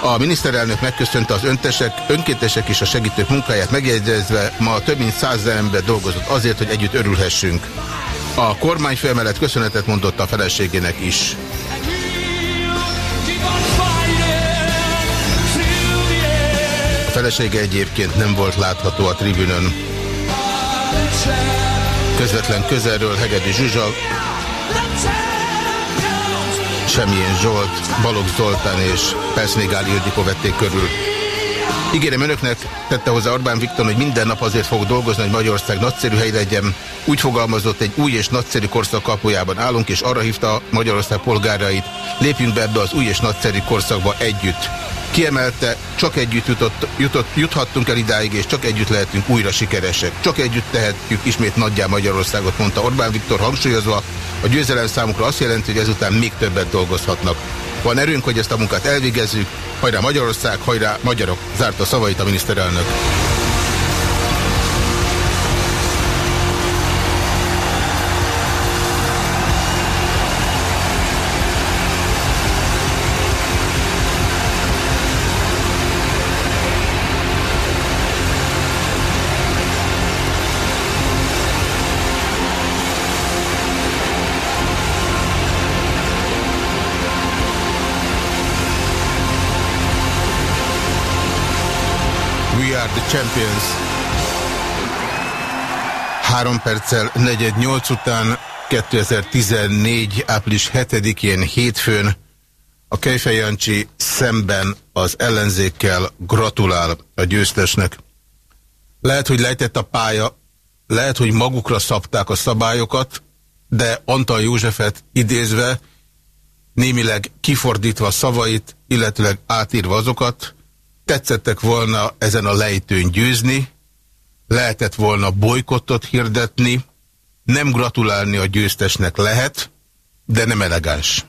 A miniszterelnök megköszönte az öntesek, önkéntesek és a segítők munkáját megjegyezve, ma több mint száz ember dolgozott azért, hogy együtt örülhessünk. A kormányfő emellett köszönetet mondott a feleségének is. A felesége egyébként nem volt látható a tribünön. Közvetlen közelről Hegedi Zsuzsa, Semmilyen Zsolt, Balogh Zoltán és Persznégáli Ildikó vették körül. Ígérem önöknek, tette hozzá Orbán Viktor, hogy minden nap azért fog dolgozni, hogy Magyarország nagyszerű hely legyen. Úgy fogalmazott, egy új és nagyszerű korszak kapujában állunk, és arra hívta Magyarország polgárait, lépjünk be ebbe az új és nagyszerű korszakba együtt. Kiemelte, csak együtt jutott, jutott, juthattunk el idáig, és csak együtt lehetünk újra sikeresek. Csak együtt tehetjük ismét nagyjá Magyarországot, mondta Orbán Viktor hangsúlyozva. A győzelem számukra azt jelenti, hogy ezután még többet dolgozhatnak. Van erőnk, hogy ezt a munkát elvégezzük. Hajrá Magyarország, hajrá magyarok, zárta szavait a miniszterelnök. Champions. Három perccel negyed nyolc után 2014. április 7-én hétfőn a Kejfej Jancsi szemben az ellenzékkel gratulál a győztesnek. Lehet, hogy lejtett a pálya, lehet, hogy magukra szabták a szabályokat, de Antal Józsefet idézve, némileg kifordítva szavait, illetőleg átírva azokat, tetszettek volna ezen a lejtőn győzni, lehetett volna bolykottot hirdetni, nem gratulálni a győztesnek lehet, de nem elegáns.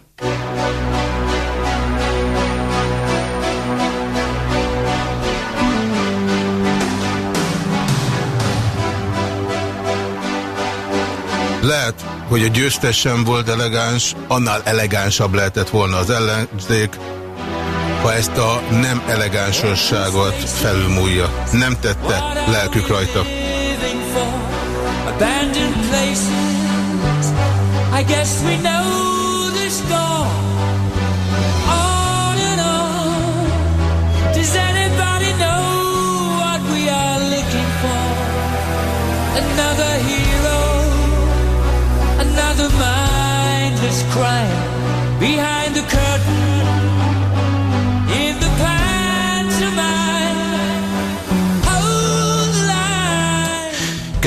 Lehet, hogy a győztes sem volt elegáns, annál elegánsabb lehetett volna az ellenzék, ha ezt a nem elegánsosságot felülmúlja. Nem tette lelkük rajta. I guess we know the score.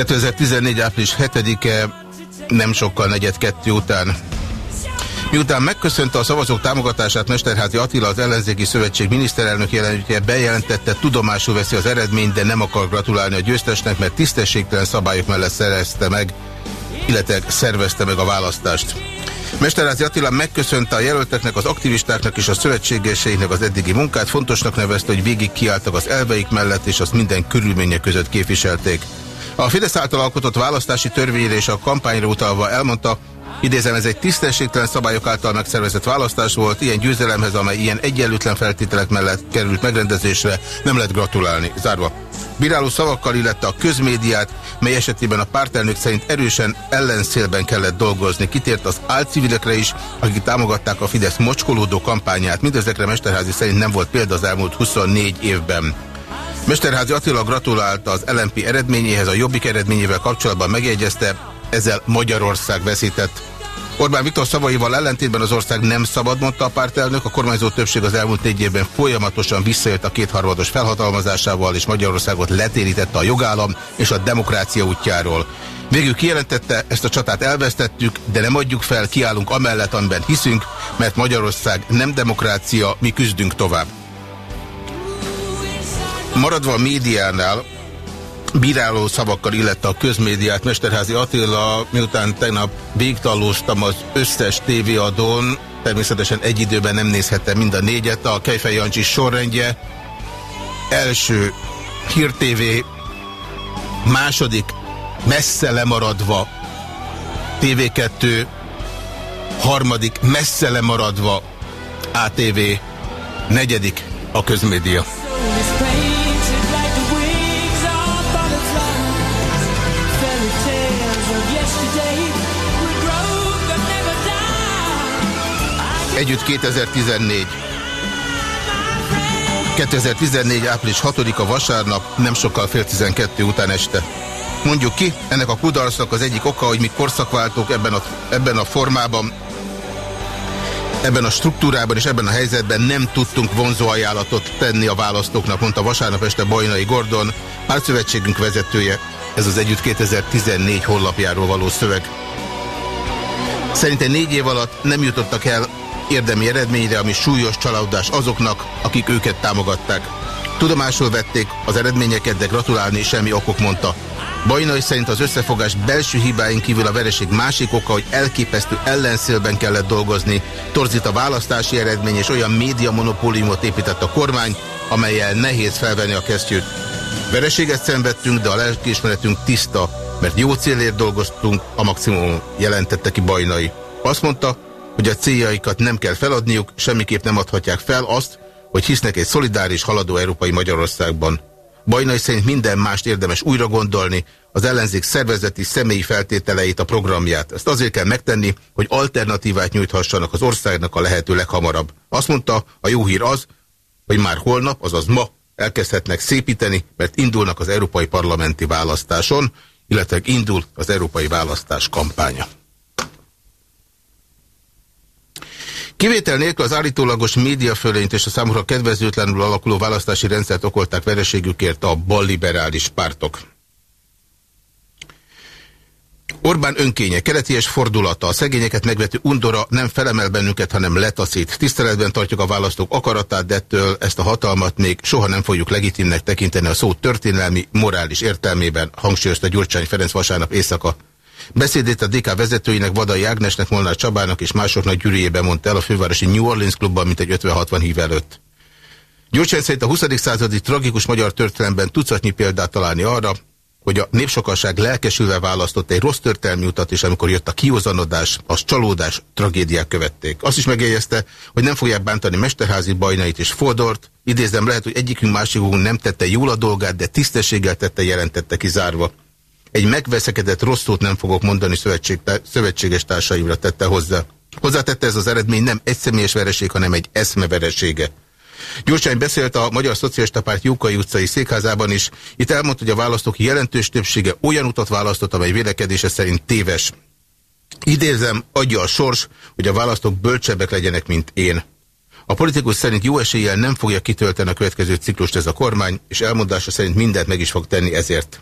2014. április 7-e nem sokkal negyed kettő után. Miután megköszönte a szavazók támogatását Mesterházi Attila, az ellenzéki szövetség miniszterelnök jelentése bejelentette, tudomásul veszi az eredményt, de nem akar gratulálni a győztesnek, mert tisztességtelen szabályok mellett szerezte meg, illetve szervezte meg a választást. Mesterházi Attila megköszönte a jelölteknek, az aktivistáknak és a szövetségeseinek az eddigi munkát, fontosnak nevezte, hogy végig kiálltak az elveik mellett, és azt minden körülmények között képviselték. A Fidesz által alkotott választási törvényre és a kampányra utalva elmondta, Idézem, ez egy tisztességtelen szabályok által megszervezett választás volt, ilyen győzelemhez, amely ilyen egyenlőtlen feltételek mellett került megrendezésre, nem lehet gratulálni. Zárva. Bíráló szavakkal illette a közmédiát, mely esetében a pártelnök szerint erősen ellenszélben kellett dolgozni. Kitért az álcivilekre is, akik támogatták a Fidesz mocskolódó kampányát. Mindezekre Mesterházi szerint nem volt példa az elmúlt 24 évben. Mesterházi Attila gratulálta az LNP eredményéhez, a Jobbik eredményével kapcsolatban megjegyezte, ezzel Magyarország veszített. Orbán Viktor szavaival ellentétben az ország nem szabad, mondta a pártelnök, a kormányzó többség az elmúlt négy évben folyamatosan visszajött a kétharmados felhatalmazásával, és Magyarországot letérítette a jogállam és a demokrácia útjáról. Végül kijelentette, ezt a csatát elvesztettük, de nem adjuk fel, kiállunk amellett, amiben hiszünk, mert Magyarország nem demokrácia, mi küzdünk tovább. Maradva a médiánál, bíráló szavakkal illette a közmédiát Mesterházi Attila, miután tegnap végtallóztam az összes tévéadón, természetesen egy időben nem nézhettem mind a négyet, a Kejfej Jancsi sorrendje, első Hír TV, második messze lemaradva TV2, harmadik messze lemaradva ATV, negyedik a közmédia. Együtt 2014. 2014. április 6-a vasárnap, nem sokkal fél 12 után este. Mondjuk ki, ennek a kudarcnak az egyik oka, hogy mi korszakváltók ebben a, ebben a formában, ebben a struktúrában és ebben a helyzetben nem tudtunk vonzó ajánlatot tenni a választóknak, mondta vasárnap este Bajnai Gordon, pártszövetségünk vezetője. Ez az Együtt 2014 honlapjáról való szöveg. Szerintem négy év alatt nem jutottak el érdemi eredményre, ami súlyos csalódás azoknak, akik őket támogatták. Tudomásul vették az eredményeket, de gratulálni semmi okok mondta. Bajnai szerint az összefogás belső hibáin kívül a vereség másik oka, hogy elképesztő ellenszélben kellett dolgozni, torzít a választási eredmény és olyan média monopóliumot épített a kormány, amelyel nehéz felvenni a kesztyűt. Vereséget szenvedtünk, de a lelkiismeretünk tiszta, mert jó célért dolgoztunk, a maximum jelentette ki Bajnai. Azt mondta, hogy a céljaikat nem kell feladniuk, semmiképp nem adhatják fel azt, hogy hisznek egy szolidáris, haladó európai Magyarországban. Bajnai szerint minden mást érdemes újra gondolni, az ellenzék szervezeti személyi feltételeit, a programját. Ezt azért kell megtenni, hogy alternatívát nyújthassanak az országnak a lehető leghamarabb. Azt mondta, a jó hír az, hogy már holnap, azaz ma elkezdhetnek szépíteni, mert indulnak az európai parlamenti választáson, illetve indul az európai választás kampánya. Kivétel nélkül az állítólagos médiafölényt és a számukra kedvezőtlenül alakuló választási rendszert okolták vereségükért a balliberális pártok. Orbán önkénye, keleties fordulata, a szegényeket megvető undora nem felemel bennünket, hanem letaszít. Tiszteletben tartjuk a választók akaratát, de ettől ezt a hatalmat még soha nem fogjuk legitimnek tekinteni a szó történelmi, morális értelmében, hangsúlyozta Gyurcsány Ferenc vasárnap éjszaka. Beszédét a DK vezetőinek, Vadai Ágnesnek, Molnár Csabának és másoknak gyűrűjében mondta el a fővárosi New Orleans klubban, mint egy 50-60 hív előtt. Gyurcsány szerint a 20. századi tragikus magyar történelemben tucatnyi példát találni arra, hogy a népsokasság lelkesülve választott egy rossz történelmi utat, és amikor jött a kiózanodás, az csalódás, tragédiák követték. Azt is megjegyezte, hogy nem fogják bántani Mesterházi Bajnait és Fodort. Idézem, lehet, hogy egyikünk másikunk nem tette jól a dolgát, de tisztességgel tette, jelentette kizárva. Egy megveszekedett rossz szót nem fogok mondani szövetség, szövetséges társaimra tette hozzá. Hozzátette ez az eredmény nem egy személyes vereség, hanem egy eszme veresége. Gyurcsány beszélt a Magyar Szocialista Párt Jókai utcai székházában is. Itt elmondta, hogy a választók jelentős többsége olyan utat választott, amely vélekedése szerint téves. Idézem, adja a sors, hogy a választók bölcsebbek legyenek, mint én. A politikus szerint jó eséllyel nem fogja kitölteni a következő ciklust ez a kormány, és elmondása szerint mindent meg is fog tenni ezért.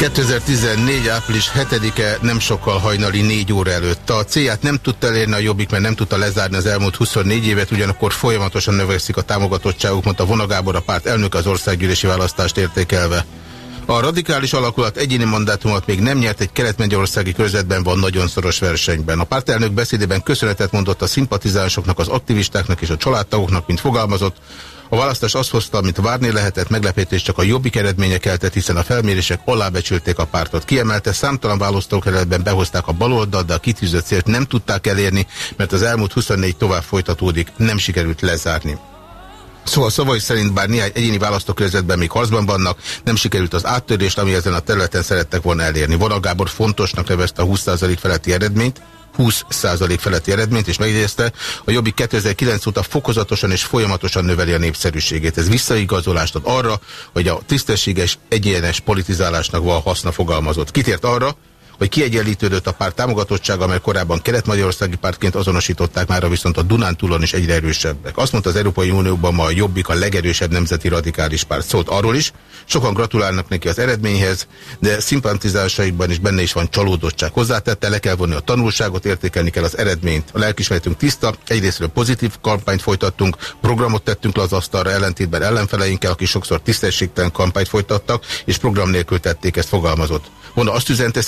2014. április 7-e nem sokkal hajnali 4 óra előtt. A célját nem tudta elérni a Jobbik, mert nem tudta lezárni az elmúlt 24 évet, ugyanakkor folyamatosan növekszik a támogatottságuk, mondta Vonagábor a párt elnök az országgyűlési választást értékelve. A radikális alakulat egyéni mandátumot még nem nyert, egy kelet-magyarországi körzetben van nagyon szoros versenyben. A pártelnök beszédében köszönetet mondott a szimpatizánsoknak, az aktivistáknak és a családtagoknak, mint fogalmazott, a választás azt hozta, amit várni lehetett, meglepetés csak a jobbik eredménye keltett, hiszen a felmérések alábecsülték a pártot. Kiemelte, számtalan választókerületben behozták a baloldal, de a kitűzött célt nem tudták elérni, mert az elmúlt 24 tovább folytatódik, nem sikerült lezárni. Szóval szavai szerint bár néhány egyéni választókörzetben még harcban vannak, nem sikerült az áttörést, ami ezen a területen szerettek volna elérni. Vonal Gábor fontosnak nevezte a 20% feletti eredményt, 20% feletti eredményt, és megjegyezte, a Jobbik 2009 óta fokozatosan és folyamatosan növeli a népszerűségét. Ez visszaigazolást ad arra, hogy a tisztességes, egyenes politizálásnak van haszna fogalmazott. Kitért arra, hogy kiegyenlítődött a párt támogatottsága, amely korábban kelet-magyarországi pártként azonosították, már viszont a Dunántúlon is egyre erősebbek. Azt mondta az Európai Unióban ma a Jobbik a legerősebb nemzeti radikális párt. Szólt arról is, sokan gratulálnak neki az eredményhez, de szimpatizásaikban is benne is van csalódottság. Hozzátette, le kell vonni a tanulságot, értékelni kell az eredményt. A lelkismeretünk tiszta, egyrésztről pozitív kampányt folytattunk, programot tettünk le az asztalra ellentétben ellenfeleinkkel, akik sokszor tisztességtelen kampányt folytattak, és program nélkül tették ezt fogalmazott. Volna azt üzente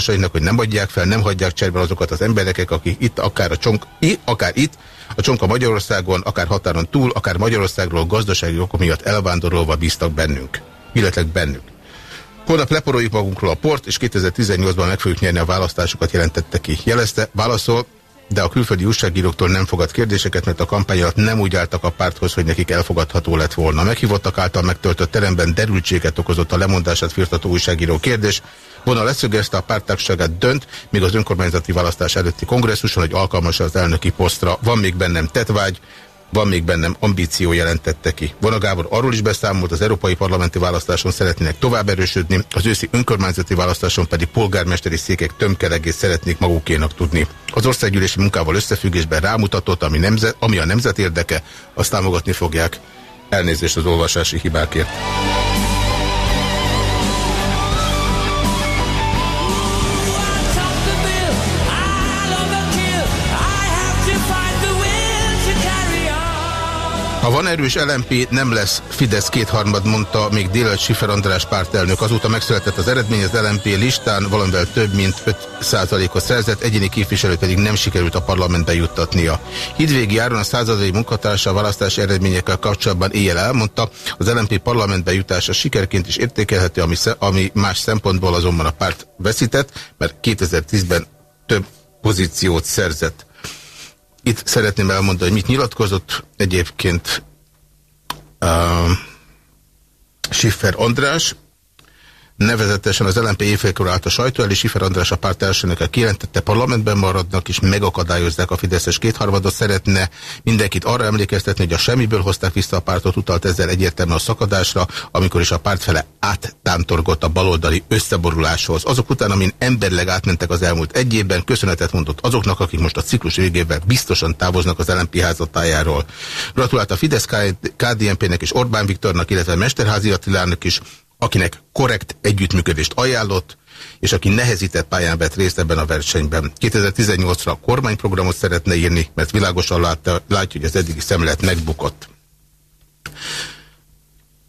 szimpatizásainak, hogy nem adják fel, nem hagyják cserben azokat az embereket, akik itt, akár a csonk, akár itt, a csonka Magyarországon, akár határon túl, akár Magyarországról gazdasági okok miatt elvándorolva bíztak bennünk. Illetve bennük. Holnap leporoljuk magunkról a port, és 2018-ban meg fogjuk nyerni a választásokat, jelentette ki. Jelezte, válaszol, de a külföldi újságíróktól nem fogad kérdéseket, mert a kampány alatt nem úgy álltak a párthoz, hogy nekik elfogadható lett volna. Meghívottak által megtöltött teremben derültséget okozott a lemondását firtató újságíró kérdés. Vona leszögezte a pártagságát dönt, míg az önkormányzati választás előtti kongresszuson, hogy alkalmas az elnöki posztra. Van még bennem tetvágy, van még bennem ambíció jelentette ki. Vona Gábor arról is beszámolt, az európai parlamenti választáson szeretnének tovább erősödni, az őszi önkormányzati választáson pedig polgármesteri székek tömkelegét szeretnék magukénak tudni. Az országgyűlési munkával összefüggésben rámutatott, ami, nemzet, ami a nemzet érdeke, azt támogatni fogják. Elnézést az olvasási hibákért. Van erős LMP, nem lesz Fidesz kétharmad, mondta még délelőtt Sifer András pártelnök. Azóta megszületett az eredmény, az LMP listán valamivel több mint 5%-ot szerzett, egyéni képviselő pedig nem sikerült a parlamentbe juttatnia. Hidvégi Áron a századai munkatársa a választási eredményekkel kapcsolatban éjjel elmondta, az LMP parlamentbe jutása sikerként is értékelhető, ami, ami más szempontból azonban a párt veszített, mert 2010-ben több pozíciót szerzett. Itt szeretném elmondani, hogy mit nyilatkozott egyébként uh, Schiffer András, Nevezetesen az LNP évfélkor állt a sajtó elé, Sifer András a párt elsőnöke kijelentette, parlamentben maradnak és megakadályozzák a Fideszes kétharmadot. Szeretne mindenkit arra emlékeztetni, hogy a semmiből hozták vissza a pártot, utalt ezzel egyértelműen a szakadásra, amikor is a párt fele áttántorgott a baloldali összeboruláshoz. Azok után, amin emberleg átmentek az elmúlt egy évben, köszönetet mondott azoknak, akik most a ciklus végével biztosan távoznak az LNP házatájáról. Gratulált a Fidesz KDNP-nek és Orbán Viktornak, illetve Mesterházi Attilának is, akinek korrekt együttműködést ajánlott, és aki nehezített pályán vett részt ebben a versenyben. 2018-ra a kormányprogramot szeretne írni, mert világosan látta, látja, hogy az eddigi szemlet megbukott.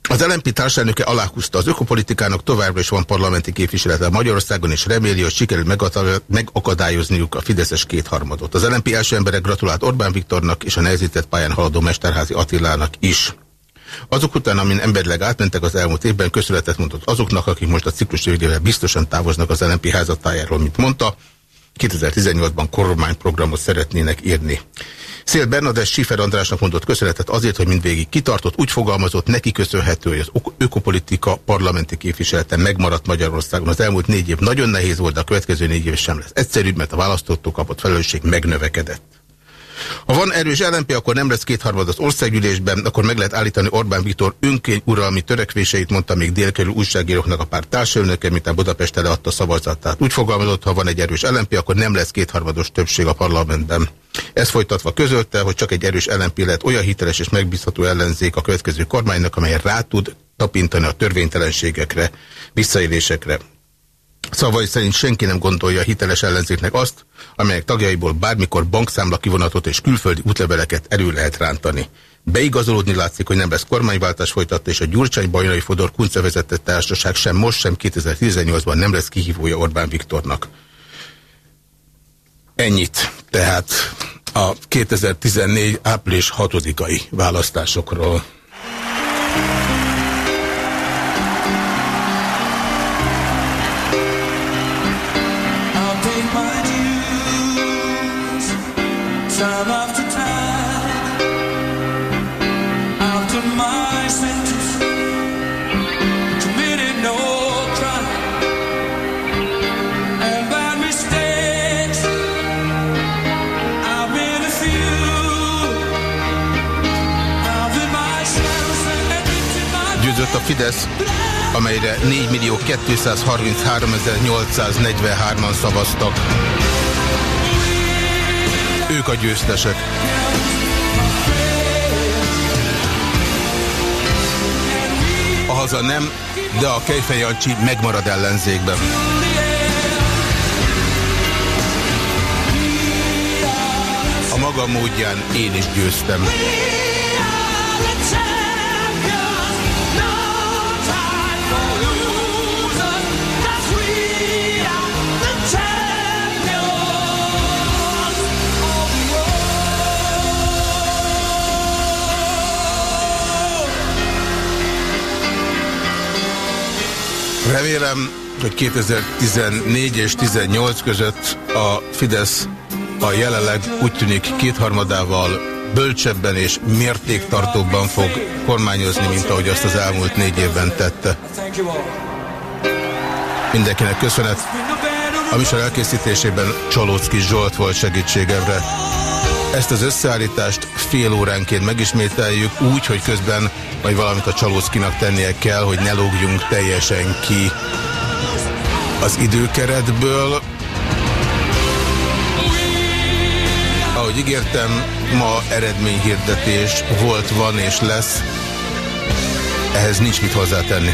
Az LNP társelnöke aláhúzta, az ökopolitikának továbbra is van parlamenti képviselete Magyarországon, és reméli, hogy sikerül megakadályozniuk a Fideszes kétharmadot. Az LNP első emberek gratulált Orbán Viktornak és a nehezített pályán haladó Mesterházi Attilának is. Azok után, amin emberleg átmentek az elmúlt évben, köszönetet mondott azoknak, akik most a ciklus végével biztosan távoznak az LNP házatájáról, mint mondta, 2018-ban kormányprogramot szeretnének írni. Szél Bernadett Sifer Andrásnak mondott köszönetet azért, hogy mindvégig kitartott, úgy fogalmazott, neki köszönhető, hogy az ökopolitika parlamenti képviseleten megmaradt Magyarországon. Az elmúlt négy év nagyon nehéz volt, de a következő négy év sem lesz egyszerűbb, mert a választótól kapott felelősség megnövekedett. Ha van erős LNP, akkor nem lesz kétharmad az országgyűlésben, akkor meg lehet állítani Orbán Viktor önkény uralmi törekvéseit, mondta még délkerül újságíróknak a párt mint a Budapest leadta szavazatát. Úgy fogalmazott, ha van egy erős LNP, akkor nem lesz kétharmados többség a parlamentben. Ez folytatva közölte, hogy csak egy erős LNP lehet olyan hiteles és megbízható ellenzék a következő kormánynak, amely rá tud tapintani a törvénytelenségekre, visszaélésekre. Szavai szerint senki nem gondolja hiteles ellenzéknek azt, amelyek tagjaiból bármikor bankszámla kivonatot és külföldi útleveleket elő lehet rántani. Beigazolódni látszik, hogy nem lesz kormányváltás folytatta, és a Gyurcsány Bajnai Fodor Kunce vezetett társaság sem most, sem 2018-ban nem lesz kihívója Orbán Viktornak. Ennyit tehát a 2014 április 6-ai választásokról. A Fidesz, amelyre 4 millió 233.843-an szavaztak. Ők a győztesek. A haza nem, de a Kejfej Jancsi megmarad ellenzékben. A maga módján én is győztem. Remélem, hogy 2014 és 18 között a Fidesz a jelenleg úgy tűnik kétharmadával bölcsebben és mértéktartóbban fog kormányozni, mint ahogy azt az elmúlt négy évben tette. Mindenkinek köszönet. A műsor elkészítésében Csalócki Zsolt volt segítségemre. Ezt az összeállítást fél óránként megismételjük úgy, hogy közben vagy valamit a Csalóckinak tennie kell, hogy ne lógjunk teljesen ki az időkeretből. Ahogy ígértem, ma eredményhirdetés volt, van és lesz. Ehhez nincs mit hozzátenni.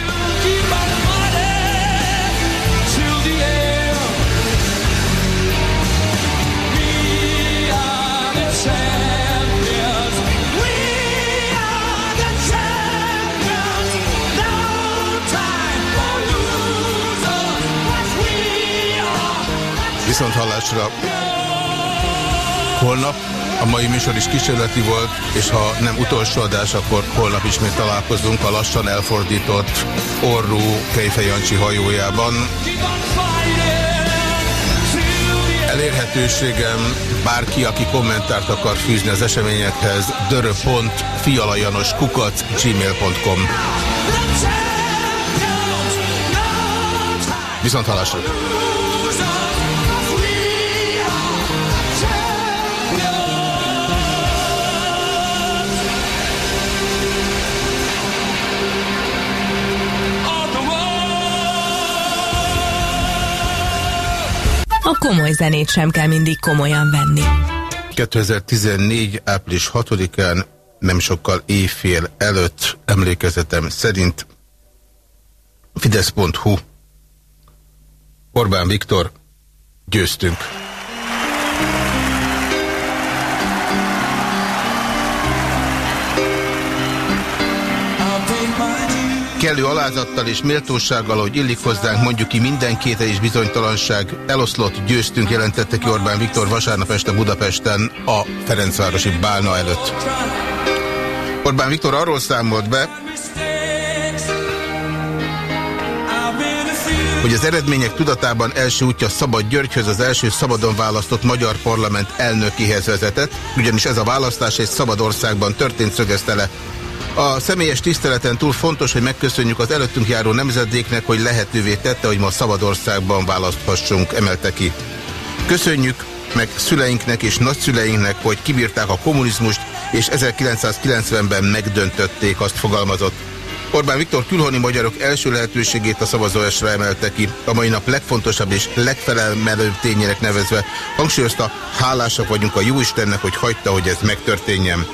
Viszont hallásra holnap a mai műsor is kísérleti volt, és ha nem utolsó adás, akkor holnap ismét találkozunk a lassan elfordított orrú Kejfej Jancsi hajójában. Elérhetőségem bárki, aki kommentárt akar fűzni az eseményekhez, dörö.fialajanoskukac gmail.com Viszont halásra! A komoly zenét sem kell mindig komolyan venni. 2014. április 6-án nem sokkal éjfél előtt emlékezetem szerint Fidesz.hu Orbán Viktor győztünk. Kellő alázattal és méltósággal, hogy illik hozzánk, mondjuk ki minden kéte és bizonytalanság, eloszlott, győztünk, jelentette ki Orbán Viktor vasárnap este Budapesten a Ferencvárosi Bálna előtt. Orbán Viktor arról számolt be, hogy az eredmények tudatában első útja Szabad Györgyhöz az első szabadon választott magyar parlament elnökihez vezetett, ugyanis ez a választás egy szabad országban történt, szögezte le a személyes tiszteleten túl fontos, hogy megköszönjük az előttünk járó nemzedéknek, hogy lehetővé tette, hogy ma Szabadországban választhassunk, emelte ki. Köszönjük meg szüleinknek és nagyszüleinknek, hogy kibírták a kommunizmust, és 1990-ben megdöntötték, azt fogalmazott. Orbán Viktor külhoni magyarok első lehetőségét a szavazóesre emelte ki, a mai nap legfontosabb és legfelelmelőbb tényének nevezve hangsúlyozta, hálásak vagyunk a Jóistennek, hogy hagyta, hogy ez megtörténjen.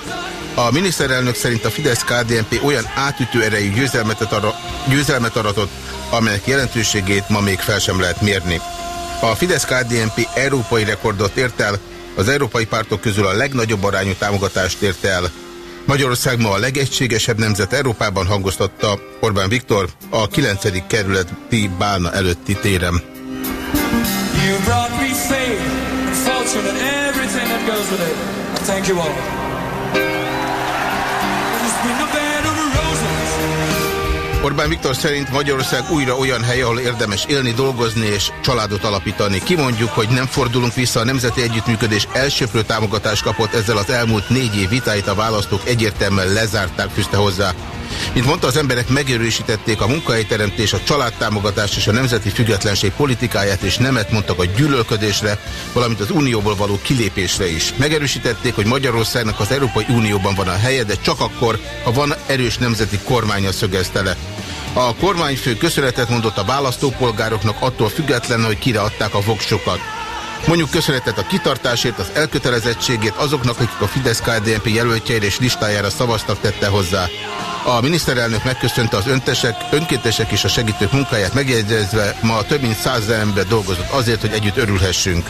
A miniszterelnök szerint a Fidesz-KDNP olyan átütő erejű győzelmet, arra, győzelmet aratott, amelyek jelentőségét ma még fel sem lehet mérni. A Fidesz-KDNP európai rekordot ért el, az európai pártok közül a legnagyobb arányú támogatást ért el. Magyarország ma a legegységesebb nemzet Európában hangoztatta Orbán Viktor a 9. kerületi bálna előtti téren. Thank you all. Orbán Viktor szerint Magyarország újra olyan hely, ahol érdemes élni, dolgozni és családot alapítani. Kimondjuk, hogy nem fordulunk vissza a Nemzeti Együttműködés elsőprő támogatást kapott ezzel az elmúlt négy év vitáit a választók egyértelműen lezárták, fűzte hozzá. Mint mondta, az emberek megerősítették a munkahelyteremtés, a családtámogatás és a nemzeti függetlenség politikáját, és nemet mondtak a gyűlölködésre, valamint az Unióból való kilépésre is. Megerősítették, hogy Magyarországnak az Európai Unióban van a helye, de csak akkor, ha van erős nemzeti kormánya szögezte le. A kormányfő köszönetet mondott a választópolgároknak attól függetlenül, hogy kire adták a voksokat. Mondjuk köszönetet a kitartásért, az elkötelezettségét azoknak, akik a Fidesz-KDNP jelöltjeire és listájára szavaztak, tette hozzá. A miniszterelnök megköszönte az öntesek, önkéntesek és a segítők munkáját megjegyezve, ma több mint száz ember dolgozott azért, hogy együtt örülhessünk.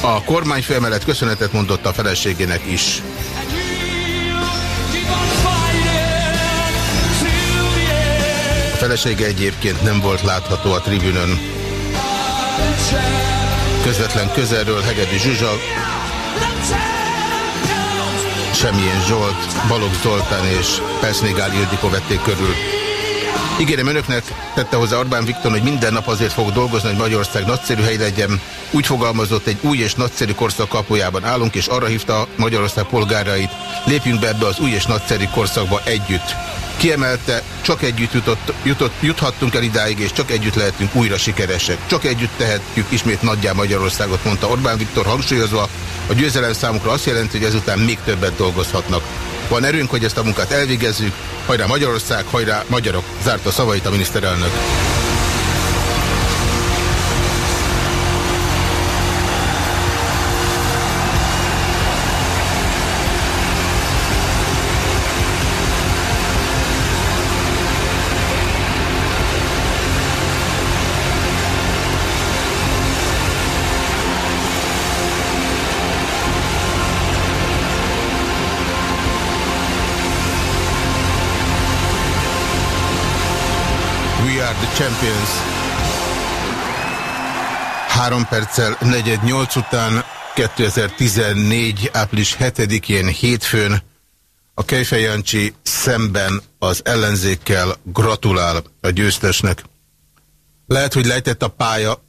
A kormányfő emellett köszönetet mondott a feleségének is. Felesége egyébként nem volt látható a tribünön. Közvetlen közelről Hegedi Zsuzsa, Semmilyen Zsolt, Balogh Zoltán és Perszmégál Ildikó vették körül. Ígérem önöknek, tette hozzá Orbán Viktor, hogy minden nap azért fog dolgozni, hogy Magyarország nagyszerű hely legyen. Úgy fogalmazott, egy új és nagyszerű korszak kapujában állunk, és arra hívta Magyarország polgárait, lépjünk be ebbe az új és nagyszerű korszakba együtt. Kiemelte, csak együtt jutott, jutott, juthattunk el idáig, és csak együtt lehetünk újra sikeresek. Csak együtt tehetjük ismét nagyjá Magyarországot, mondta Orbán Viktor hangsúlyozva. A győzelem számukra azt jelenti, hogy ezután még többet dolgozhatnak. Van erőnk, hogy ezt a munkát elvégezzük. Hajrá Magyarország, hajrá magyarok, zárta szavait a miniszterelnök. Champions. Három perccel negyed nyolc után 2014. április 7-én hétfőn a Kejfej Jancsi szemben az ellenzékkel gratulál a győztesnek. Lehet, hogy lejtett a pálya,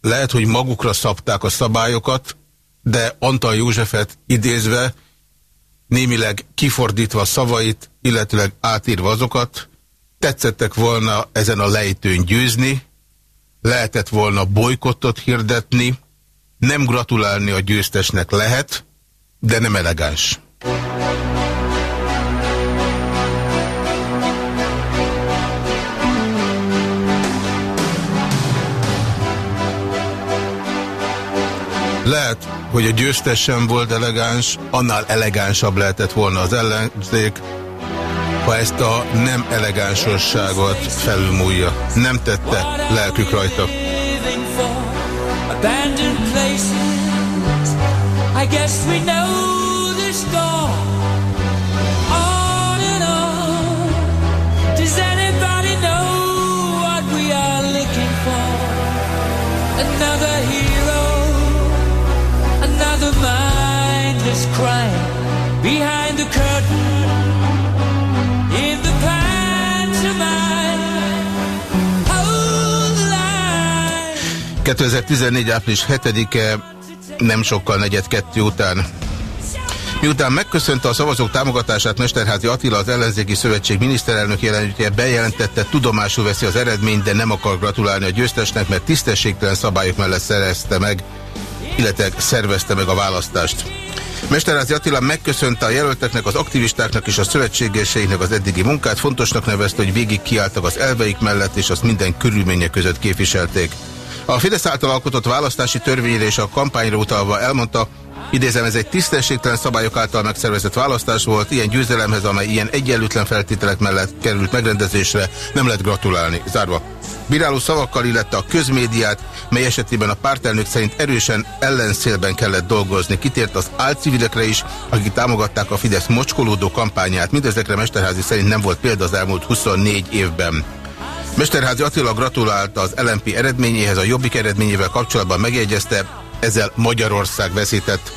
lehet, hogy magukra szabták a szabályokat, de Antal Józsefet idézve, némileg kifordítva szavait, illetőleg átírva azokat, tetszettek volna ezen a lejtőn győzni, lehetett volna bolykottot hirdetni, nem gratulálni a győztesnek lehet, de nem elegáns. Lehet, hogy a győztes sem volt elegáns, annál elegánsabb lehetett volna az ellenzék, ha ezt a nem elegánsosságot felülmúlja. Nem tette lelkük rajta. I guess? Another hero, another mindless crime behind the curtain. 2014. április 7-e nem sokkal negyed kettő után. Miután megköszönte a szavazók támogatását Mesterházi Attila, az ellenzéki szövetség miniszterelnök jelenlétje bejelentette, tudomásul veszi az eredményt, de nem akar gratulálni a győztesnek, mert tisztességtelen szabályok mellett szerezte meg, illetve szervezte meg a választást. Mesterházi Attila megköszönte a jelölteknek, az aktivistáknak és a szövetségeseinek az eddigi munkát, fontosnak nevezte, hogy végig kiálltak az elveik mellett, és azt minden körülmények között képviselték. A Fidesz által alkotott választási törvényre és a kampányra utalva elmondta, Idézem, ez egy tisztességtelen szabályok által megszervezett választás volt, ilyen győzelemhez, amely ilyen egyenlőtlen feltételek mellett került megrendezésre, nem lehet gratulálni. Zárva. Bíráló szavakkal illette a közmédiát, mely esetében a pártelnök szerint erősen ellenszélben kellett dolgozni. Kitért az álcivilekre is, akik támogatták a Fidesz mocskolódó kampányát. Mindezekre Mesterházi szerint nem volt példa az elmúlt 24 évben. Mesterházi Attila gratulált az LMP eredményéhez, a Jobbik eredményével kapcsolatban megjegyezte, ezzel Magyarország veszített.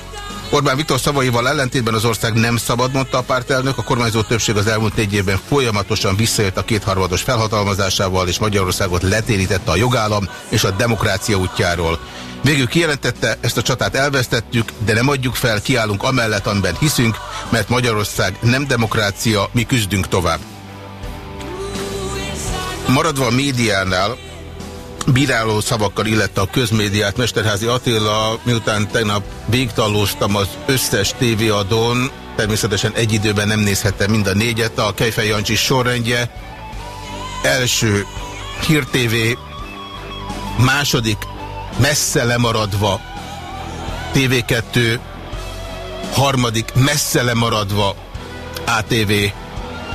Orbán Viktor szavaival ellentétben az ország nem szabad, mondta a pártelnök, a kormányzó többség az elmúlt négy évben folyamatosan visszajött a kétharmados felhatalmazásával, és Magyarországot letérítette a jogállam és a demokrácia útjáról. Végül kijelentette, ezt a csatát elvesztettük, de nem adjuk fel, kiállunk amellett, amiben hiszünk, mert Magyarország nem demokrácia, mi küzdünk tovább. Maradva a médiánál, bíráló szavakkal illette a közmédiát Mesterházi Attila, miután tegnap végtallóztam az összes tévéadón, természetesen egy időben nem nézhettem mind a négyet, a Kejfej Jancsi sorrendje, első Hír TV, második messze lemaradva TV2, harmadik messze lemaradva ATV,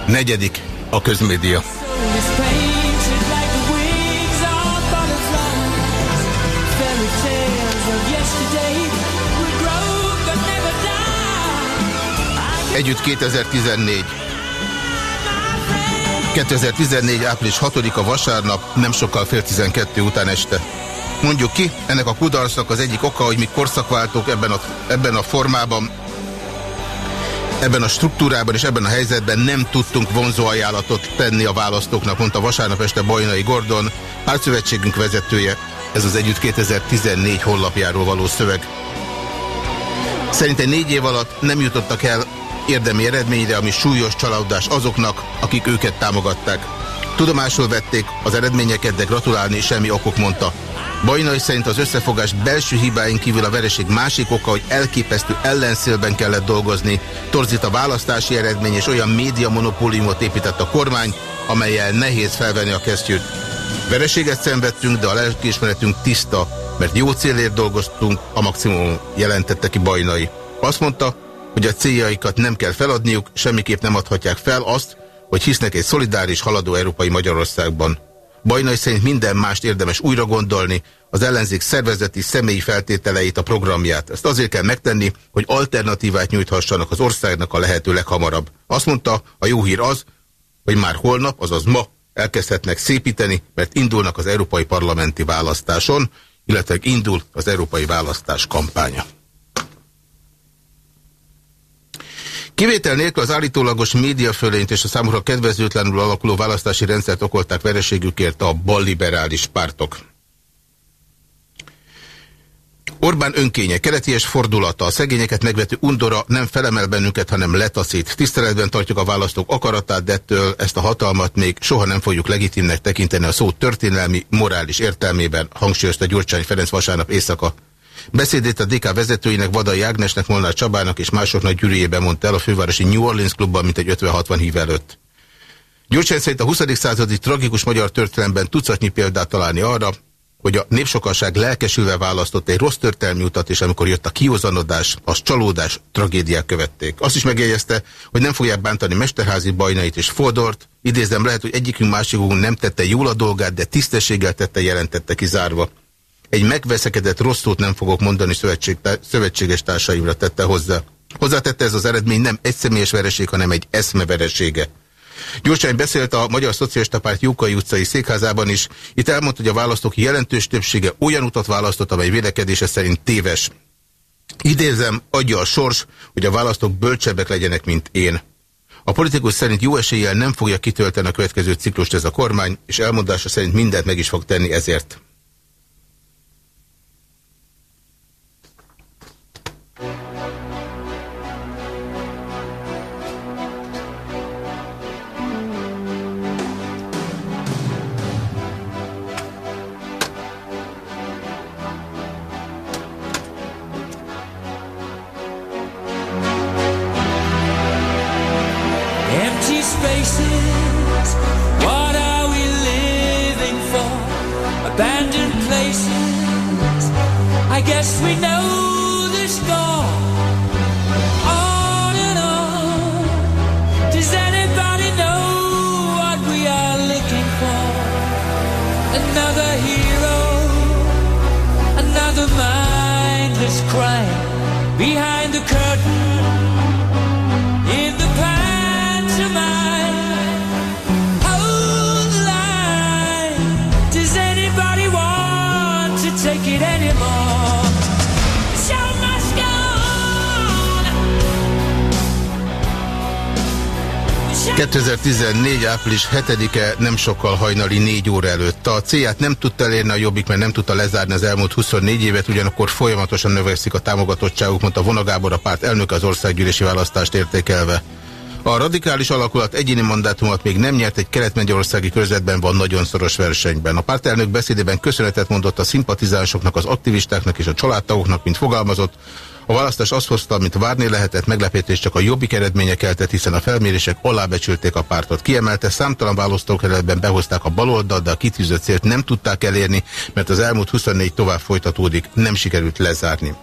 negyedik a közmédia. Együtt 2014. 2014. április 6-a vasárnap, nem sokkal fél 12 után este. Mondjuk ki, ennek a kudarcnak az egyik oka, hogy mi korszakváltók ebben a, ebben a formában, ebben a struktúrában és ebben a helyzetben nem tudtunk vonzó ajánlatot tenni a választóknak, mondta vasárnap este Bajnai Gordon, pártszövetségünk vezetője. Ez az Együtt 2014 honlapjáról való szöveg. Szerintem négy év alatt nem jutottak el érdemi eredményre, ami súlyos csalódás azoknak, akik őket támogatták. Tudomásul vették az eredményeket, de gratulálni semmi okok mondta. Bajnai szerint az összefogás belső hibáin kívül a vereség másik oka, hogy elképesztő ellenszélben kellett dolgozni, torzít a választási eredmény és olyan média monopóliumot épített a kormány, amelyel nehéz felvenni a kesztyűt. Vereséget szenvedtünk, de a lelkiismeretünk tiszta, mert jó célért dolgoztunk, a maximum jelentette ki Bajnai. Azt mondta, hogy a céljaikat nem kell feladniuk, semmiképp nem adhatják fel azt, hogy hisznek egy szolidáris, haladó európai Magyarországban. Bajnai szerint minden mást érdemes újra gondolni, az ellenzék szervezeti, személyi feltételeit, a programját. Ezt azért kell megtenni, hogy alternatívát nyújthassanak az országnak a lehető leghamarabb. Azt mondta, a jó hír az, hogy már holnap, azaz ma elkezdhetnek szépíteni, mert indulnak az európai parlamenti választáson, illetve indul az európai választás kampánya. Kivétel nélkül az állítólagos médiafölényt és a számukra kedvezőtlenül alakuló választási rendszert okolták vereségükért a balliberális pártok. Orbán önkénye, kereties fordulata, a szegényeket megvető undora nem felemel bennünket, hanem letaszít. Tiszteletben tartjuk a választók akaratát, de ezt a hatalmat még soha nem fogjuk legitimnek tekinteni a szó történelmi, morális értelmében, hangsúlyozta Gyurcsány Ferenc vasárnap éjszaka. Beszédét a DK vezetőinek, Vadai Ágnesnek, Molnár Csabának és másoknak gyűrűjében mondta el a fővárosi New Orleans klubban, mint egy 50-60 hív előtt. Gyurcsány szerint a 20. századi tragikus magyar történelemben tucatnyi példát találni arra, hogy a népsokaság lelkesülve választott egy rossz történelmi utat, és amikor jött a kiózanodás, az csalódás, tragédiák követték. Azt is megjegyezte, hogy nem fogják bántani Mesterházi Bajnait és Fodort. Idézem, lehet, hogy egyikünk másikunk nem tette jól a dolgát, de tisztességgel tette, jelentette kizárva. Egy megveszekedett rossz szót nem fogok mondani szövetséges társaimra tette hozzá. Hozzátette ez az eredmény nem egy személyes vereség, hanem egy eszme veresége. Gyurcsány beszélt a Magyar Szocialista Párt Jókai utcai székházában is. Itt elmondta, hogy a választók jelentős többsége olyan utat választott, amely vélekedése szerint téves. Idézem, adja a sors, hogy a választók bölcsebbek legyenek, mint én. A politikus szerint jó eséllyel nem fogja kitölteni a következő ciklust ez a kormány, és elmondása szerint mindent meg is fog tenni ezért. 2014. április 7-e nem sokkal hajnali 4 óra előtt. A célját nem tudta elérni a Jobbik, mert nem tudta lezárni az elmúlt 24 évet, ugyanakkor folyamatosan növekszik a támogatottságuk, mondta Vonagábor a párt elnök az országgyűlési választást értékelve. A radikális alakulat egyéni mandátumot még nem nyert egy kelet-magyarországi körzetben van nagyon szoros versenyben. A pártelnök beszédében köszönetet mondott a szimpatizánsoknak, az aktivistáknak és a családtagoknak, mint fogalmazott, a választás azt hozta, amit várni lehetett, meglepetés csak a jobbik eredménye keltett, hiszen a felmérések alábecsülték a pártot. Kiemelte, számtalan választókerületben behozták a baloldal, de a kitűzött célt nem tudták elérni, mert az elmúlt 24 tovább folytatódik, nem sikerült lezárni.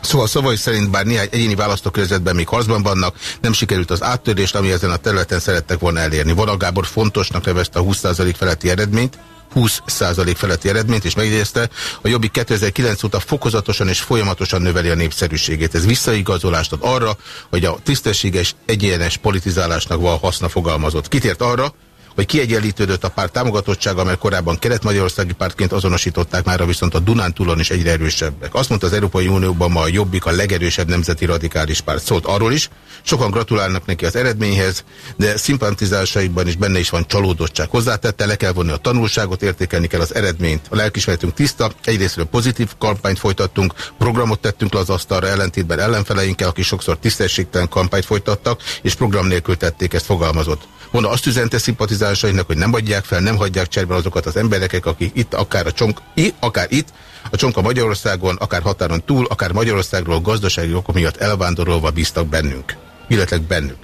Szóval szavai szerint bár néhány egyéni választókörzetben még harcban vannak, nem sikerült az áttörést, ami ezen a területen szerettek volna elérni. Vonal Gábor fontosnak nevezte a 20% feletti eredményt, 20% feletti eredményt, és megjegyezte, a Jobbik 2009 óta fokozatosan és folyamatosan növeli a népszerűségét. Ez visszaigazolást ad arra, hogy a tisztességes, egyenes politizálásnak van haszna fogalmazott. Kitért arra, hogy kiegyenlítődött a párt támogatottsága, mert korábban kelet-magyarországi pártként azonosították, már viszont a Dunántúlon is egyre erősebbek. Azt mondta az Európai Unióban ma a Jobbik a legerősebb nemzeti radikális párt. Szólt arról is, sokan gratulálnak neki az eredményhez, de szimpatizásaiban is benne is van csalódottság. Hozzátette, le kell vonni a tanulságot, értékelni kell az eredményt. A lelkismeretünk tiszta, egyrésztről pozitív kampányt folytattunk, programot tettünk le az asztalra ellentétben ellenfeleinkkel, akik sokszor tisztességtelen kampányt folytattak, és program nélkül tették, ezt fogalmazott. Volna azt üzente szimpatizásainak, hogy nem adják fel, nem hagyják cserben azokat az embereket, akik itt, akár, a csonk, akár itt, a csonka Magyarországon, akár határon túl, akár Magyarországról gazdasági okok miatt elvándorolva bíztak bennünk. Illetve bennük.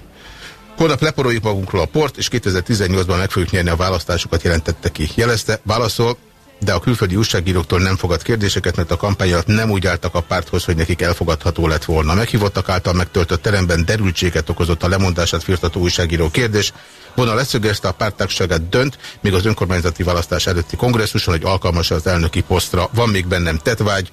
Holnap leporoljuk magunkról a port, és 2018-ban meg fogjuk nyerni a választásokat, jelentette ki. Jelezte, válaszol, de a külföldi újságíróktól nem fogad kérdéseket, mert a kampány alatt nem úgy álltak a párthoz, hogy nekik elfogadható lett volna. Meghívottak által megtöltött teremben derültséget okozott a lemondását firtató újságíró kérdés. Volna leszögezte a pártagságát dönt, míg az önkormányzati választás előtti kongresszuson, hogy alkalmas az elnöki posztra. Van még bennem tetvágy,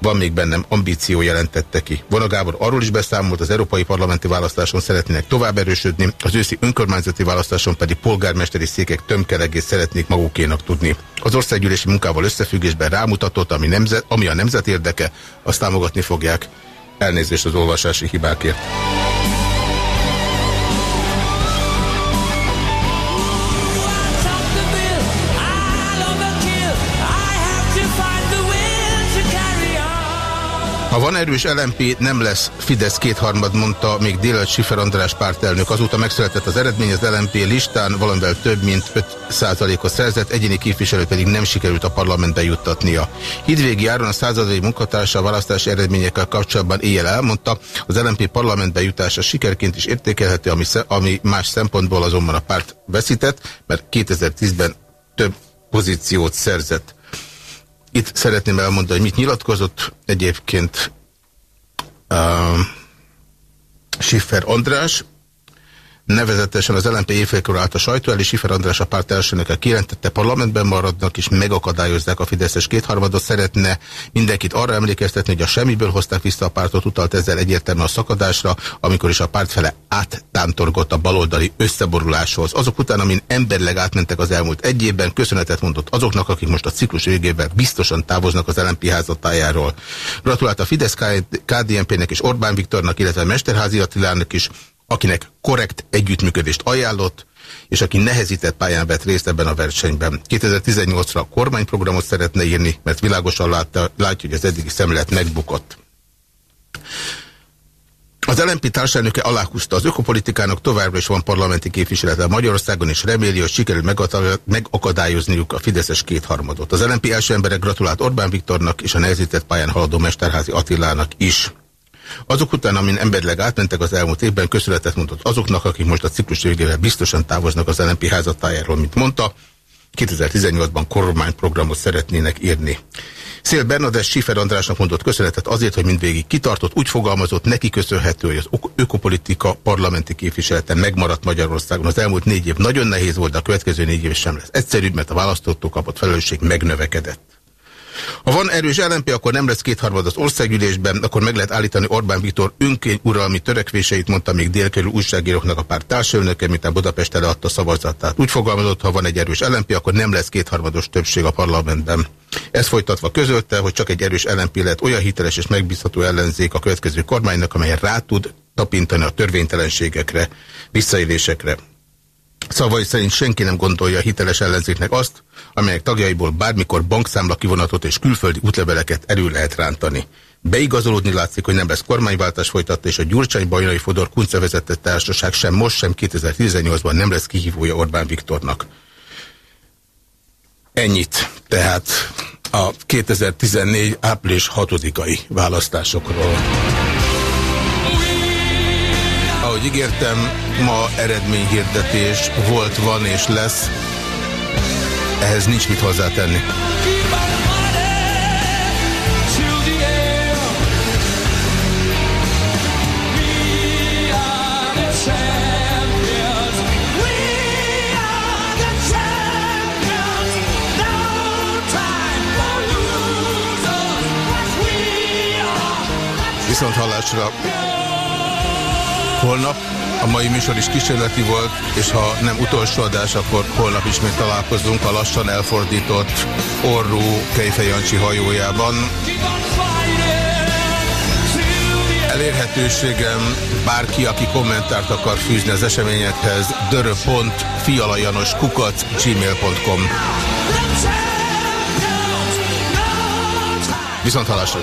van még bennem ambíció jelentette ki. Vona Gábor arról is beszámolt, az európai parlamenti választáson szeretnének tovább erősödni, az őszi önkormányzati választáson pedig polgármesteri székek tömkelegét szeretnék magukénak tudni. Az országgyűlési munkával összefüggésben rámutatott, ami, nemzet, ami a nemzet érdeke, azt támogatni fogják. Elnézést az olvasási hibákért. Ha van erős LMP, nem lesz Fidesz kétharmad, mondta még délelőtt Sifer András pártelnök. Azóta megszületett az eredmény, az LMP listán valamivel több mint 5%-ot szerzett, egyéni képviselő pedig nem sikerült a parlamentbe juttatnia. Hidvégi Áron a századai munkatársa a választási eredményekkel kapcsolatban éjjel elmondta, az LMP parlamentbe jutása sikerként is értékelhető, ami, ami más szempontból azonban a párt veszített, mert 2010-ben több pozíciót szerzett. Itt szeretném elmondani, hogy mit nyilatkozott egyébként uh, Schiffer András, Nevezetesen az LNP évfélkor állt a sajtó elé, Sifer András a párt elsőnöke kijelentette, parlamentben maradnak és megakadályozzák a Fideszes kétharmadot. Szeretne mindenkit arra emlékeztetni, hogy a semmiből hozták vissza a pártot, utalt ezzel egyértelműen a szakadásra, amikor is a párt fele áttántorgott a baloldali összeboruláshoz. Azok után, amin emberleg átmentek az elmúlt egy évben, köszönetet mondott azoknak, akik most a ciklus végében biztosan távoznak az LNP házatájáról. Gratulált a Fidesz KDNP-nek és Orbán Viktornak, illetve Mesterházi Attilának is, akinek korrekt együttműködést ajánlott, és aki nehezített pályán vett részt ebben a versenyben. 2018-ra kormányprogramot szeretne írni, mert világosan látta, látja, hogy az eddigi szemlet megbukott. Az LNP társadalmöke aláhúzta, az ökopolitikának továbbra is van parlamenti képviselete Magyarországon, és reméli, hogy sikerül megakadályozniuk a Fideszes kétharmadot. Az LNP első emberek gratulált Orbán Viktornak és a nehezített pályán haladó Mesterházi Attilának is. Azok után, amin emberleg átmentek az elmúlt évben, köszönetet mondott azoknak, akik most a ciklus végével biztosan távoznak az LNP házatájáról, mint mondta, 2018-ban kormányprogramot szeretnének írni. Szél Bernadett Sifer Andrásnak mondott köszönetet azért, hogy mindvégig kitartott, úgy fogalmazott, neki köszönhető, hogy az ökopolitika parlamenti képviselete megmaradt Magyarországon. Az elmúlt négy év nagyon nehéz volt, de a következő négy év sem lesz egyszerűbb, mert a választótól kapott felelősség megnövekedett. Ha van erős LNP, akkor nem lesz kétharmad az országgyűlésben, akkor meg lehet állítani Orbán Viktor önkény uralmi törekvéseit, mondta még délkerül újságíróknak a párt társadalmöke, mint a Budapest leadta szavazatát. Úgy fogalmazott, ha van egy erős LNP, akkor nem lesz kétharmados többség a parlamentben. Ez folytatva közölte, hogy csak egy erős LNP lehet olyan hiteles és megbízható ellenzék a következő kormánynak, amely rá tud tapintani a törvénytelenségekre, visszaélésekre. Szavai szerint senki nem gondolja hiteles ellenzéknek azt, amelyek tagjaiból bármikor bankszámla kivonatot és külföldi útleveleket erő lehet rántani. Beigazolódni látszik, hogy nem lesz kormányváltás folytatta, és a Gyurcsány Bajnai Fodor Kunce vezetett társaság sem most sem 2018-ban nem lesz kihívója Orbán Viktornak. Ennyit tehát a 2014 április 6-ai választásokról. Ahogy ígértem, ma eredményhirdetés volt, van és lesz. Ehhez nincs mit hozzátenni. Viszont hallásra holnap mai műsor is kísérleti volt, és ha nem utolsó adás, akkor holnap ismét találkozunk a lassan elfordított orrú Kejfejancsi hajójában. Elérhetőségem bárki, aki kommentárt akar fűzni az eseményekhez, dörö.fialajanos kukac gmail.com Viszont halásra!